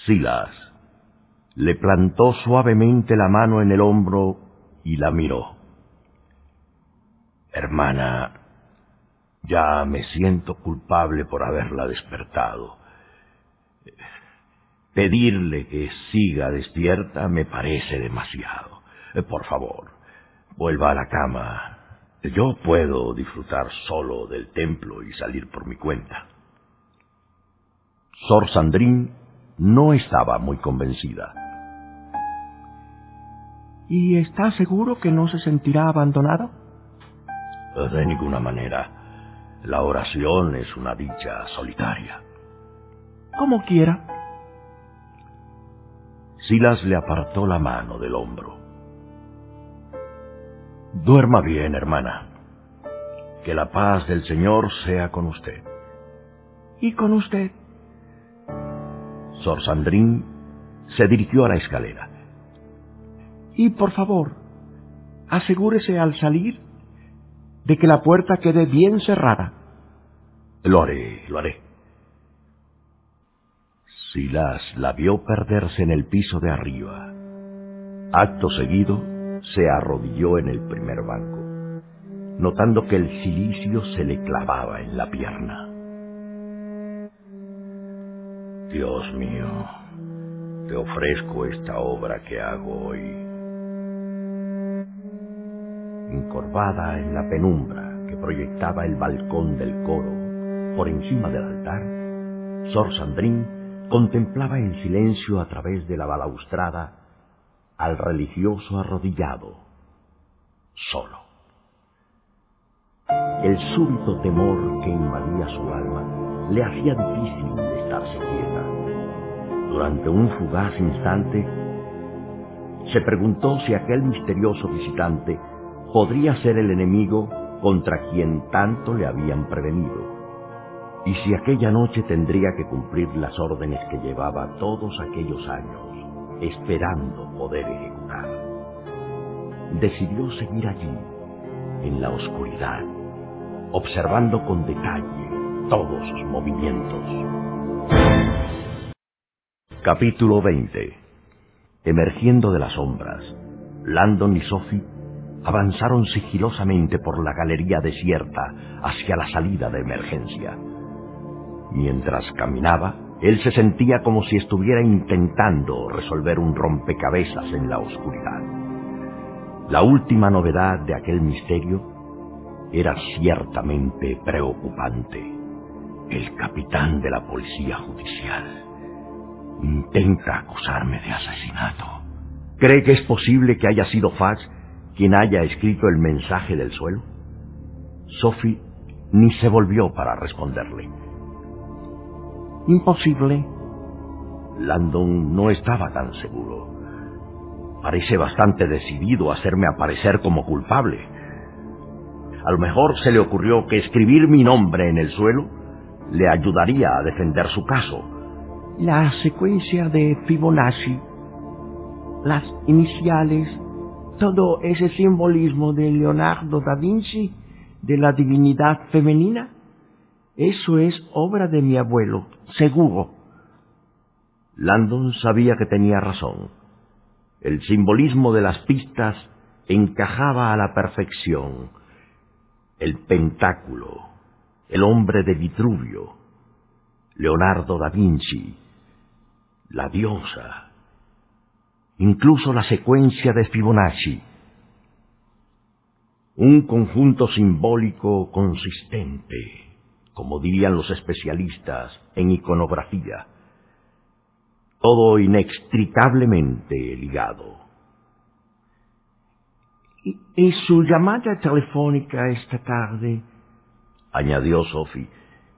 Silas le plantó suavemente la mano en el hombro y la miró. Hermana, ya me siento culpable por haberla despertado. Pedirle que siga despierta me parece demasiado. Por favor, vuelva a la cama. Yo puedo disfrutar solo del templo y salir por mi cuenta. Sor Sandrín no estaba muy convencida. ¿Y está seguro que no se sentirá abandonado? De ninguna manera. La oración es una dicha solitaria. Como quiera. Silas le apartó la mano del hombro. Duerma bien, hermana. Que la paz del Señor sea con usted. ¿Y con usted? Sor Sandrín se dirigió a la escalera. Y por favor, asegúrese al salir de que la puerta quede bien cerrada. Lo haré, lo haré. Silas la vio perderse en el piso de arriba. Acto seguido, se arrodilló en el primer banco, notando que el silicio se le clavaba en la pierna. Dios mío, te ofrezco esta obra que hago hoy encorvada en la penumbra que proyectaba el balcón del coro por encima del altar, Sor Sandrín contemplaba en silencio a través de la balaustrada al religioso arrodillado, solo. El súbito temor que invadía su alma le hacía difícil estarse quieta. Durante un fugaz instante, se preguntó si aquel misterioso visitante podría ser el enemigo contra quien tanto le habían prevenido, y si aquella noche tendría que cumplir las órdenes que llevaba todos aquellos años esperando poder ejecutar. Decidió seguir allí, en la oscuridad, observando con detalle todos sus movimientos. Capítulo 20 Emergiendo de las sombras, Landon y Sophie avanzaron sigilosamente por la galería desierta hacia la salida de emergencia. Mientras caminaba, él se sentía como si estuviera intentando resolver un rompecabezas en la oscuridad. La última novedad de aquel misterio era ciertamente preocupante. El capitán de la policía judicial intenta acusarme de asesinato. ¿Cree que es posible que haya sido Fax quien haya escrito el mensaje del suelo? Sophie ni se volvió para responderle. Imposible. Landon no estaba tan seguro. Parece bastante decidido a hacerme aparecer como culpable. A lo mejor se le ocurrió que escribir mi nombre en el suelo le ayudaría a defender su caso. La secuencia de Fibonacci, las iniciales todo ese simbolismo de Leonardo da Vinci, de la divinidad femenina, eso es obra de mi abuelo, seguro. Landon sabía que tenía razón. El simbolismo de las pistas encajaba a la perfección. El pentáculo, el hombre de Vitruvio, Leonardo da Vinci, la diosa, incluso la secuencia de Fibonacci. Un conjunto simbólico consistente, como dirían los especialistas en iconografía, todo inextricablemente ligado. ¿Y, su llamada telefónica esta tarde? añadió Sophie.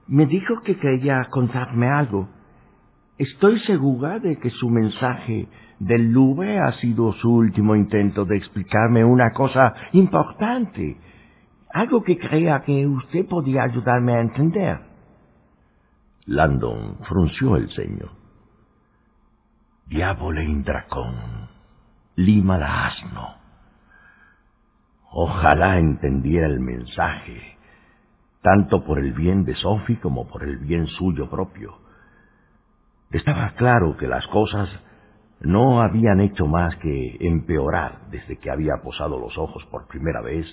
Me dijo que quería contarme algo. Estoy segura de que su mensaje del Louvre ha sido su último intento de explicarme una cosa importante, algo que crea que usted podría ayudarme a entender. Landon frunció el ceño. Diabole indracón, lima la asno. Ojalá entendiera el mensaje, tanto por el bien de Sophie como por el bien suyo propio. Estaba claro que las cosas no habían hecho más que empeorar desde que había posado los ojos por primera vez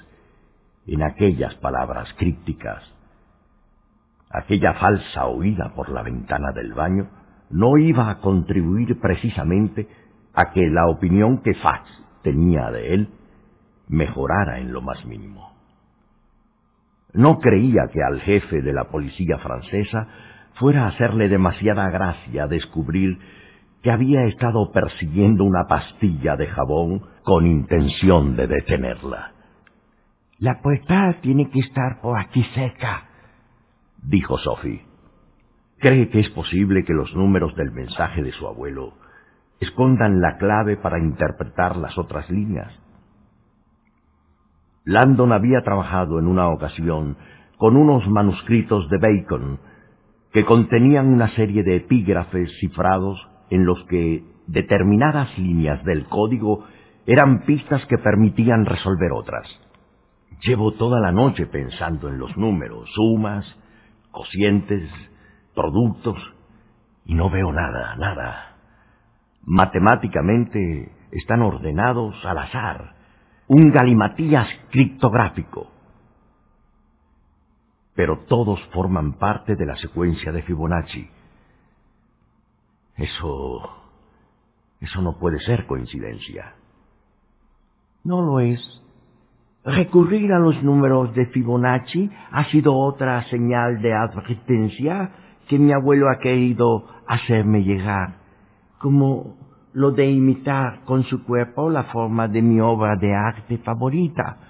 en aquellas palabras crípticas. Aquella falsa oída por la ventana del baño no iba a contribuir precisamente a que la opinión que Fax tenía de él mejorara en lo más mínimo. No creía que al jefe de la policía francesa fuera a hacerle demasiada gracia descubrir que había estado persiguiendo una pastilla de jabón con intención de detenerla. La puerta tiene que estar por aquí cerca, dijo Sophie. ¿Cree que es posible que los números del mensaje de su abuelo escondan la clave para interpretar las otras líneas? Landon había trabajado en una ocasión con unos manuscritos de Bacon que contenían una serie de epígrafes cifrados en los que determinadas líneas del código eran pistas que permitían resolver otras. Llevo toda la noche pensando en los números, sumas, cocientes, productos, y no veo nada, nada. Matemáticamente están ordenados al azar, un galimatías criptográfico. Pero todos forman parte de la secuencia de Fibonacci. Eso... eso no puede ser coincidencia. No lo es. Recurrir a los números de Fibonacci ha sido otra señal de advertencia que mi abuelo ha querido hacerme llegar, como lo de imitar con su cuerpo la forma de mi obra de arte favorita,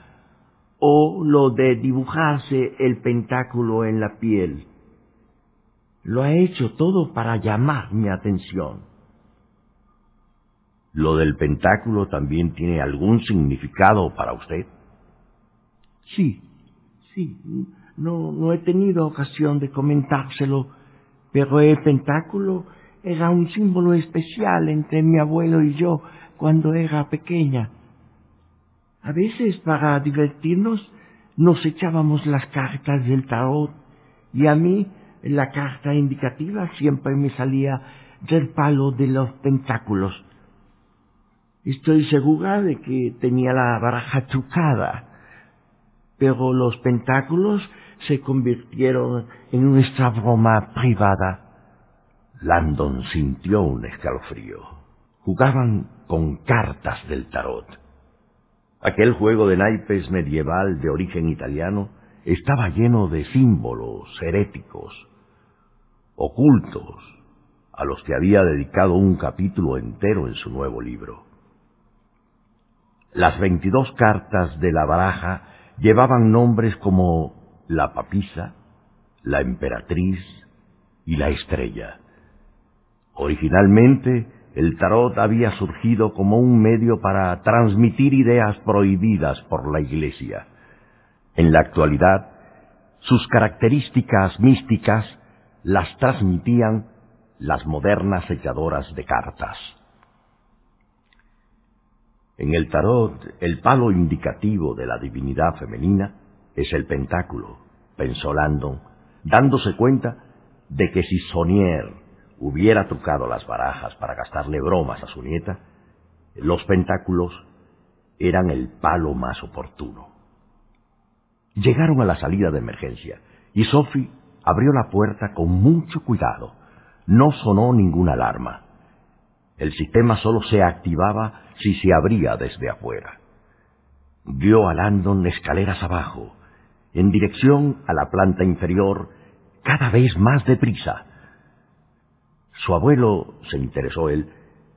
o lo de dibujarse el pentáculo en la piel. Lo ha hecho todo para llamar mi atención. ¿Lo del pentáculo también tiene algún significado para usted? Sí, sí. No, no he tenido ocasión de comentárselo, pero el pentáculo era un símbolo especial entre mi abuelo y yo cuando era pequeña. A veces, para divertirnos, nos echábamos las cartas del tarot y a mí la carta indicativa siempre me salía del palo de los pentáculos. Estoy segura de que tenía la baraja trucada, pero los pentáculos se convirtieron en nuestra broma privada. Landon sintió un escalofrío. Jugaban con cartas del tarot. Aquel juego de naipes medieval de origen italiano estaba lleno de símbolos heréticos, ocultos, a los que había dedicado un capítulo entero en su nuevo libro. Las veintidós cartas de la baraja llevaban nombres como la papisa, la emperatriz y la estrella. Originalmente, el tarot había surgido como un medio para transmitir ideas prohibidas por la Iglesia. En la actualidad, sus características místicas las transmitían las modernas echadoras de cartas. En el tarot, el palo indicativo de la divinidad femenina es el pentáculo, pensó Landon, dándose cuenta de que si Sonier hubiera trucado las barajas para gastarle bromas a su nieta, los pentáculos eran el palo más oportuno. Llegaron a la salida de emergencia y Sophie abrió la puerta con mucho cuidado. No sonó ninguna alarma. El sistema solo se activaba si se abría desde afuera. Vio a Landon escaleras abajo, en dirección a la planta inferior, cada vez más deprisa. Su abuelo, se interesó él,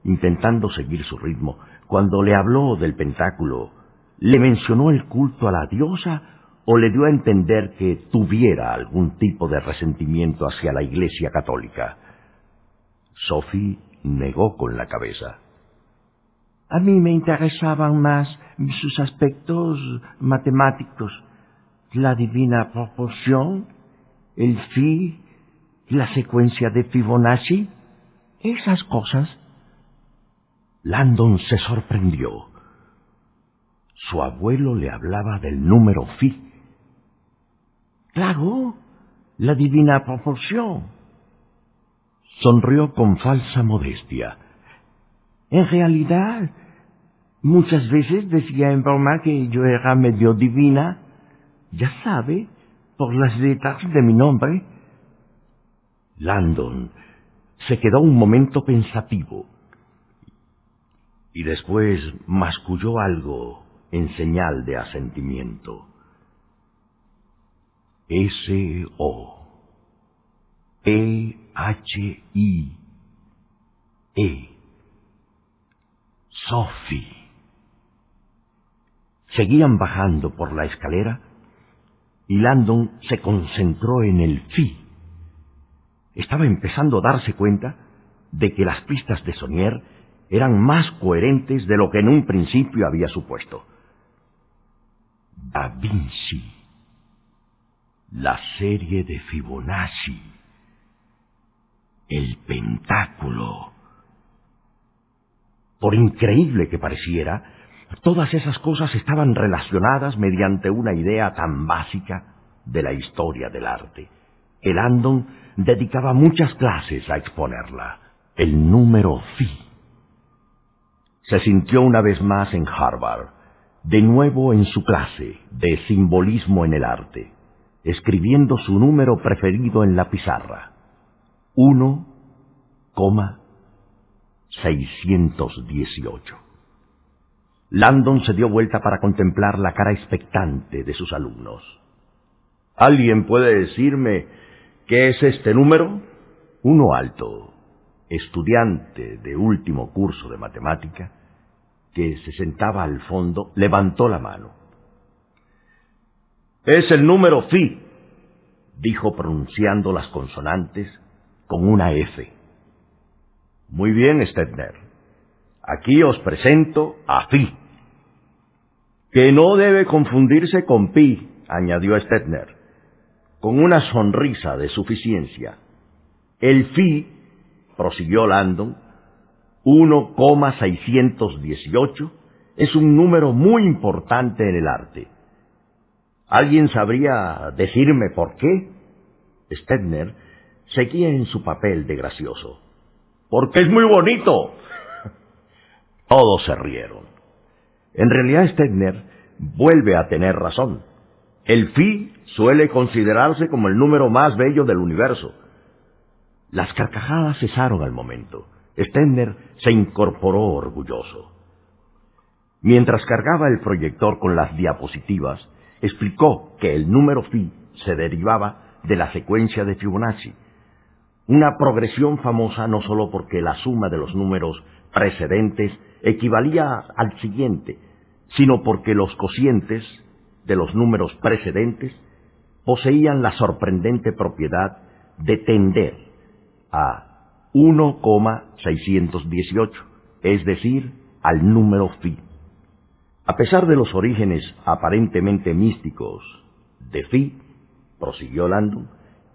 intentando seguir su ritmo, cuando le habló del pentáculo, le mencionó el culto a la diosa o le dio a entender que tuviera algún tipo de resentimiento hacia la Iglesia católica. Sophie negó con la cabeza. A mí me interesaban más sus aspectos matemáticos, la divina proporción, el phi, la secuencia de Fibonacci, esas cosas. Landon se sorprendió. Su abuelo le hablaba del número phi. Claro, la divina proporción. Sonrió con falsa modestia. En realidad, muchas veces decía en broma que yo era medio divina, ya sabe, por las letras de mi nombre. Landon se quedó un momento pensativo y después masculló algo en señal de asentimiento. S-O E-H-I E Sophie. Seguían bajando por la escalera y Landon se concentró en el fi. Estaba empezando a darse cuenta de que las pistas de Sonier eran más coherentes de lo que en un principio había supuesto. Da Vinci. La serie de Fibonacci. El pentáculo. Por increíble que pareciera, todas esas cosas estaban relacionadas mediante una idea tan básica de la historia del arte. El Andon dedicaba muchas clases a exponerla. El número phi se sintió una vez más en Harvard, de nuevo en su clase de simbolismo en el arte, escribiendo su número preferido en la pizarra, 1,618. Landon se dio vuelta para contemplar la cara expectante de sus alumnos. ¿Alguien puede decirme qué es este número? Uno alto, estudiante de último curso de matemática, que se sentaba al fondo, levantó la mano. Es el número phi, dijo pronunciando las consonantes con una F. Muy bien, Stetner. Aquí os presento a phi. Que no debe confundirse con pi, añadió Stetner, con una sonrisa de suficiencia. El phi prosiguió Landon, 1,618 es un número muy importante en el arte. ¿Alguien sabría decirme por qué? Stedner seguía en su papel de gracioso. Porque es muy bonito. [laughs] Todos se rieron. En realidad Stedner vuelve a tener razón. El phi suele considerarse como el número más bello del universo. Las carcajadas cesaron al momento. Stender se incorporó orgulloso. Mientras cargaba el proyector con las diapositivas, explicó que el número phi se derivaba de la secuencia de Fibonacci, una progresión famosa no sólo porque la suma de los números precedentes equivalía al siguiente, sino porque los cocientes de los números precedentes poseían la sorprendente propiedad de tender a 1,618, es decir, al número phi. A pesar de los orígenes aparentemente místicos de phi, prosiguió Landon,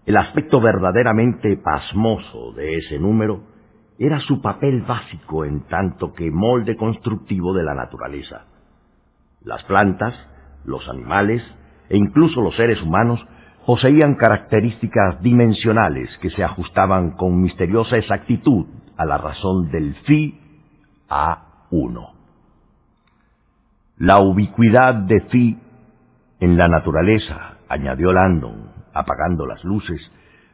el aspecto verdaderamente pasmoso de ese número era su papel básico en tanto que molde constructivo de la naturaleza. Las plantas, los animales e incluso los seres humanos poseían características dimensionales que se ajustaban con misteriosa exactitud a la razón del phi a 1. La ubicuidad de phi en la naturaleza, añadió Landon, apagando las luces,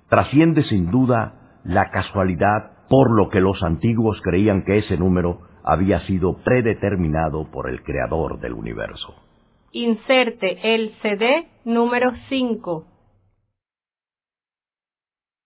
trasciende sin duda la casualidad por lo que los antiguos creían que ese número había sido predeterminado por el creador del universo. Inserte el CD número 5